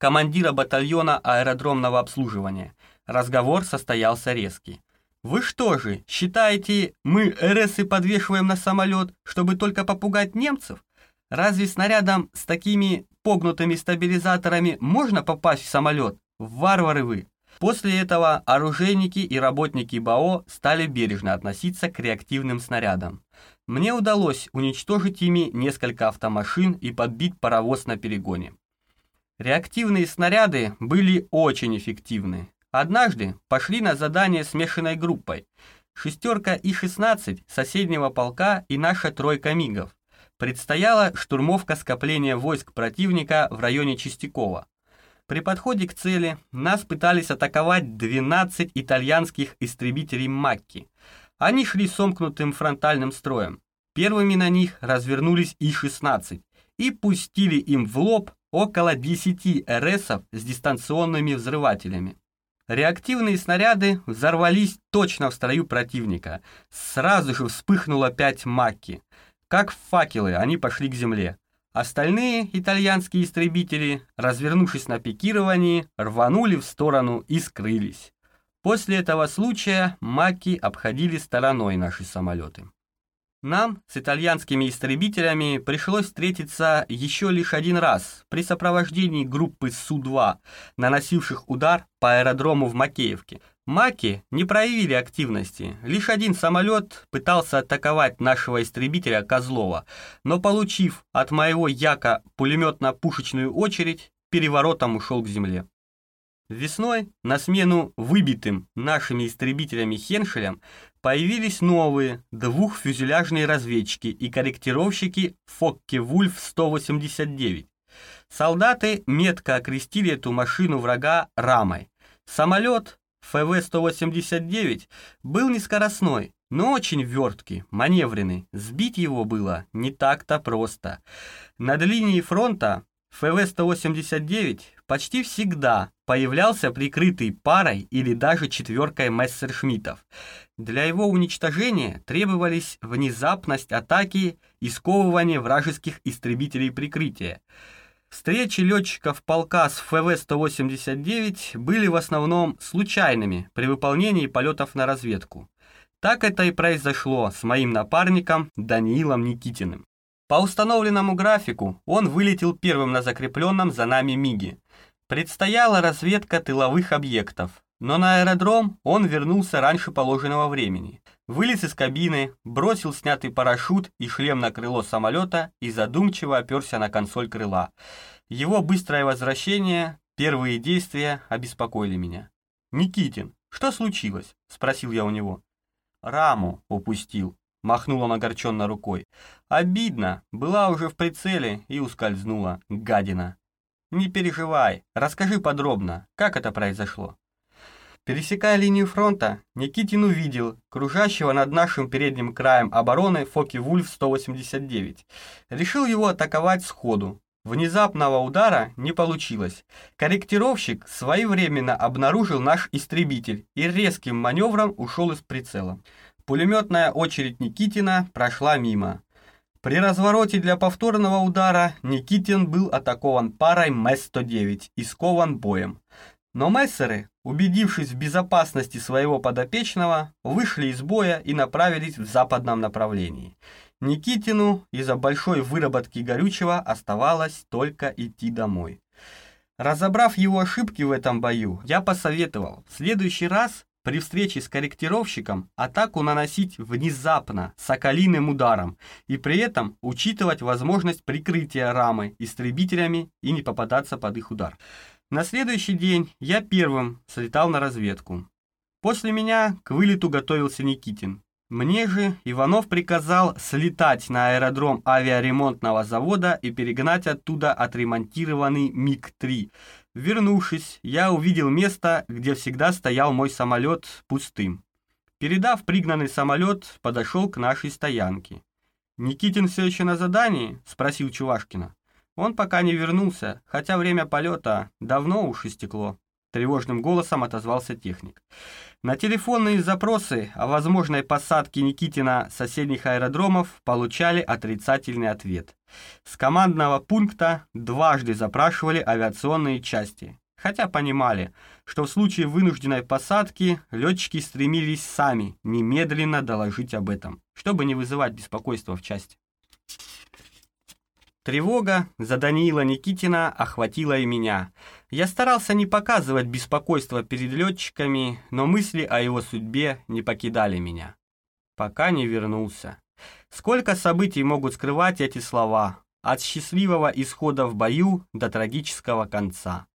командира батальона аэродромного обслуживания. Разговор состоялся резкий. «Вы что же, считаете, мы РСы подвешиваем на самолет, чтобы только попугать немцев? Разве снарядом с такими погнутыми стабилизаторами можно попасть в самолет? Варвары вы! После этого оружейники и работники БАО стали бережно относиться к реактивным снарядам. Мне удалось уничтожить ими несколько автомашин и подбить паровоз на перегоне. Реактивные снаряды были очень эффективны. Однажды пошли на задание смешанной группой. Шестерка И-16 соседнего полка и наша тройка МИГов. Предстояла штурмовка скопления войск противника в районе Чистякова. При подходе к цели нас пытались атаковать 12 итальянских истребителей Макки. Они шли сомкнутым фронтальным строем. Первыми на них развернулись И-16 и пустили им в лоб около 10 РСов с дистанционными взрывателями. Реактивные снаряды взорвались точно в строю противника. Сразу же вспыхнуло 5 Макки. Как факелы они пошли к земле. Остальные итальянские истребители, развернувшись на пикировании, рванули в сторону и скрылись. После этого случая маки обходили стороной наши самолеты. Нам с итальянскими истребителями пришлось встретиться еще лишь один раз при сопровождении группы Су-2, наносивших удар по аэродрому в Макеевке. Маки не проявили активности. Лишь один самолет пытался атаковать нашего истребителя Козлова, но, получив от моего Яка пулеметно-пушечную очередь, переворотом ушел к земле. Весной на смену выбитым нашими истребителями Хеншелям появились новые двухфюзеляжные разведчики и корректировщики Фокке-Вульф-189. Солдаты метко окрестили эту машину врага рамой. Самолет ФВ-189 был нескоростной, но очень верткий, маневренный. Сбить его было не так-то просто. Над линией фронта ФВ-189 почти всегда появлялся прикрытый парой или даже четверкой мессершмиттов. Для его уничтожения требовались внезапность атаки и сковывание вражеских истребителей прикрытия. Встречи летчиков полка с ФВ-189 были в основном случайными при выполнении полетов на разведку. Так это и произошло с моим напарником Даниилом Никитиным. По установленному графику он вылетел первым на закрепленном за нами МИГе. Предстояла разведка тыловых объектов, но на аэродром он вернулся раньше положенного времени. Вылез из кабины, бросил снятый парашют и шлем на крыло самолета и задумчиво оперся на консоль крыла. Его быстрое возвращение, первые действия обеспокоили меня. «Никитин, что случилось?» – спросил я у него. «Раму упустил», – махнул он огорченно рукой. «Обидно, была уже в прицеле и ускользнула, гадина». «Не переживай, расскажи подробно, как это произошло». Пересекая линию фронта, Никитин увидел кружащего над нашим передним краем обороны Фоки-Вульф-189. Решил его атаковать сходу. Внезапного удара не получилось. Корректировщик своевременно обнаружил наш истребитель и резким маневром ушел из прицела. Пулеметная очередь Никитина прошла мимо. При развороте для повторного удара Никитин был атакован парой МЭС-109 и скован боем. Но мессеры, убедившись в безопасности своего подопечного, вышли из боя и направились в западном направлении. Никитину из-за большой выработки горючего оставалось только идти домой. Разобрав его ошибки в этом бою, я посоветовал в следующий раз при встрече с корректировщиком атаку наносить внезапно, соколиным ударом, и при этом учитывать возможность прикрытия рамы истребителями и не попадаться под их удар. На следующий день я первым слетал на разведку. После меня к вылету готовился Никитин. Мне же Иванов приказал слетать на аэродром авиаремонтного завода и перегнать оттуда отремонтированный МиГ-3, Вернувшись, я увидел место, где всегда стоял мой самолет пустым. Передав пригнанный самолет, подошел к нашей стоянке. «Никитин все еще на задании?» – спросил Чувашкина. Он пока не вернулся, хотя время полета давно уж истекло. Тревожным голосом отозвался техник. На телефонные запросы о возможной посадке Никитина соседних аэродромов получали отрицательный ответ. С командного пункта дважды запрашивали авиационные части, хотя понимали, что в случае вынужденной посадки летчики стремились сами немедленно доложить об этом, чтобы не вызывать беспокойства в части. Тревога за Даниила Никитина охватила и меня. Я старался не показывать беспокойство перед летчиками, но мысли о его судьбе не покидали меня. Пока не вернулся. Сколько событий могут скрывать эти слова, от счастливого исхода в бою до трагического конца.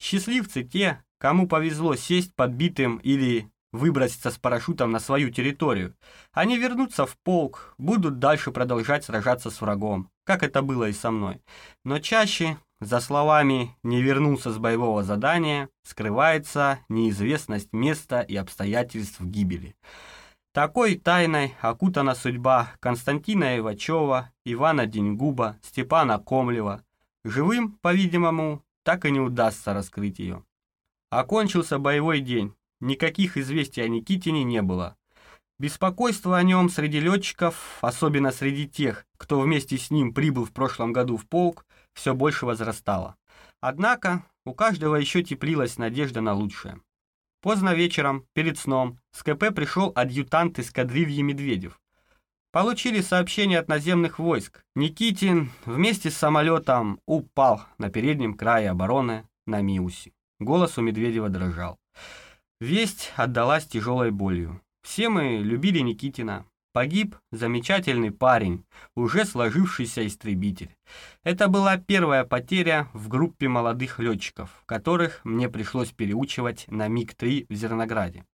Счастливцы те, кому повезло сесть подбитым или выброситься с парашютом на свою территорию. Они вернутся в полк, будут дальше продолжать сражаться с врагом, как это было и со мной. Но чаще, за словами «не вернулся с боевого задания», скрывается неизвестность места и обстоятельств гибели. Такой тайной окутана судьба Константина Ивачева, Ивана Деньгуба, Степана Комлева. Живым, по-видимому, так и не удастся раскрыть ее. Окончился боевой день. Никаких известий о Никитине не было. Беспокойство о нем среди летчиков, особенно среди тех, кто вместе с ним прибыл в прошлом году в полк, все больше возрастало. Однако у каждого еще теплилась надежда на лучшее. Поздно вечером, перед сном, с КП пришел адъютант эскадрильи Медведев. Получили сообщение от наземных войск. Никитин вместе с самолетом упал на переднем крае обороны на Миусе. Голос у Медведева дрожал. Весть отдалась тяжелой болью. Все мы любили Никитина. Погиб замечательный парень, уже сложившийся истребитель. Это была первая потеря в группе молодых летчиков, которых мне пришлось переучивать на МиГ-3 в Зернограде.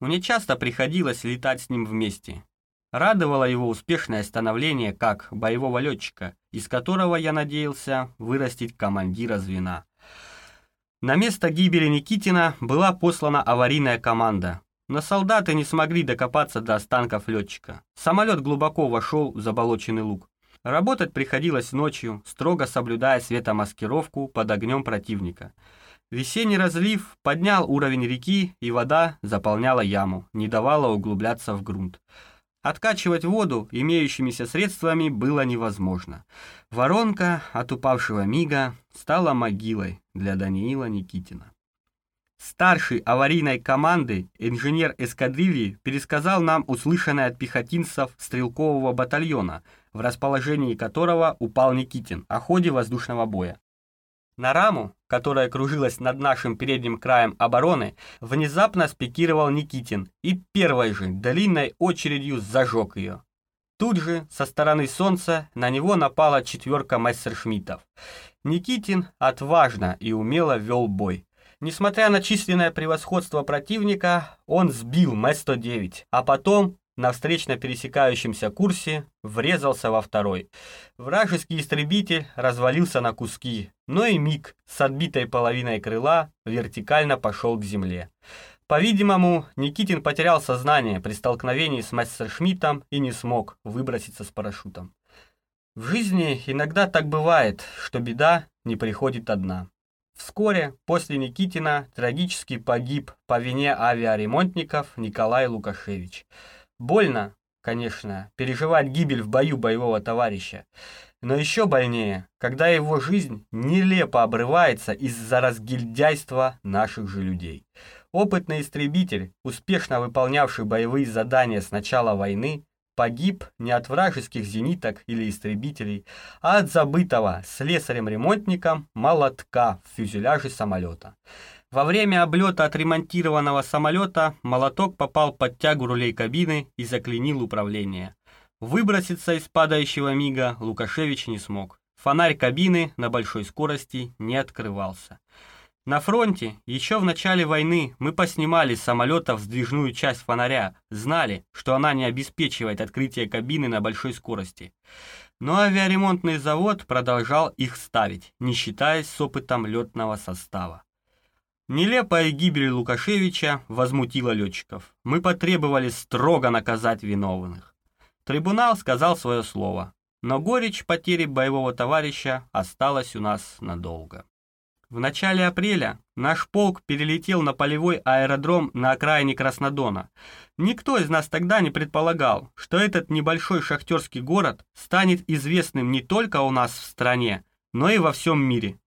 Мне часто приходилось летать с ним вместе. Радовало его успешное становление как боевого летчика, из которого я надеялся вырастить командира звена. На место гибели Никитина была послана аварийная команда, но солдаты не смогли докопаться до останков летчика. Самолет глубоко вошел в заболоченный луг. Работать приходилось ночью, строго соблюдая светомаскировку под огнем противника. Весенний разлив поднял уровень реки, и вода заполняла яму, не давала углубляться в грунт. Откачивать воду имеющимися средствами было невозможно. Воронка от упавшего мига стала могилой для Даниила Никитина. Старший аварийной команды, инженер эскадрильи, пересказал нам услышанное от пехотинцев стрелкового батальона, в расположении которого упал Никитин, о ходе воздушного боя. На раму, которая кружилась над нашим передним краем обороны, внезапно спикировал Никитин и первой же длинной очередью зажег ее. Тут же, со стороны солнца, на него напала четверка мессершмиттов. Никитин отважно и умело вел бой. Несмотря на численное превосходство противника, он сбил М-109, а потом на встречно пересекающемся курсе врезался во второй. Вражеский истребитель развалился на куски, но и МиГ с отбитой половиной крыла вертикально пошел к земле. По-видимому, Никитин потерял сознание при столкновении с мастершмиттом и не смог выброситься с парашютом. В жизни иногда так бывает, что беда не приходит одна. Вскоре после Никитина трагически погиб по вине авиаремонтников Николай Лукашевич. Больно, конечно, переживать гибель в бою боевого товарища. Но еще больнее, когда его жизнь нелепо обрывается из-за разгильдяйства наших же людей. Опытный истребитель, успешно выполнявший боевые задания с начала войны, погиб не от вражеских зениток или истребителей, а от забытого слесарем-ремонтником молотка в фюзеляже самолета. Во время облета отремонтированного самолета молоток попал под тягу рулей кабины и заклинил управление. Выброситься из падающего мига Лукашевич не смог. Фонарь кабины на большой скорости не открывался. На фронте еще в начале войны мы поснимали с самолета сдвижную часть фонаря, знали, что она не обеспечивает открытие кабины на большой скорости. Но авиаремонтный завод продолжал их ставить, не считаясь с опытом летного состава. Нелепая гибель Лукашевича возмутила летчиков. Мы потребовали строго наказать виновных. Трибунал сказал свое слово, но горечь потери боевого товарища осталась у нас надолго. В начале апреля наш полк перелетел на полевой аэродром на окраине Краснодона. Никто из нас тогда не предполагал, что этот небольшой шахтерский город станет известным не только у нас в стране, но и во всем мире.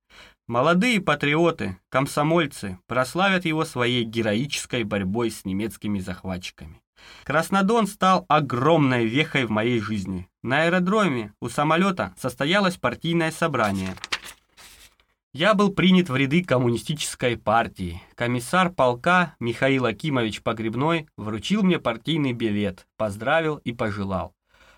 Молодые патриоты, комсомольцы прославят его своей героической борьбой с немецкими захватчиками. Краснодон стал огромной вехой в моей жизни. На аэродроме у самолета состоялось партийное собрание – я был принят в ряды коммунистической партии. Комиссар полка Михаил Акимович Погребной вручил мне партийный билет, поздравил и пожелал.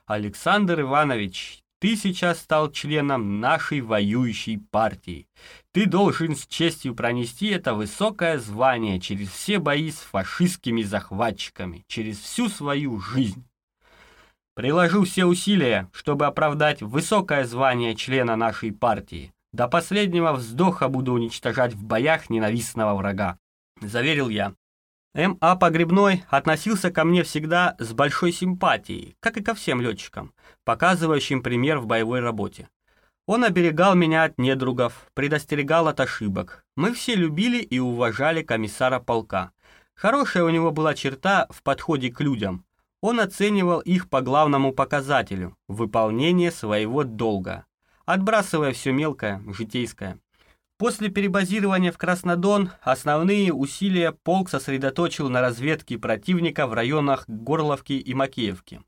«Александр Иванович, ты сейчас стал членом нашей воюющей партии. Ты должен с честью пронести это высокое звание через все бои с фашистскими захватчиками, через всю свою жизнь». Приложу все усилия, чтобы оправдать высокое звание члена нашей партии. До последнего вздоха буду уничтожать в боях ненавистного врага», — заверил я. М.А. Погребной относился ко мне всегда с большой симпатией, как и ко всем летчикам, показывающим пример в боевой работе. Он оберегал меня от недругов, предостерегал от ошибок. Мы все любили и уважали комиссара полка. Хорошая у него была черта в подходе к людям. Он оценивал их по главному показателю – выполнение своего долга отбрасывая все мелкое, житейское. После перебазирования в Краснодон основные усилия полк сосредоточил на разведке противника в районах Горловки и Макеевки.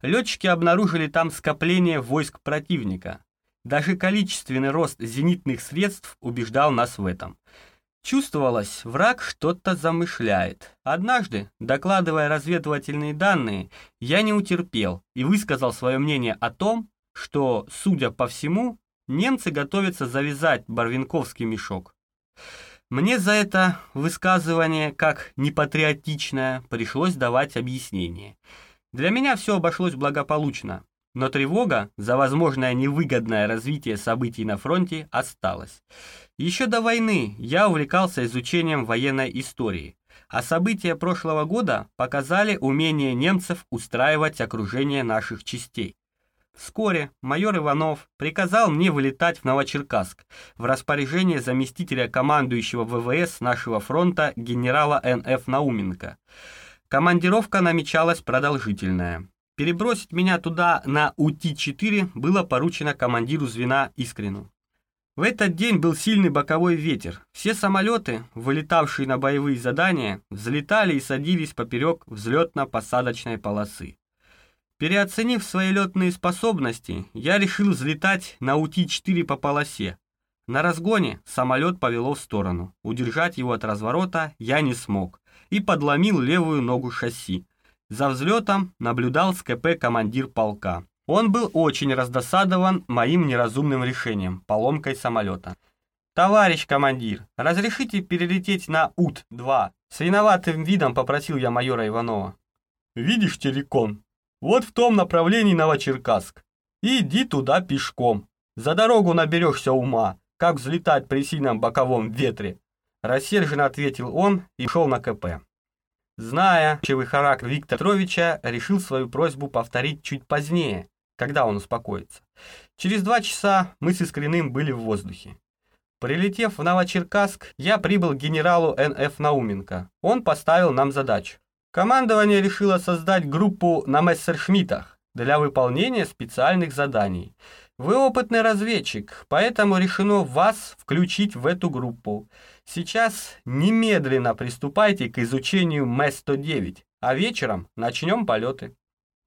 Летчики обнаружили там скопление войск противника. Даже количественный рост зенитных средств убеждал нас в этом. Чувствовалось, враг что-то замышляет. Однажды, докладывая разведывательные данные, я не утерпел и высказал свое мнение о том, что, судя по всему, немцы готовятся завязать барвинковский мешок. Мне за это высказывание, как непатриотичное, пришлось давать объяснение. Для меня все обошлось благополучно, но тревога за возможное невыгодное развитие событий на фронте осталась. Еще до войны я увлекался изучением военной истории, а события прошлого года показали умение немцев устраивать окружение наших частей. Вскоре майор Иванов приказал мне вылетать в Новочеркасск в распоряжение заместителя командующего ВВС нашего фронта генерала Н.Ф. Науменко. Командировка намечалась продолжительная. Перебросить меня туда на УТ-4 было поручено командиру звена Искрину. В этот день был сильный боковой ветер. Все самолеты, вылетавшие на боевые задания, взлетали и садились поперек взлетно-посадочной полосы. Переоценив свои летные способности, я решил взлетать на УТ-4 по полосе. На разгоне самолет повело в сторону. Удержать его от разворота я не смог и подломил левую ногу шасси. За взлетом наблюдал с КП командир полка. Он был очень раздосадован моим неразумным решением, поломкой самолета. «Товарищ командир, разрешите перелететь на УТ-2?» С виноватым видом попросил я майора Иванова. «Видишь телеком?» Вот в том направлении Новочеркасск. Иди туда пешком. За дорогу наберешься ума, как взлетать при сильном боковом ветре. Рассерженно ответил он и шел на КП. Зная чевый характер Виктора Петровича, решил свою просьбу повторить чуть позднее, когда он успокоится. Через два часа мы с Искриным были в воздухе. Прилетев в Новочеркасск, я прибыл к генералу Н.Ф. Науменко. Он поставил нам задачу. Командование решило создать группу на Мессершмиттах для выполнения специальных заданий. Вы опытный разведчик, поэтому решено вас включить в эту группу. Сейчас немедленно приступайте к изучению МЭС-109, а вечером начнем полеты.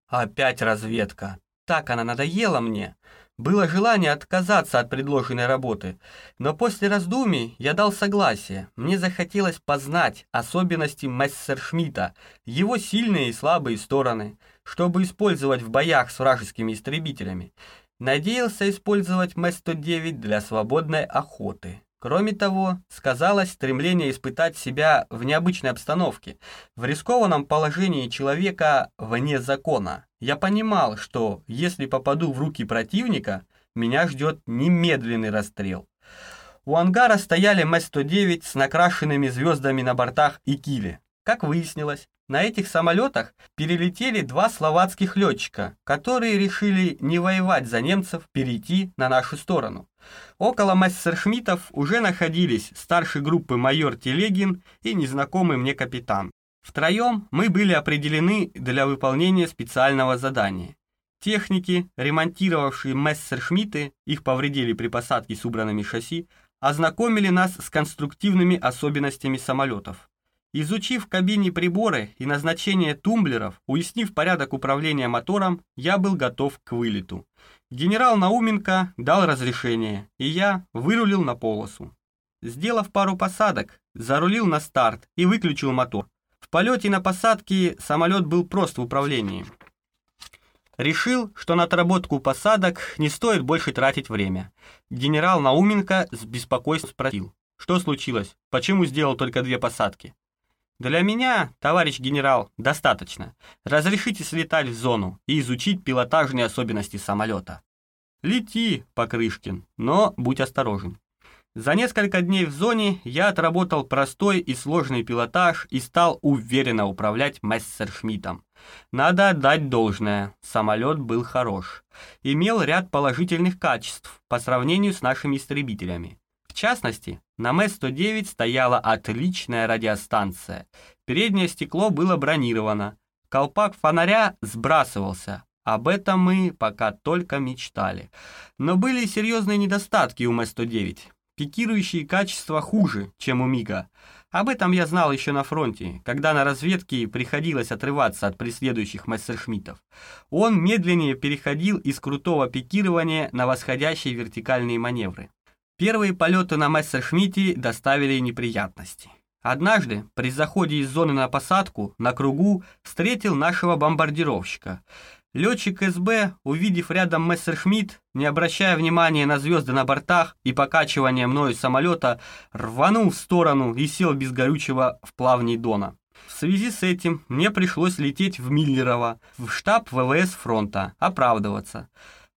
Опять разведка. Так она надоела мне. Было желание отказаться от предложенной работы, но после раздумий я дал согласие. Мне захотелось познать особенности Мессершмитта, его сильные и слабые стороны, чтобы использовать в боях с вражескими истребителями. Надеялся использовать МЭС-109 для свободной охоты. Кроме того, сказалось стремление испытать себя в необычной обстановке, в рискованном положении человека вне закона. Я понимал, что если попаду в руки противника, меня ждет немедленный расстрел. У ангара стояли МС-109 с накрашенными звездами на бортах и киле. Как выяснилось, на этих самолетах перелетели два словацких летчика, которые решили не воевать за немцев, перейти на нашу сторону. Около Мессершмиттов уже находились старший группы майор Телегин и незнакомый мне капитан. Втроем мы были определены для выполнения специального задания. Техники, ремонтировавшие Мессершмитты, их повредили при посадке с убранными шасси, ознакомили нас с конструктивными особенностями самолетов. Изучив в кабине приборы и назначение тумблеров, уяснив порядок управления мотором, я был готов к вылету. Генерал Науменко дал разрешение, и я вырулил на полосу. Сделав пару посадок, зарулил на старт и выключил мотор. В полете на посадке самолет был прост в управлении. Решил, что на отработку посадок не стоит больше тратить время. Генерал Науменко с беспокойством спросил, что случилось, почему сделал только две посадки. Для меня, товарищ генерал, достаточно. Разрешите слетать в зону и изучить пилотажные особенности самолета. Лети, Покрышкин, но будь осторожен. За несколько дней в зоне я отработал простой и сложный пилотаж и стал уверенно управлять Мессершмиттом. Надо отдать должное, самолет был хорош. Имел ряд положительных качеств по сравнению с нашими истребителями частности, на МЭС-109 стояла отличная радиостанция. Переднее стекло было бронировано. Колпак фонаря сбрасывался. Об этом мы пока только мечтали. Но были серьезные недостатки у МЭС-109. Пикирующие качества хуже, чем у МиГа. Об этом я знал еще на фронте, когда на разведке приходилось отрываться от преследующих мессершмиттов. Он медленнее переходил из крутого пикирования на восходящие вертикальные маневры. Первые полеты на Мессершмитте доставили неприятности. Однажды, при заходе из зоны на посадку, на кругу, встретил нашего бомбардировщика. Летчик СБ, увидев рядом Мессершмитт, не обращая внимания на звезды на бортах и покачивание мною самолета, рванул в сторону и сел без горючего в плавней Дона. В связи с этим мне пришлось лететь в Миллерово, в штаб ВВС фронта, оправдываться.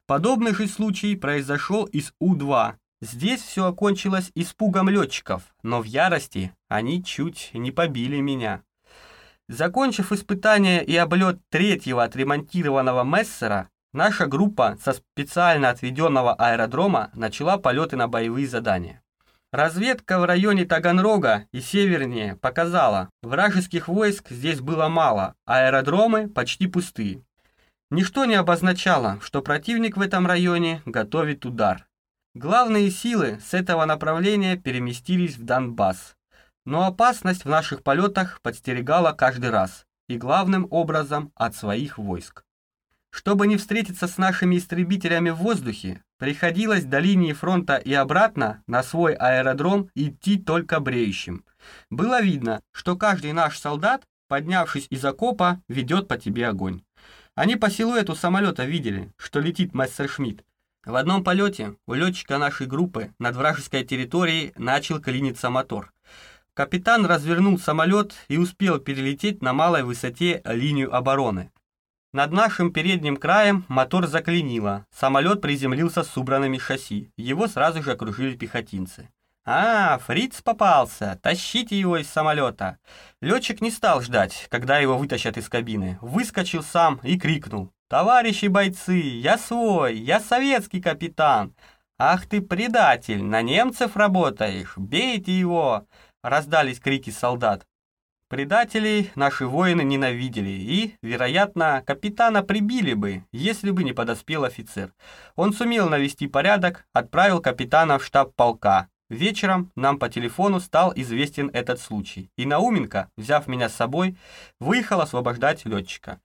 Подобный же случай произошел из У-2, Здесь все окончилось испугом летчиков, но в ярости они чуть не побили меня. Закончив испытание и облет третьего отремонтированного Мессера, наша группа со специально отведенного аэродрома начала полеты на боевые задания. Разведка в районе Таганрога и севернее показала, вражеских войск здесь было мало, аэродромы почти пустые. Ничто не обозначало, что противник в этом районе готовит удар. Главные силы с этого направления переместились в Донбасс. Но опасность в наших полетах подстерегала каждый раз, и главным образом от своих войск. Чтобы не встретиться с нашими истребителями в воздухе, приходилось до линии фронта и обратно на свой аэродром идти только бреющим. Было видно, что каждый наш солдат, поднявшись из окопа, ведет по тебе огонь. Они по силуэту самолета видели, что летит Мессершмитт, в одном полете у летчика нашей группы над вражеской территорией начал клиниться мотор. Капитан развернул самолет и успел перелететь на малой высоте линию обороны. Над нашим передним краем мотор заклинило, самолет приземлился с убранными шасси, его сразу же окружили пехотинцы. «А, фриц попался! Тащите его из самолета!» Летчик не стал ждать, когда его вытащат из кабины. Выскочил сам и крикнул. «Товарищи бойцы, я свой, я советский капитан! Ах ты предатель, на немцев работаешь, бейте его!» Раздались крики солдат. Предателей наши воины ненавидели и, вероятно, капитана прибили бы, если бы не подоспел офицер. Он сумел навести порядок, отправил капитана в штаб полка. Вечером нам по телефону стал известен этот случай, и Науменко, взяв меня с собой, выехал освобождать летчика.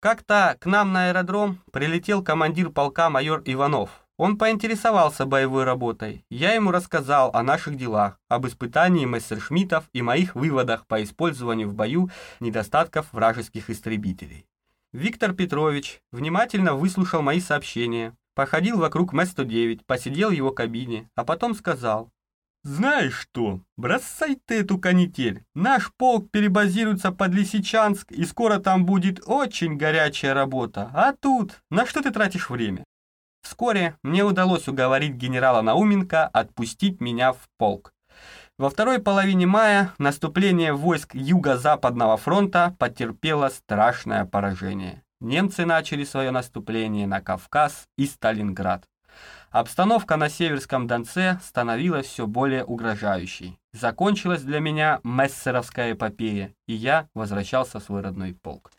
Как-то к нам на аэродром прилетел командир полка майор Иванов. Он поинтересовался боевой работой. Я ему рассказал о наших делах, об испытании мессершмиттов и моих выводах по использованию в бою недостатков вражеских истребителей. Виктор Петрович внимательно выслушал мои сообщения, походил вокруг М-109, посидел в его кабине, а потом сказал, «Знаешь что, бросай ты эту канитель. Наш полк перебазируется под Лисичанск, и скоро там будет очень горячая работа. А тут, на что ты тратишь время?» Вскоре мне удалось уговорить генерала Науменко отпустить меня в полк. Во второй половине мая наступление войск Юго-Западного фронта потерпело страшное поражение. Немцы начали свое наступление на Кавказ и Сталинград. Обстановка на Северском Донце становилась все более угрожающей. Закончилась для меня мессеровская эпопея, и я возвращался в свой родной полк.